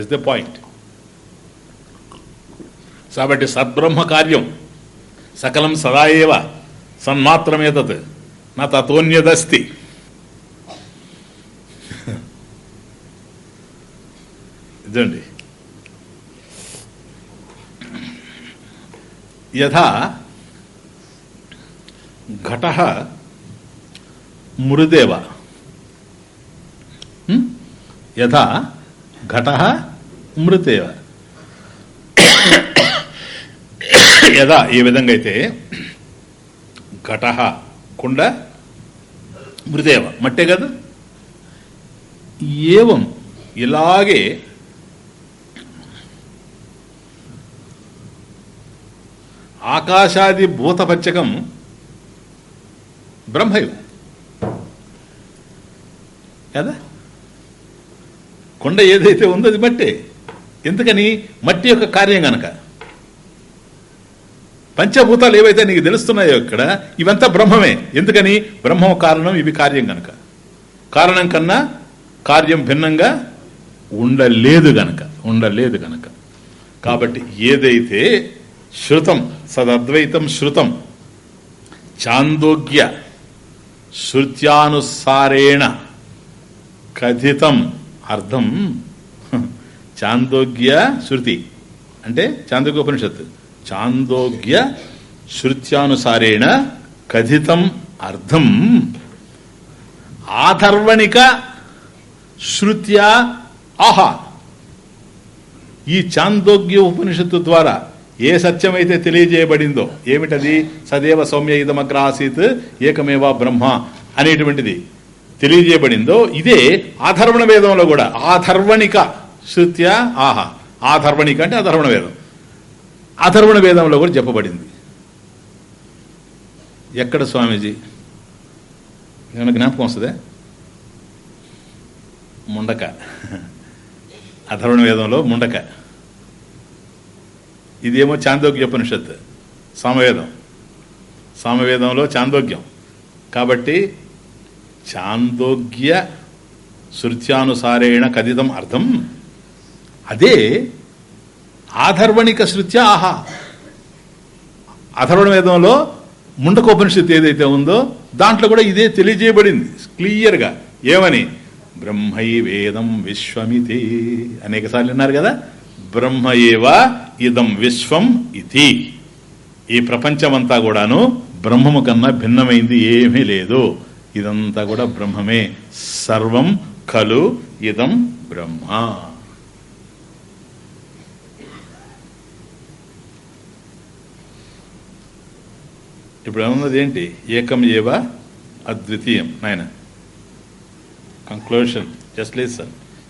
ఇస్ ద పాయింట్ కాబట్టి సద్బ్రహ్మ కార్యం సకలం సదాయేవ సన్మాత్రమేతత్ నా తతోన్యదస్తి. ఇదండి. యథా ఘట మృదేవ. యథా ఘట మృతేవ యదా ఏ విధంగా అయితే ఘటహ కుండ మృదేవ. మట్టే కదా? ఏవం ఇలాగే ఆకాశాది భూతపచ్చకం బ్రహ్మయు. కదా? కొండ ఏదైతే ఉందో అది మట్టే. ఎందుకని? మట్టి యొక్క కార్యం గనక. పంచభూతాలు ఏవైతే నీకు తెలుస్తున్నాయో ఇక్కడ ఇవంతా బ్రహ్మమే. ఎందుకని? బ్రహ్మం కారణం ఇవి కార్యం గనక. కారణం కన్నా కార్యం భిన్నంగా ఉండలేదు గనక. ఉండలేదు గనక. కాబట్టి ఏదైతే శృతం సదద్వైతం శృతం చాందోగ్య శృత్యానుసారేణ కథితం అర్థం చాందోగ్య శృతి. అంటే చాందోగ్య ఉపనిషత్తు చాందోగ్య శృత్యానుసారేణ కథితం అర్థం. ఆధర్వణిక శృత్యా ఆహా. ఈ చాందోగ్య ఉపనిషత్తు ద్వారా ఏ సత్యమైతే తెలియజేయబడిందో ఏమిటది? సదేవ సౌమ్య ఇదమగ్ర ఆసీత్ ఏకమేవా బ్రహ్మ అనేటువంటిది తెలియజేయబడిందో ఇదే ఆధర్వణ వేదంలో కూడా. ఆధర్వణిక శృత్య ఆహా. ఆధర్వణిక అంటే అధర్వణ వేదం. అథర్వణ వేదంలో కూడా చెప్పబడింది. ఎక్కడ స్వామీజీ? ఏమైనా జ్ఞాపకం వస్తుందే? ముండక. అథర్వణ వేదంలో ముండక. ఇదేమో చాందోగ్య ఉపనిషత్. సామవేదం. సామవేదంలో చాందోగ్యం. కాబట్టి చాందోగ్య శృత్యానుసారేణ కథితం అర్థం. అదే ఆధర్వణిక శృత్యా ఆహా. అథర్వణ వేదంలో ముండకోపనిషత్తు ఏదైతే ఉందో దాంట్లో కూడా ఇదే తెలియజేయబడింది క్లియర్గా. ఏమని? బ్రహ్మై వేదం విశ్వమితి. అనేక సార్లు విన్నారు కదా? బ్రహ్మ ఇదం విశ్వం ఇది ఈ ప్రపంచమంతా కూడాను బ్రహ్మము కన్నా భిన్నమైంది ఏమీ లేదు. ఇదంతా కూడా బ్రహ్మమే. సర్వం ఖలు ఇదం బ్రహ్మ. ఇప్పుడు ఏమన్నది ఏంటి? ఏకం ఏవ అద్వితీయం. నాయన. కంక్లూషన్ జస్ట్ లేదు సార్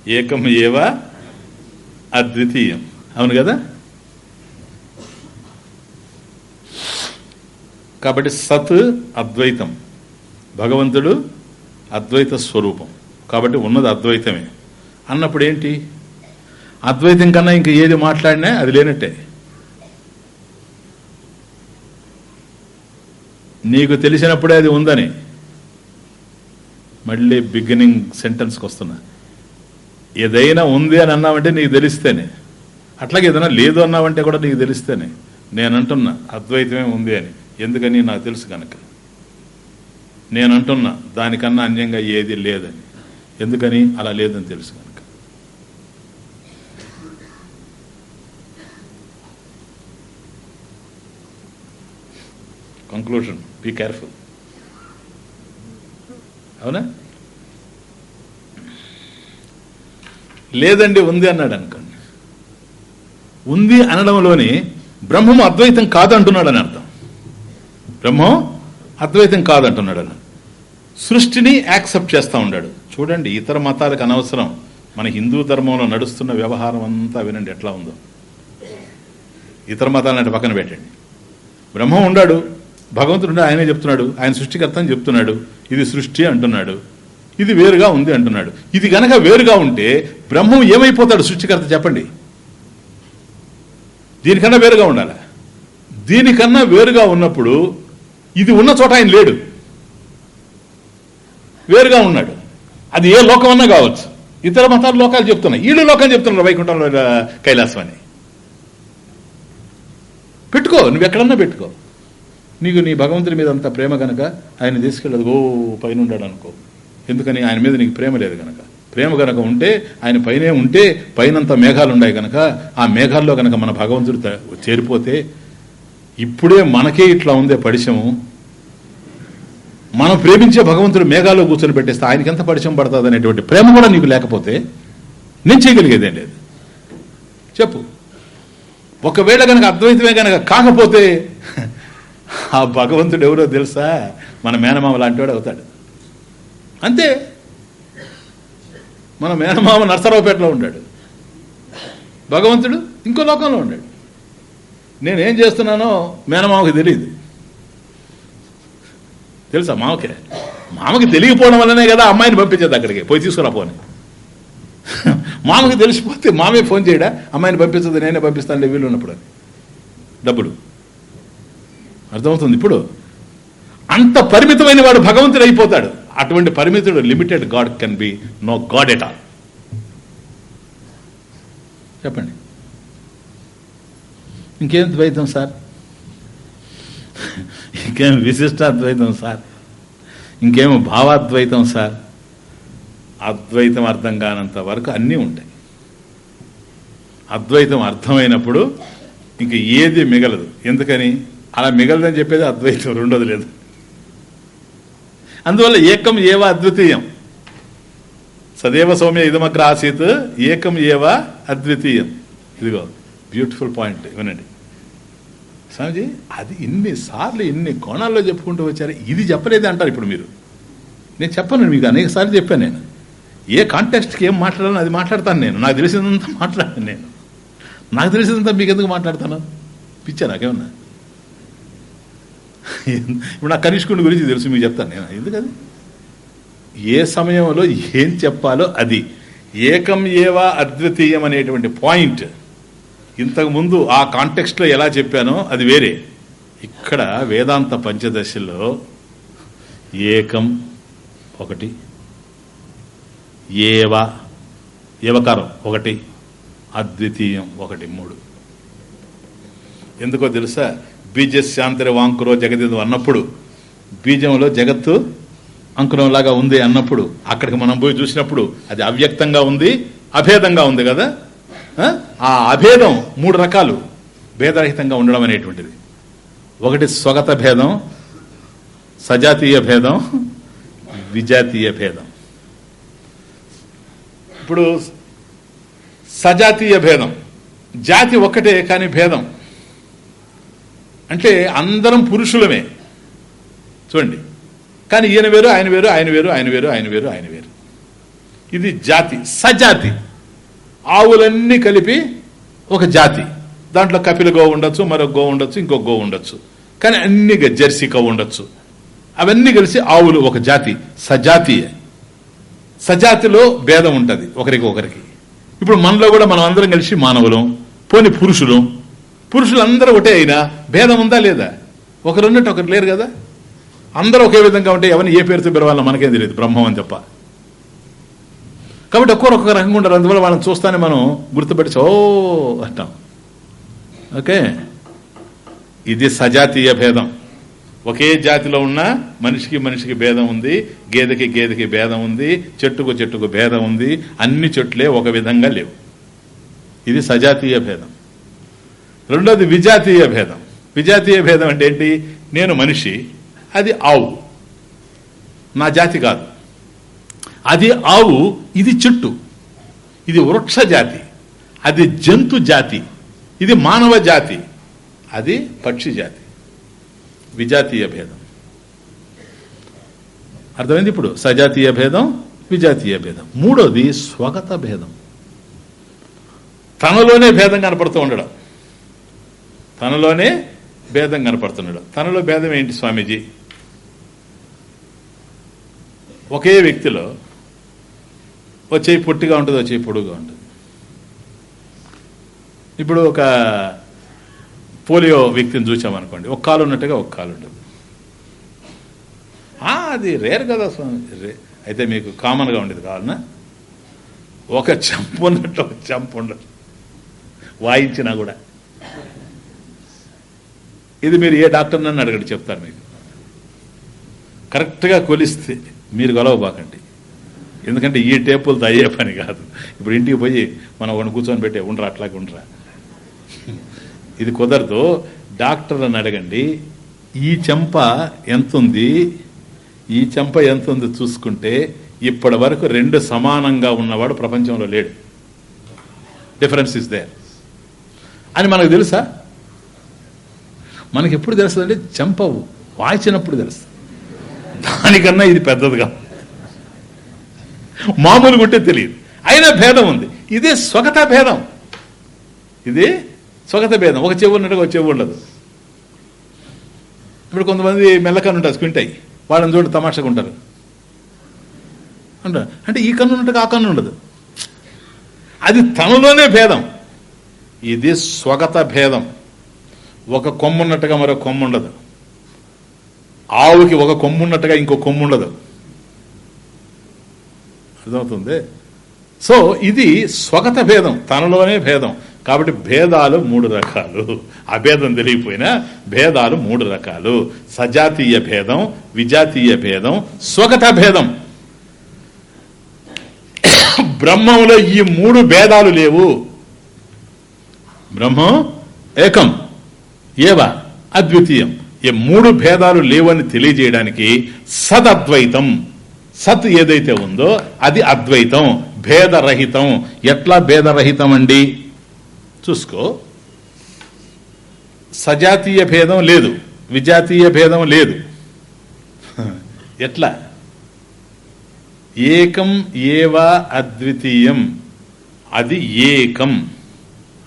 ఏకం ఏవ అద్వితీయం. అవును కదా? కాబట్టి సత్ అద్వైతం. భగవంతుడు అద్వైత స్వరూపం. కాబట్టి ఉన్నది అద్వైతమే. అన్నప్పుడు ఏంటి? అద్వైతం కన్నా ఇంక ఏది మాట్లాడినా అది లేనట్టే. నీకు తెలిసినప్పుడే అది ఉందని. మళ్ళీ బిగినింగ్ సెంటెన్స్కి వస్తున్నా. ఏదైనా ఉంది అని అన్నావంటే నీకు తెలిస్తేనే. అట్లాగే ఏదైనా లేదు అన్నావంటే కూడా నీకు తెలిస్తేనే. నేను అంటున్నా అద్వైతమే ఉంది అని. ఎందుకని నాకు తెలుసు కనుక. నేను అంటున్నా దానికన్నా అన్యంగా ఏది లేదని. ఎందుకని? అలా లేదని తెలుసు కనుక. కంక్లూషన్ బీ కేర్ఫుల్ అవునా? లేదండి ఉంది అన్నాడు అనుకోండి ఉంది అనడంలోని బ్రహ్మం అద్వైతం కాదంటున్నాడు అని అర్థం. బ్రహ్మం అద్వైతం కాదంటున్నాడు అని. సృష్టిని యాక్సెప్ట్ చేస్తూ ఉన్నాడు చూడండి ఇతర మతాలకు అనవసరం. మన హిందూ ధర్మంలో నడుస్తున్న వ్యవహారం అంతా వినండి ఎట్లా ఉందో. ఇతర మతాలంటే పక్కన పెట్టండి. బ్రహ్మం ఉండాడు. భగవంతుడు ఆయనే చెప్తున్నాడు ఆయన సృష్టికర్త అని చెప్తున్నాడు ఇది సృష్టి అంటున్నాడు ఇది వేరుగా ఉంది అంటున్నాడు. ఇది గనక వేరుగా ఉంటే బ్రహ్మం ఏమైపోతాడు సృష్టికర్త చెప్పండి? దీనికన్నా వేరుగా ఉండాలి? దీనికన్నా వేరుగా ఉన్నప్పుడు ఇది ఉన్న చోట ఆయన లేడు. వేరుగా ఉన్నాడు. అది ఏ లోకం అన్నా కావచ్చు. ఇతర మతాల లోకాలు చెప్తున్నాయి. వీళ్ళు లోకం చెప్తున్నారు వైకుంఠంలో కైలాసం అని పెట్టుకో నువ్వు ఎక్కడన్నా పెట్టుకో. నీకు నీ భగవంతుడి మీద అంత ప్రేమ గనక ఆయన తీసుకెళ్ళదు ఓ పైన ఉన్నాడు అనుకో. ఎందుకని ఆయన మీద నీకు ప్రేమ లేదు గనక. ప్రేమ గనక ఉంటే ఆయన పైనే ఉంటే పైనంత మేఘాలు ఉన్నాయి గనక ఆ మేఘాల్లో గనక మన భగవంతుడు చేరిపోతే ఇప్పుడే మనకే ఇట్లా ఉందే పడిశము మనం ప్రేమించే భగవంతుడు మేఘాల్లో కూర్చొని పెట్టేస్తే ఆయనకి ఎంత పరిచయం పడుతుంది అనేటువంటి ప్రేమ కూడా నీకు లేకపోతే నేను చేయగలిగేదేం లేదు. చెప్పు. ఒకవేళ కనుక అద్వైతమే కనుక కాకపోతే ఆ భగవంతుడు ఎవరో తెలుసా? మన మేనమామ లాంటివాడు అవుతాడు. అంతే. మన మేనమామ నర్సరావుపేటలో ఉన్నాడు భగవంతుడు ఇంకో లోకంలో ఉన్నాడు నేనేం చేస్తున్నానో మేనమామకి తెలియదు తెలుసా మామకే? మామకి తెలియకపోవడం వల్లనే కదా అమ్మాయిని పంపించేది అక్కడికి. పోయి తీసుకురా పోని మామకి తెలిసిపోతే మామే ఫోన్ చేయడా? అమ్మాయిని పంపించదు నేనే పంపిస్తానులే వీళ్ళు ఉన్నప్పుడు డబ్బులు. అర్థమవుతుంది? ఇప్పుడు అంత పరిమితమైన వాడు భగవంతుడు అయిపోతాడు. అటువంటి పరిమితుడు limited god can be no god at all. చెప్పండి. ఇంకేం ద్వైతం సార్? ఇంకేం విశిష్టాద్వైతం సార్? ఇంకేమో భావాద్వైతం సార్? అద్వైతం అర్థం కానంత వరకు అన్నీ ఉంటాయి. అద్వైతం అర్థమైనప్పుడు ఇంక ఏది మిగలదు. ఎందుకని? అలా మిగలదని చెప్పేది అద్వైతం రెండోది లేదు. అందువల్ల ఏకం ఏవ అద్వితీయం. సదేవ సౌమ్య ఇదమగ్ర ఆసీత్ ఏకం ఏవ అద్వితీయం. ఇదిగో బ్యూటిఫుల్ పాయింట్ వినండి. స్వామిజీ అది ఇన్ని సార్లు ఇన్ని కోణాల్లో చెప్పుకుంటూ వచ్చారు ఇది చెప్పలేదు అంటారు ఇప్పుడు మీరు. నేను చెప్పను మీకు అనేక సార్లు చెప్పాను నేను. ఏ కాంటెక్స్ట్కి ఏం మాట్లాడాలని అది మాట్లాడతాను నేను. నాకు తెలిసినంత మాట్లాడాను నేను. నాకు తెలిసినంత మీకు ఎందుకు మాట్లాడతాను? పిచ్చా నాకేమన్నా? ఇప్పుడు నా కనిష్కుని గురించి తెలుసు మీకు చెప్తాను నేను. ఎందుకది ఏ సమయంలో ఏం చెప్పాలో అది. ఏకం ఏవా అద్వితీయం అనేటువంటి పాయింట్ ఇంతకుముందు ఆ కాంటెక్స్ట్లో ఎలా చెప్పానో అది వేరే. ఇక్కడ వేదాంత పంచదశలో ఏకం ఒకటి ఏవ ఏవకారం ఒకటి అద్వితీయం ఒకటి మూడు. ఎందుకో తెలుసా? బీజశాంతరి వాంకురో జగదిదు అన్నప్పుడు బీజంలో జగత్తు అంకురంలాగా ఉంది అన్నప్పుడు అక్కడికి మనం పోయి చూసినప్పుడు అది అవ్యక్తంగా ఉంది అభేదంగా ఉంది కదా? ఆ? ఆ అభేదం మూడు రకాలు. భేదరహితంగా ఉండడం అనేటువంటిది. ఒకటి స్వగత భేదం సజాతీయ భేదం విజాతీయ భేదం. ఇప్పుడు సజాతీయ భేదం. జాతి ఒక్కటే కానీ భేదం. అంటే అందరం పురుషులమే. చూడండి. కానీ ఈయన వేరు ఆయన వేరు ఆయన వేరు ఆయన వేరు ఆయన వేరు ఆయన వేరు. ఇది జాతి సజాతి. ఆవులన్నీ కలిపి ఒక జాతి. దాంట్లో కపిల గో ఉండొచ్చు మరొక గో ఉండొచ్చు ఇంకో గో ఉండొచ్చు. కానీ అన్ని జెర్సీ కో ఉండొచ్చు. అవన్నీ కలిసి ఆవులు ఒక జాతి సజాతీయ సజాతిలో భేదం ఉంటుంది ఒకరికి ఒకరికి ఇప్పుడు మనలో కూడా మనం అందరం కలిసి మానవులం పోని పురుషులు. పురుషులందరూ ఒకటే అయినా భేదం ఉందా లేదా? ఒకరు ఉన్నట్టు ఒకరు లేరు కదా? అందరూ ఒకే విధంగా ఉంటే ఎవరిని ఏ పేరుతో పిలవాలో మనకేం తెలియదు బ్రహ్మం అని చెప్ప. కాబట్టి ఒక్కొరు ఒక్కొక్క రకంగా ఉండరు అందువల్ల వాళ్ళని చూస్తానే మనం గుర్తుపెట్టి ఓ అంటాం. ఓకే? ఇది సజాతీయ భేదం. ఒకే జాతిలో ఉన్న మనిషికి మనిషికి భేదం ఉంది గేదెకి గేదెకి భేదం ఉంది చెట్టుకు చెట్టుకు భేదం ఉంది అన్ని చెట్లే ఒక విధంగా లేవు. ఇది సజాతీయ భేదం. రెండోది విజాతీయ భేదం. విజాతీయ భేదం అంటే ఏంటి? నేను మనిషి అది ఆవు. నా జాతి కాదు. అది ఆవు ఇది చెట్టు. ఇది వృక్ష జాతి. అది జంతు జాతి. ఇది మానవ జాతి. అది పక్షి జాతి. విజాతీయ భేదం. అర్థమైంది ఇప్పుడు? సజాతీయ భేదం విజాతీయ భేదం. మూడోది స్వగత భేదం. తనలోనే భేదం కనపడుతూ ఉండడం. తనలోనే భేదం కనపడుతున్నాడు. తనలో భేదం ఏంటి స్వామీజీ? ఒకే వ్యక్తిలో వచ్చే పొట్టిగా ఉంటుంది వచ్చే పొడుగుగా ఉంటుంది. ఇప్పుడు ఒక పోలియో వ్యక్తిని చూసామనుకోండి ఒక కాలు ఉన్నట్టుగా ఒక కాలు ఉంటుంది. అది రేర్ కదా స్వామి రే అయితే మీకు కామన్గా ఉండేది కావాలన్నా ఒక చంపు ఉన్నట్టు ఒక చంపు ఉండదు. వాయించినా కూడా. ఇది మీరు ఏ డాక్టర్ నన్ను అడగండి చెప్తారు మీకు. కరెక్ట్గా కొలిస్తే మీరు గొలవబాకండి. ఎందుకంటే ఈ టేపులతో అయ్యే పని కాదు. ఇప్పుడు ఇంటికి పోయి మనం ఒకటి కూర్చొని పెట్టే ఉండరా అట్లాగే ఉండరా. ఇది కుదరదు. డాక్టర్లను అడగండి ఈ చెంప ఎంత ఉంది ఈ చెంప ఎంత ఉంది చూసుకుంటే ఇప్పటి వరకు రెండు సమానంగా ఉన్నవాడు ప్రపంచంలో లేడు. డిఫరెన్స్ ఇస్ దేర్ అని మనకు తెలుసా? మనకి ఎప్పుడు తెలుస్తుందంటే చెంప వాయించినప్పుడు తెలుస్తుంది. దానికన్నా ఇది పెద్దదిగా. మామూలు కొట్టే తెలియదు. అయినా భేదం ఉంది. ఇదే స్వగత భేదం. ఇది స్వగత భేదం. ఒక చెవు ఉన్నట్టుగా ఒక చెవు ఉండదు. ఇప్పుడు కొంతమంది మెల్లకన్ను ఉంటారు స్క్వింటాయి వాళ్ళని చూడు తమాషగా ఉంటారు. అంటారు. అంటే ఈ కన్ను ఉన్నట్టుగా ఆ కన్ను ఉండదు. అది తనలోనే భేదం. ఇది స్వగత భేదం. ఒక కొమ్ము ఉన్నట్టుగా మరో కొమ్ము ఉండదు ఆవుకి ఒక కొమ్ము ఉన్నట్టుగా ఇంకో కొమ్ము ఉండదు అర్థమవుతుంది? సో ఇది స్వగత భేదం తనలోనే భేదం. కాబట్టి భేదాలు మూడు రకాలు. అభేదం తెలియపోయినా భేదాలు మూడు రకాలు. సజాతీయ భేదం విజాతీయ భేదం స్వగత భేదం. బ్రహ్మంలో ఈ మూడు భేదాలు లేవు. బ్రహ్మం ఏకం. ఏవ అద్వితీయం. ఈ మూడు భేదాలు లేవని తెలియజేయడానికి సదద్వైతం. సత్ ఏదైతే ఉందో అది అద్వైతం భేదరహితం. ఎట్లా భేదరహితం అండి చూసుకో. సజాతీయ భేదం లేదు విజాతీయ భేదం లేదు. [laughs] ఎట్లా? ఏకం ఏవా అద్వితీయం. అది ఏకం.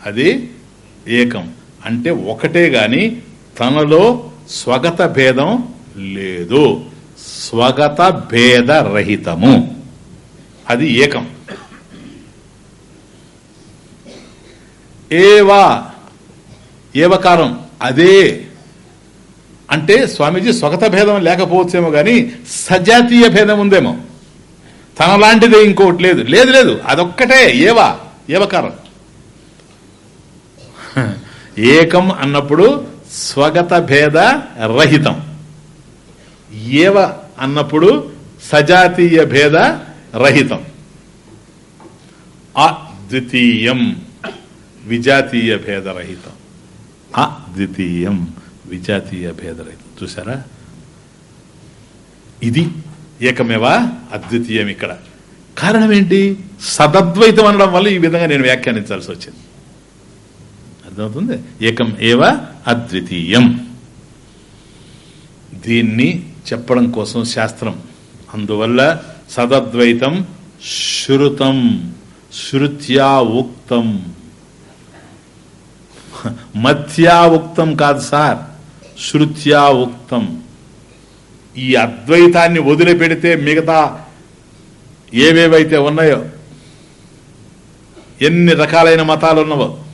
అది ఏకం. అంటే ఒకటే గాని తనలో స్వగత భేదం లేదు. స్వగత భేద రహితము. అది ఏకం. ఏవా ఏవకారం అదే. అంటే స్వామీజీ స్వగత భేదం లేకపోవచ్చేమో కానీ సజాతీయ భేదం ఉందేమో. తనలాంటిదే ఇంకోటి లేదు. లేదు లేదు అదొక్కటే. ఏవా ఏవకారం. ఏకం అన్నప్పుడు స్వగత భేద రహితం. ఏవ అన్నప్పుడు సజాతీయ భేద రహితం. అద్వితీయం విజాతీయ భేదరహితం అద్వితీయం విజాతీయ భేదరహితం చూసారా ఇది ఏకమేవా? అద్వితీయం ఇక్కడ. కారణం ఏంటి? సదద్వైతం అనడం వల్ల ఈ విధంగా నేను వ్యాఖ్యానించాల్సి వచ్చింది. అర్థమవుతుంది? ఏకం ఏవ? అద్వితీయం. దీన్ని చెప్పడం కోసం శాస్త్రం. అందువల్ల సదద్వైతం శృతం శృత్యా ఉక్తం. మధ్యా ఉక్తం కాదు సార్ శృత్యా ఉక్తం. ఈ అద్వైతాన్ని వదిలిపెడితే మిగతా ఏవేవైతే ఉన్నాయో ఎన్ని రకాలైన మతాలు ఉన్నవో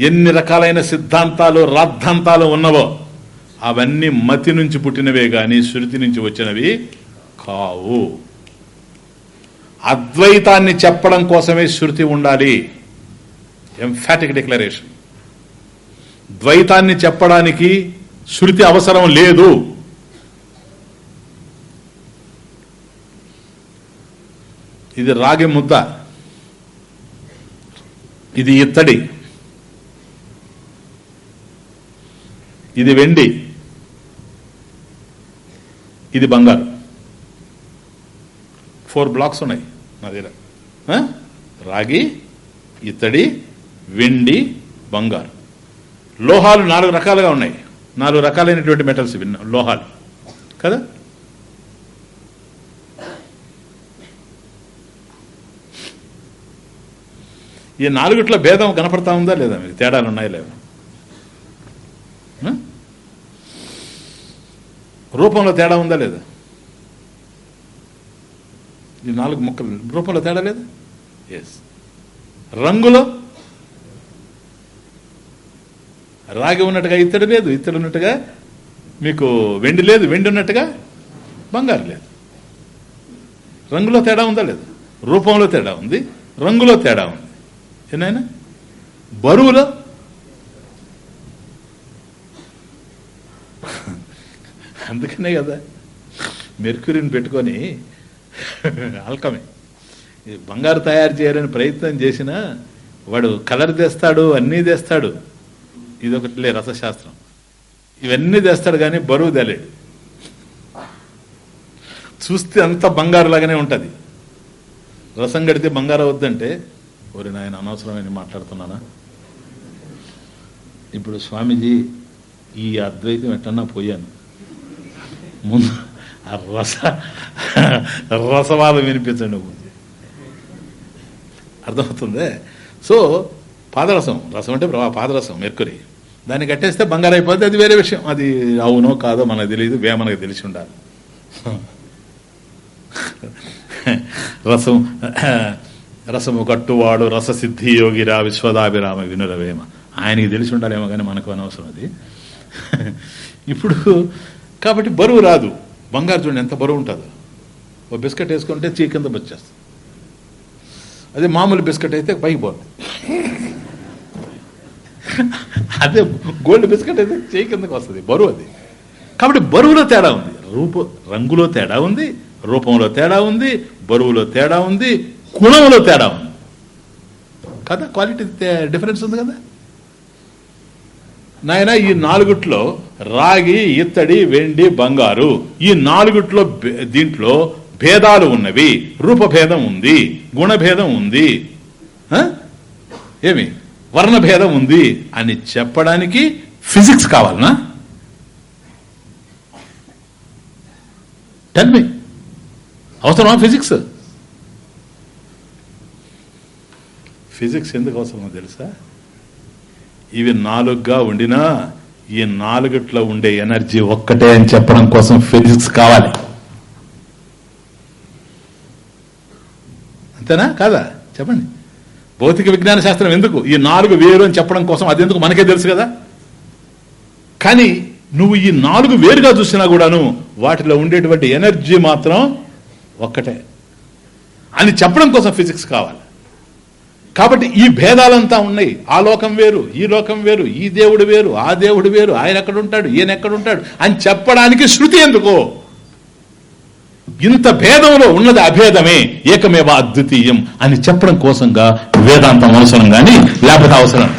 ఎన్ని రకాలైన సిద్ధాంతాలు రాద్ధాంతాలు ఉన్నవో అవన్నీ మతి నుంచి పుట్టినవే గాని శృతి నుంచి వచ్చినవి కావు. అద్వైతాన్ని చెప్పడం కోసమే శృతి ఉండాలి. ఎంఫాటిక్ డిక్లరేషన్ ద్వైతాన్ని చెప్పడానికి శృతి అవసరం లేదు. ఇది రాగి ముద్ద. ఇది ఇత్తడి. ఇది వెండి ఇది బంగారు. ఫోర్ బ్లాక్స్ ఉన్నాయి నా దగ్గర. రాగి ఇత్తడి వెండి బంగారు. లోహాలు నాలుగు రకాలుగా ఉన్నాయి. నాలుగు రకాలైనటువంటి మెటల్స్ ఇవి లోహాలు. కదా? ఈ నాలుగిట్లో భేదం కనపడతా ఉందా లేదా? మీకు తేడాలు ఉన్నాయా లేవా రూపంలో తేడా ఉందా లేదా? ఈ నాలుగు ముక్కలు రూపంలో తేడా లేదా? ఎస్ రంగులో? రాగి ఉన్నట్టుగా ఇత్తడి లేదు. ఇత్తడి ఉన్నట్టుగా మీకు వెండి లేదు. వెండి ఉన్నట్టుగా బంగారు లేదు. రంగులో తేడా ఉందా లేదు? రూపంలో తేడా ఉంది. రంగులో తేడా ఉంది. ఏనాయన? బరువులో? అందుకనే కదా. మెర్క్యూరీని పెట్టుకొని అల్కమే. ఈ బంగారు తయారు చేయాలని ప్రయత్నం చేసినా వాడు కలర్ తెస్తాడు అన్నీ తెస్తాడు. ఇదొకటిలే రసశాస్త్రం. ఇవన్నీ తెస్తాడు కానీ బరువు తెలేడు. చూస్తే అంత బంగారు లాగానే ఉంటుంది. రసం కడితే బంగారం వద్దంటే ఓరి నాయన అనవసరమైన మాట్లాడుతున్నానా? ఇప్పుడు స్వామీజీ ఈ అద్వైతం ఎట్టన్నా పోయాను. ముందు ఆ రస రసవాదం వినిపించండి అర్థమవుతుంది? సో పాదరసం రసం అంటే పాదరసం మెర్కురి దాన్ని కట్టేస్తే బంగారు అయిపోతే అది వేరే విషయం. అది అవునో కాదో మనకు తెలియదు వేమనకు తెలిసి ఉండాలి. రసం రసము కట్టువాడు రససిద్ధి యోగిరా విశ్వదాభిరామ వినురవేమ. ఆయనకి తెలిసి ఉండాలేమో కానీ మనకు అనవసరం అది. ఇప్పుడు కాబట్టి బరువు రాదు. బంగారు చూడండి ఎంత బరువు ఉంటుందో. ఓ బిస్కెట్ వేసుకుంటే చీ కింద వచ్చేస్తుంది. అదే మామూలు బిస్కెట్ అయితే పైకి పోతుంది. అదే గోల్డ్ బిస్కెట్ అయితే చేయి కిందకి వస్తుంది. బరువు అది. కాబట్టి బరువులో తేడా ఉంది. రూప రంగులో తేడా ఉంది రూపంలో తేడా ఉంది బరువులో తేడా ఉంది గుణంలో తేడా ఉంది. కదా క్వాలిటీ డిఫరెన్స్ ఉంది కదా? నాయన ఈ నాలుగుట్లో రాగి ఇత్తడి వెండి బంగారు ఈ నాలుగుట్లో దీంట్లో భేదాలు ఉన్నవి. రూపభేదం ఉంది గుణభేదం ఉంది. ఏమి? వర్ణభేదం ఉంది అని చెప్పడానికి ఫిజిక్స్ కావాలనా? టెల్ మీ అవసరమా ఫిజిక్స్? ఫిజిక్స్ ఎందుకు అవసరమో తెలుసా? ఇవి నాలుగుగా ఉండినా ఈ నాలుగిట్లో ఉండే ఎనర్జీ ఒక్కటే అని చెప్పడం కోసం ఫిజిక్స్ కావాలి. అంతేనా? కాదా? చెప్పండి. భౌతిక విజ్ఞాన శాస్త్రం ఎందుకు? ఈ నాలుగు వేరు అని చెప్పడం కోసం అది ఎందుకు? మనకే తెలుసు కదా. కానీ నువ్వు ఈ నాలుగు వేరుగా చూసినా కూడాను వాటిలో ఉండేటువంటి ఎనర్జీ మాత్రం ఒక్కటే. అని చెప్పడం కోసం ఫిజిక్స్ కావాలి. కాబట్టి ఈ భేదాలంతా ఉన్నాయి. ఆ లోకం వేరు ఈ లోకం వేరు ఈ దేవుడు వేరు ఆ దేవుడు వేరు ఆయన ఎక్కడ ఉంటాడు ఈయన ఎక్కడుంటాడు అని చెప్పడానికి శృతి ఎందుకో? ఇంత భేదంలో ఉన్నది అభేదమే ఏకమేవ అద్వితీయం అని చెప్పడం కోసంగా వేదాంతం అవసరం కానీ లేకపోతే అవసరం.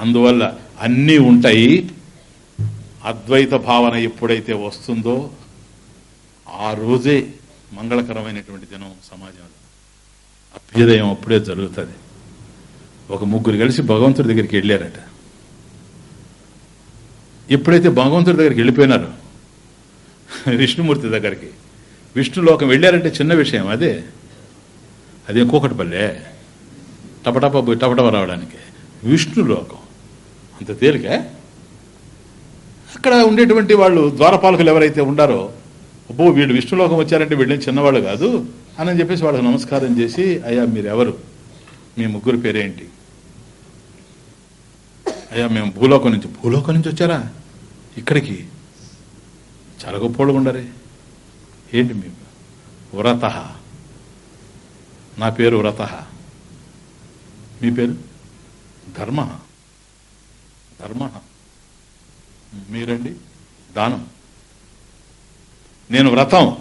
అందువల్ల అన్నీ ఉంటాయి. అద్వైత భావన ఎప్పుడైతే వస్తుందో ఆ రోజే మంగళకరమైనటువంటి దినం సమాజంలో అభ్యుదయం అప్పుడే జరుగుతుంది. ఒక ముగ్గురు కలిసి భగవంతుడి దగ్గరికి వెళ్ళారట. ఎప్పుడైతే భగవంతుడి దగ్గరికి వెళ్ళిపోయినారు విష్ణుమూర్తి దగ్గరికి విష్ణులోకం వెళ్ళారంటే చిన్న విషయం అదే. అది ఇంకొకటి పల్లె. టపటప పోయి టపటప రావడానికి. విష్ణులోకం. అంత తేలిక? అక్కడ ఉండేటువంటి వాళ్ళు ద్వారపాలకులు ఎవరైతే ఉండారో అబ్బో వీళ్ళు విష్ణులోకం వచ్చారంటే వీళ్ళని చిన్నవాళ్ళు కాదు అని చెప్పేసి వాళ్ళకి నమస్కారం చేసి అయ్యా మీరెవరు? మీ ముగ్గురు పేరేంటి? అయ్యా మేము భూలోకం నుంచి భూలోకం నుంచి వచ్చారా? ఇక్కడికి? చాలా గొప్పోళ్ళు ఉండరే. ఏంటి మీ వ్రత? నా పేరు వ్రత. మీ పేరు? ధర్మ. ధర్మ. మీరండి? దానం. నేను వ్రతం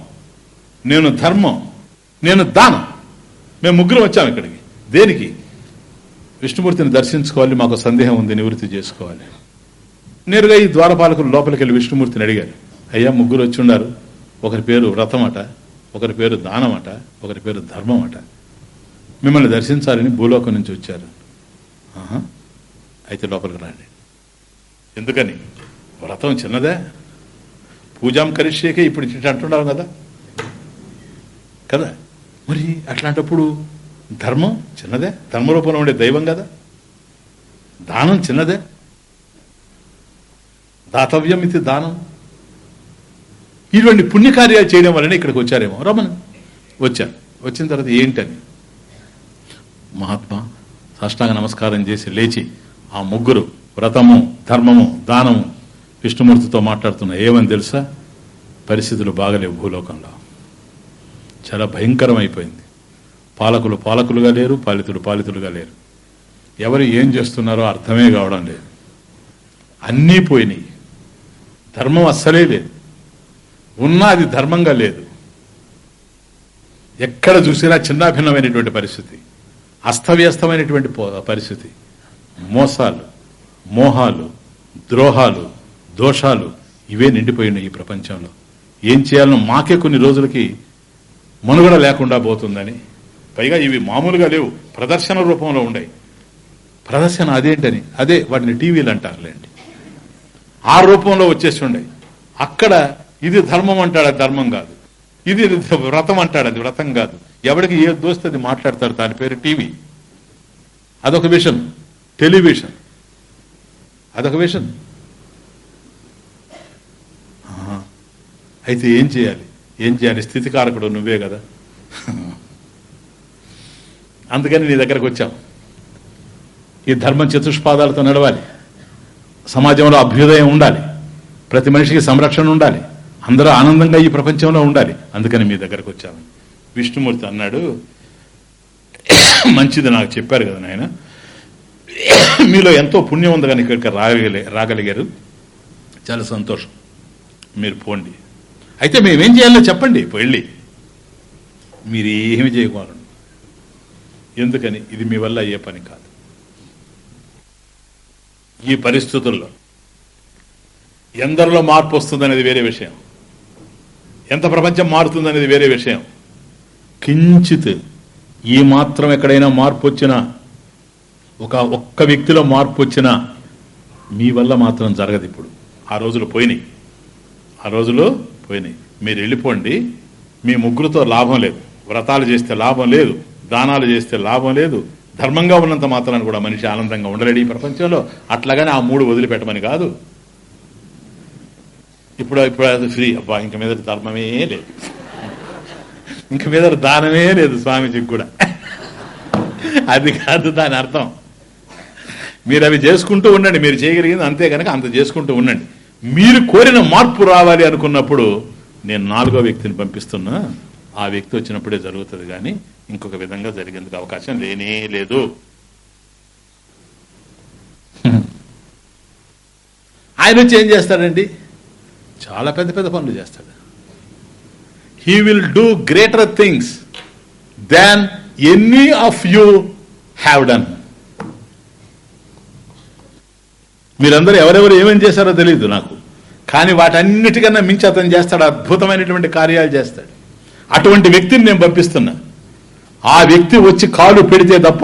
నేను ధర్మం నేను దానం. మేము ముగ్గురు వచ్చాము ఇక్కడికి. దేనికి? విష్ణుమూర్తిని దర్శించుకోవాలి మాకు సందేహం ఉంది నివృత్తి చేసుకోవాలి. నేరుగా ఈ ద్వారపాలకులు లోపలికి వెళ్ళి విష్ణుమూర్తిని అడిగారు. అయ్యా ముగ్గురు వచ్చి ఉన్నారు. ఒకరి పేరు వ్రతం అట ఒకరి పేరు దానం అట ఒకరి పేరు ధర్మం అట మిమ్మల్ని దర్శించాలని భూలోకం నుంచి వచ్చారు. ఆహా, అయితే లోపలికి రాండి. ఎందుకని? వ్రతం చిన్నదే? పూజాం కరిష్యేకే ఇప్పుడు ఇట్లా అంటున్నారు కదా? కదా? మరి అట్లాంటప్పుడు ధర్మం చిన్నదే ధర్మరూపంలో ఉండే దైవం కదా? దానం చిన్నదే. దాతవ్యం ఇది దానం. ఇటువంటి పుణ్యకార్యాలు చేయడం వల్లనే ఇక్కడికి వచ్చారేమో. రమణ వచ్చాను వచ్చిన తర్వాత ఏంటని? మహాత్మా సాష్టాంగ నమస్కారం చేసి లేచి ఆ ముగ్గురు వ్రతము ధర్మము దానము విష్ణుమూర్తితో మాట్లాడుతున్నా ఏమని తెలుసా? పరిస్థితులు బాగలేవు భూలోకంలో. చాలా భయంకరమైపోయింది. పాలకులు పాలకులుగా లేరు పాలితులు పాలితులుగా లేరు. ఎవరు ఏం చేస్తున్నారో అర్థమే కావడం లేదు. అన్నీ పోయినాయి. ధర్మం అస్సలే లేదు. ఉన్నా అది ధర్మంగా లేదు. ఎక్కడ చూసినా చిన్నాభిన్నమైనటువంటి పరిస్థితి. అస్తవ్యస్తమైనటువంటి పో- పరిస్థితి. మోసాలు మోహాలు ద్రోహాలు దోషాలు ఇవే నిండిపోయినాయి ఈ ప్రపంచంలో. ఏం చేయాలనో మాకే కొన్ని రోజులకి మనుగడ లేకుండా పోతుందని. పైగా ఇవి మామూలుగా లేవు ప్రదర్శన రూపంలో ఉండయి. ప్రదర్శన అదేంటని? అదే వాటిని టీవీలు అంటారులేండి. ఆ రూపంలో వచ్చేసి అక్కడ ఇది ధర్మం అంటాడు అది ధర్మం కాదు. ఇది వ్రతం అంటాడు అది వ్రతం కాదు. ఎవరికి ఏ దోస్తే అది మాట్లాడతారు దాని పేరు టీవీ. అదొక విషన్ టెలివిజన్ అదొక విషన్ ఆహా. అయితే ఏం చేయాలి? ఏం చేయాలి? స్థితికారకుడు నువ్వే కదా. [laughs] అందుకని నీ దగ్గరకు వచ్చాం. ఈ ధర్మం చతుష్పాదాలతో నడవాలి. సమాజంలో అభ్యుదయం ఉండాలి. ప్రతి మనిషికి సంరక్షణ ఉండాలి. అందరూ ఆనందంగా ఈ ప్రపంచంలో ఉండాలి. అందుకని మీ దగ్గరకు వచ్చాము విష్ణుమూర్తి అన్నాడు. [coughs] మంచిది నాకు చెప్పారు కదా నాయన. [coughs] మీలో ఎంతో పుణ్యం ఉంది కానీ ఇక్కడికి రాగలిగారు. చాలా సంతోషం. మీరు పోండి. అయితే మేమేం చేయాలో చెప్పండి వెళ్ళి మీరేమి చేయకూడదు. ఎందుకని? ఇది మీ వల్ల అయ్యే పని కాదు. ఈ పరిస్థితుల్లో ఎందరిలో మార్పు వస్తుందనేది వేరే విషయం. ఎంత ప్రపంచం మారుతుందనేది వేరే విషయం. కించిత్ ఈ మాత్రం ఎక్కడైనా మార్పు వచ్చినా ఒక ఒక్క వ్యక్తిలో మార్పు వచ్చినా మీ వల్ల మాత్రం జరగదు ఇప్పుడు. ఆ రోజులు పోయినాయి. ఆ రోజులు పోయినాయి. మీరు వెళ్ళిపోండి. మీ ముగ్గురుతో లాభం లేదు. వ్రతాలు చేస్తే లాభం లేదు. దానాలు చేస్తే లాభం లేదు. ధర్మంగా ఉన్నంత మాత్రాన్ని కూడా మనిషి ఆనందంగా ఉండలేడు ఈ ప్రపంచంలో. అట్లాగనే ఆ మూడు వదిలిపెట్టమని కాదు. ఇప్పుడు ఇప్పుడు అది ఫ్రీ. అబ్బా ఇంక మీద ధర్మమే లేదు. ఇంక మీద దానమే లేదు స్వామీజీకి కూడా. అది కాదు దాని అర్థం. మీరు అవి చేసుకుంటూ ఉండండి. మీరు చేయగలిగింది అంతే కనుక అంత చేసుకుంటూ ఉండండి. మీరు కోరిన మార్పు రావాలి అనుకున్నప్పుడు నేను నాలుగో వ్యక్తిని పంపిస్తున్నా. ఆ వ్యక్తి వచ్చినప్పుడే జరుగుతుంది కానీ ఇంకొక విధంగా జరిగేందుకు అవకాశం లేనే లేదు. [laughs] ఆయన వచ్చి ఏం చేస్తాడండి? చాలా పెద్ద పెద్ద పనులు చేస్తాడు. He will do greater things than any of you have done మీరందరూ ఎవరెవరు ఏమేమి చేశారో తెలియదు నాకు. కానీ వాటన్నిటికన్నా మించి అతను చేస్తాడు అద్భుతమైనటువంటి కార్యాలు చేస్తాడు. అటువంటి వ్యక్తిని నేను పంపిస్తున్నా. ఆ వ్యక్తి వచ్చి కాలు పెడితే తప్ప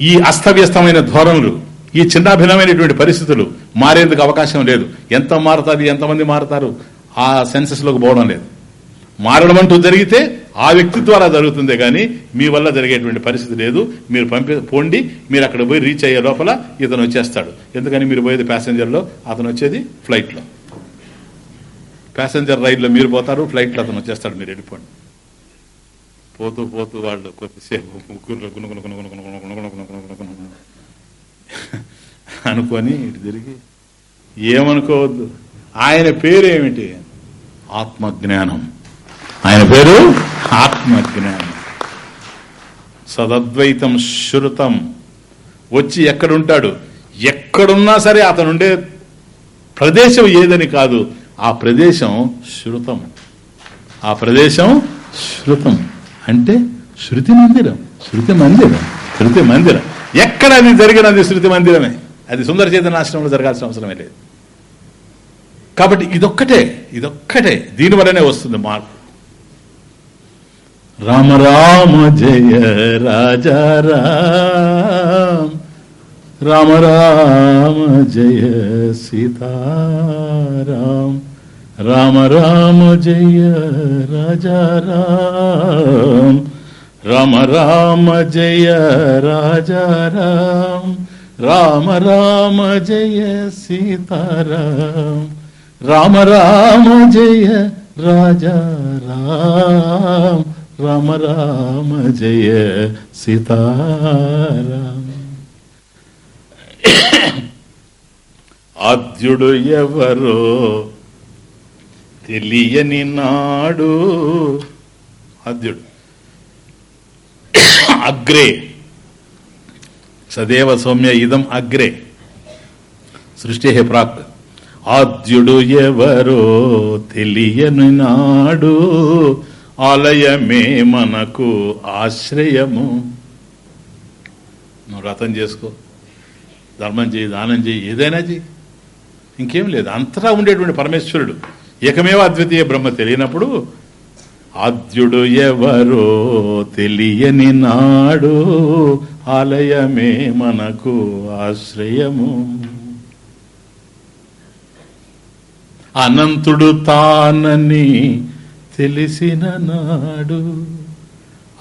ఈ అస్తవ్యస్తమైన ధోరణులు ఈ చిన్నాభిన్నమైనటువంటి పరిస్థితులు మారేందుకు అవకాశం లేదు. ఎంత మారుతుంది ఎంతమంది మారుతారు ఆ సెన్సెస్లోకి పోవడం లేదు. మారడం అంటూ జరిగితే ఆ వ్యక్తి ద్వారా జరుగుతుంది కానీ మీ వల్ల జరిగేటువంటి పరిస్థితి లేదు మీరు పంపి పోండి మీరు అక్కడ పోయి రీచ్ అయ్యే లోపల ఇతను వచ్చేస్తాడు ఎందుకని మీరు పోయేది ప్యాసింజర్లో అతను వచ్చేది ఫ్లైట్లో ప్యాసింజర్ రైల్లో మీరు పోతారు ఫ్లైట్లో అతను వచ్చేస్తాడు మీరు వెళ్ళిపోండి పోతూ పోతూ వాళ్ళు కొద్దిసేపు ముగ్గురు అనుకొని ఇటు తిరిగి ఏమనుకోవద్దు ఆయన పేరు ఏమిటి ఆత్మజ్ఞానం ఆయన పేరు? ఆత్మజ్ఞానం. సదద్వైతం శృతం. వచ్చి ఎక్కడుంటాడు? ఎక్కడున్నా సరే అతనుండే ప్రదేశం ఏదని కాదు. ఆ ప్రదేశం శృతం. ఆ ప్రదేశం శృతం. అంటే శృతి మందిరం. శృతి మందిరం. శృతి మందిరం. ఎక్కడ అది జరిగినది శృతి మందిరమే? అది సుందర చేతనాశ్రమంలో జరగాల్సిన అవసరమే లేదు. కాబట్టి ఇదొక్కటే ఇదొక్కటే. దీనివల్లనే వస్తుంది మార్పు. రామ రామ జయ రాజా రామ్ రామ రామ జయ సీతారాం రామ రామ జయ రాజా రామ్ రామ రామ జయ రాజా రామ్ రామ రామ జయ సీతారాం రామ రామ జయ రాజా రామ్ రామ రామ జయ సీతారామ. ఆద్యుడు ఎవరో తెలియని నాడు ఆద్యుడు. అగ్రే. సదేవ సౌమ్య ఇదం అగ్రే. సృష్టి హే ప్రాక్. ఆద్యుడు ఎవరో తెలియని నాడు ఆలయమే మనకు ఆశ్రయము. నువ్వు వ్రతం చేసుకో ధర్మం చేయి దానం చేయి ఏదైనా చేయి. ఇంకేం లేదు అంతటా ఉండేటువంటి పరమేశ్వరుడు. ఏకమేవ అద్వితీయ బ్రహ్మ తెలియనప్పుడు ఆద్యుడు ఎవరో తెలియని నాడు ఆలయమే మనకు ఆశ్రయము. అనంతుడు తానని తెలిసిన నాడు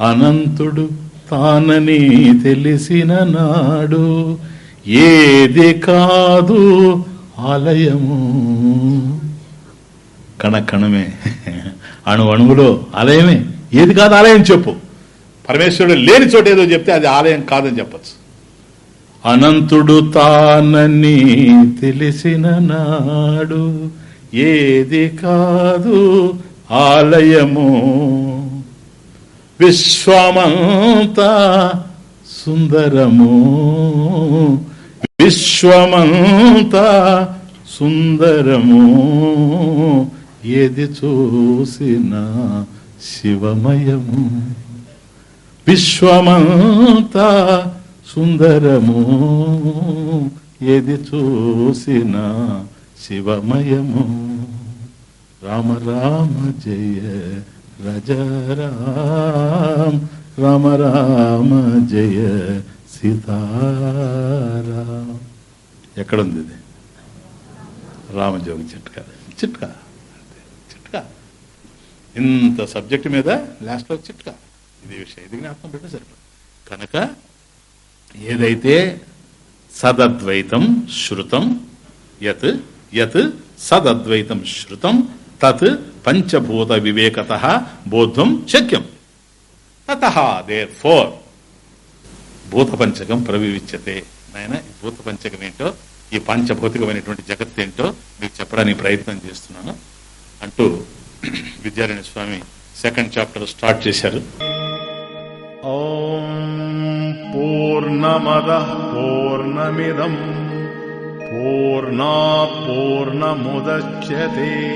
అనంతుడు తానని తెలిసిన నాడు ఏది కాదు ఆలయము. కణకణమే. అణు అణువులో ఆలయమే. ఏది కాదు ఆలయం చెప్పు. పరమేశ్వరుడు లేని చోట ఏదో చెప్తే అది ఆలయం కాదని చెప్పచ్చు. అనంతుడు తానని తెలిసిన నాడు ఏది కాదు ఆలయము విశ్వమంత సుందరము. విశ్వమంత సుందరము. ఏది చూసిన శివమయము. విశ్వమంత సుందరము. ఏది చూసిన శివమయము. రామ రామ జయ రజ రామ. రామ రామ జయ సీతారాం ఎక్కడుంది ఇది? రామజోగి చిట్కా. చిట్కా. చిట్కా. ఇంత సబ్జెక్ట్ మీద లాస్ట్లో చిట్కా. ఇది విషయం ఇది జ్ఞాపకం పెట్టే సరిపడు కనుక ఏదైతే సదద్వైతం శృతం యత్ యత్ సదద్వైతం శృతం తత్ పంచభూత వివేకత బోధం శక్యం. తేర్ ఫోర్ ఫోర్ భూతపంచకం ప్రవివిచ్యతే. నాయన ఈ భూతపంచకం ఏంటో ఈ పంచభౌతికమైనటువంటి జగత్ ఏంటో మీకు చెప్పడానికి ప్రయత్నం చేస్తున్నాను. అంటూ Vidyaranya Swami second chapter start చేశారు. పూర్ణమద పూర్ణమిదం. పూర్ణా పూర్ణముద్యతే.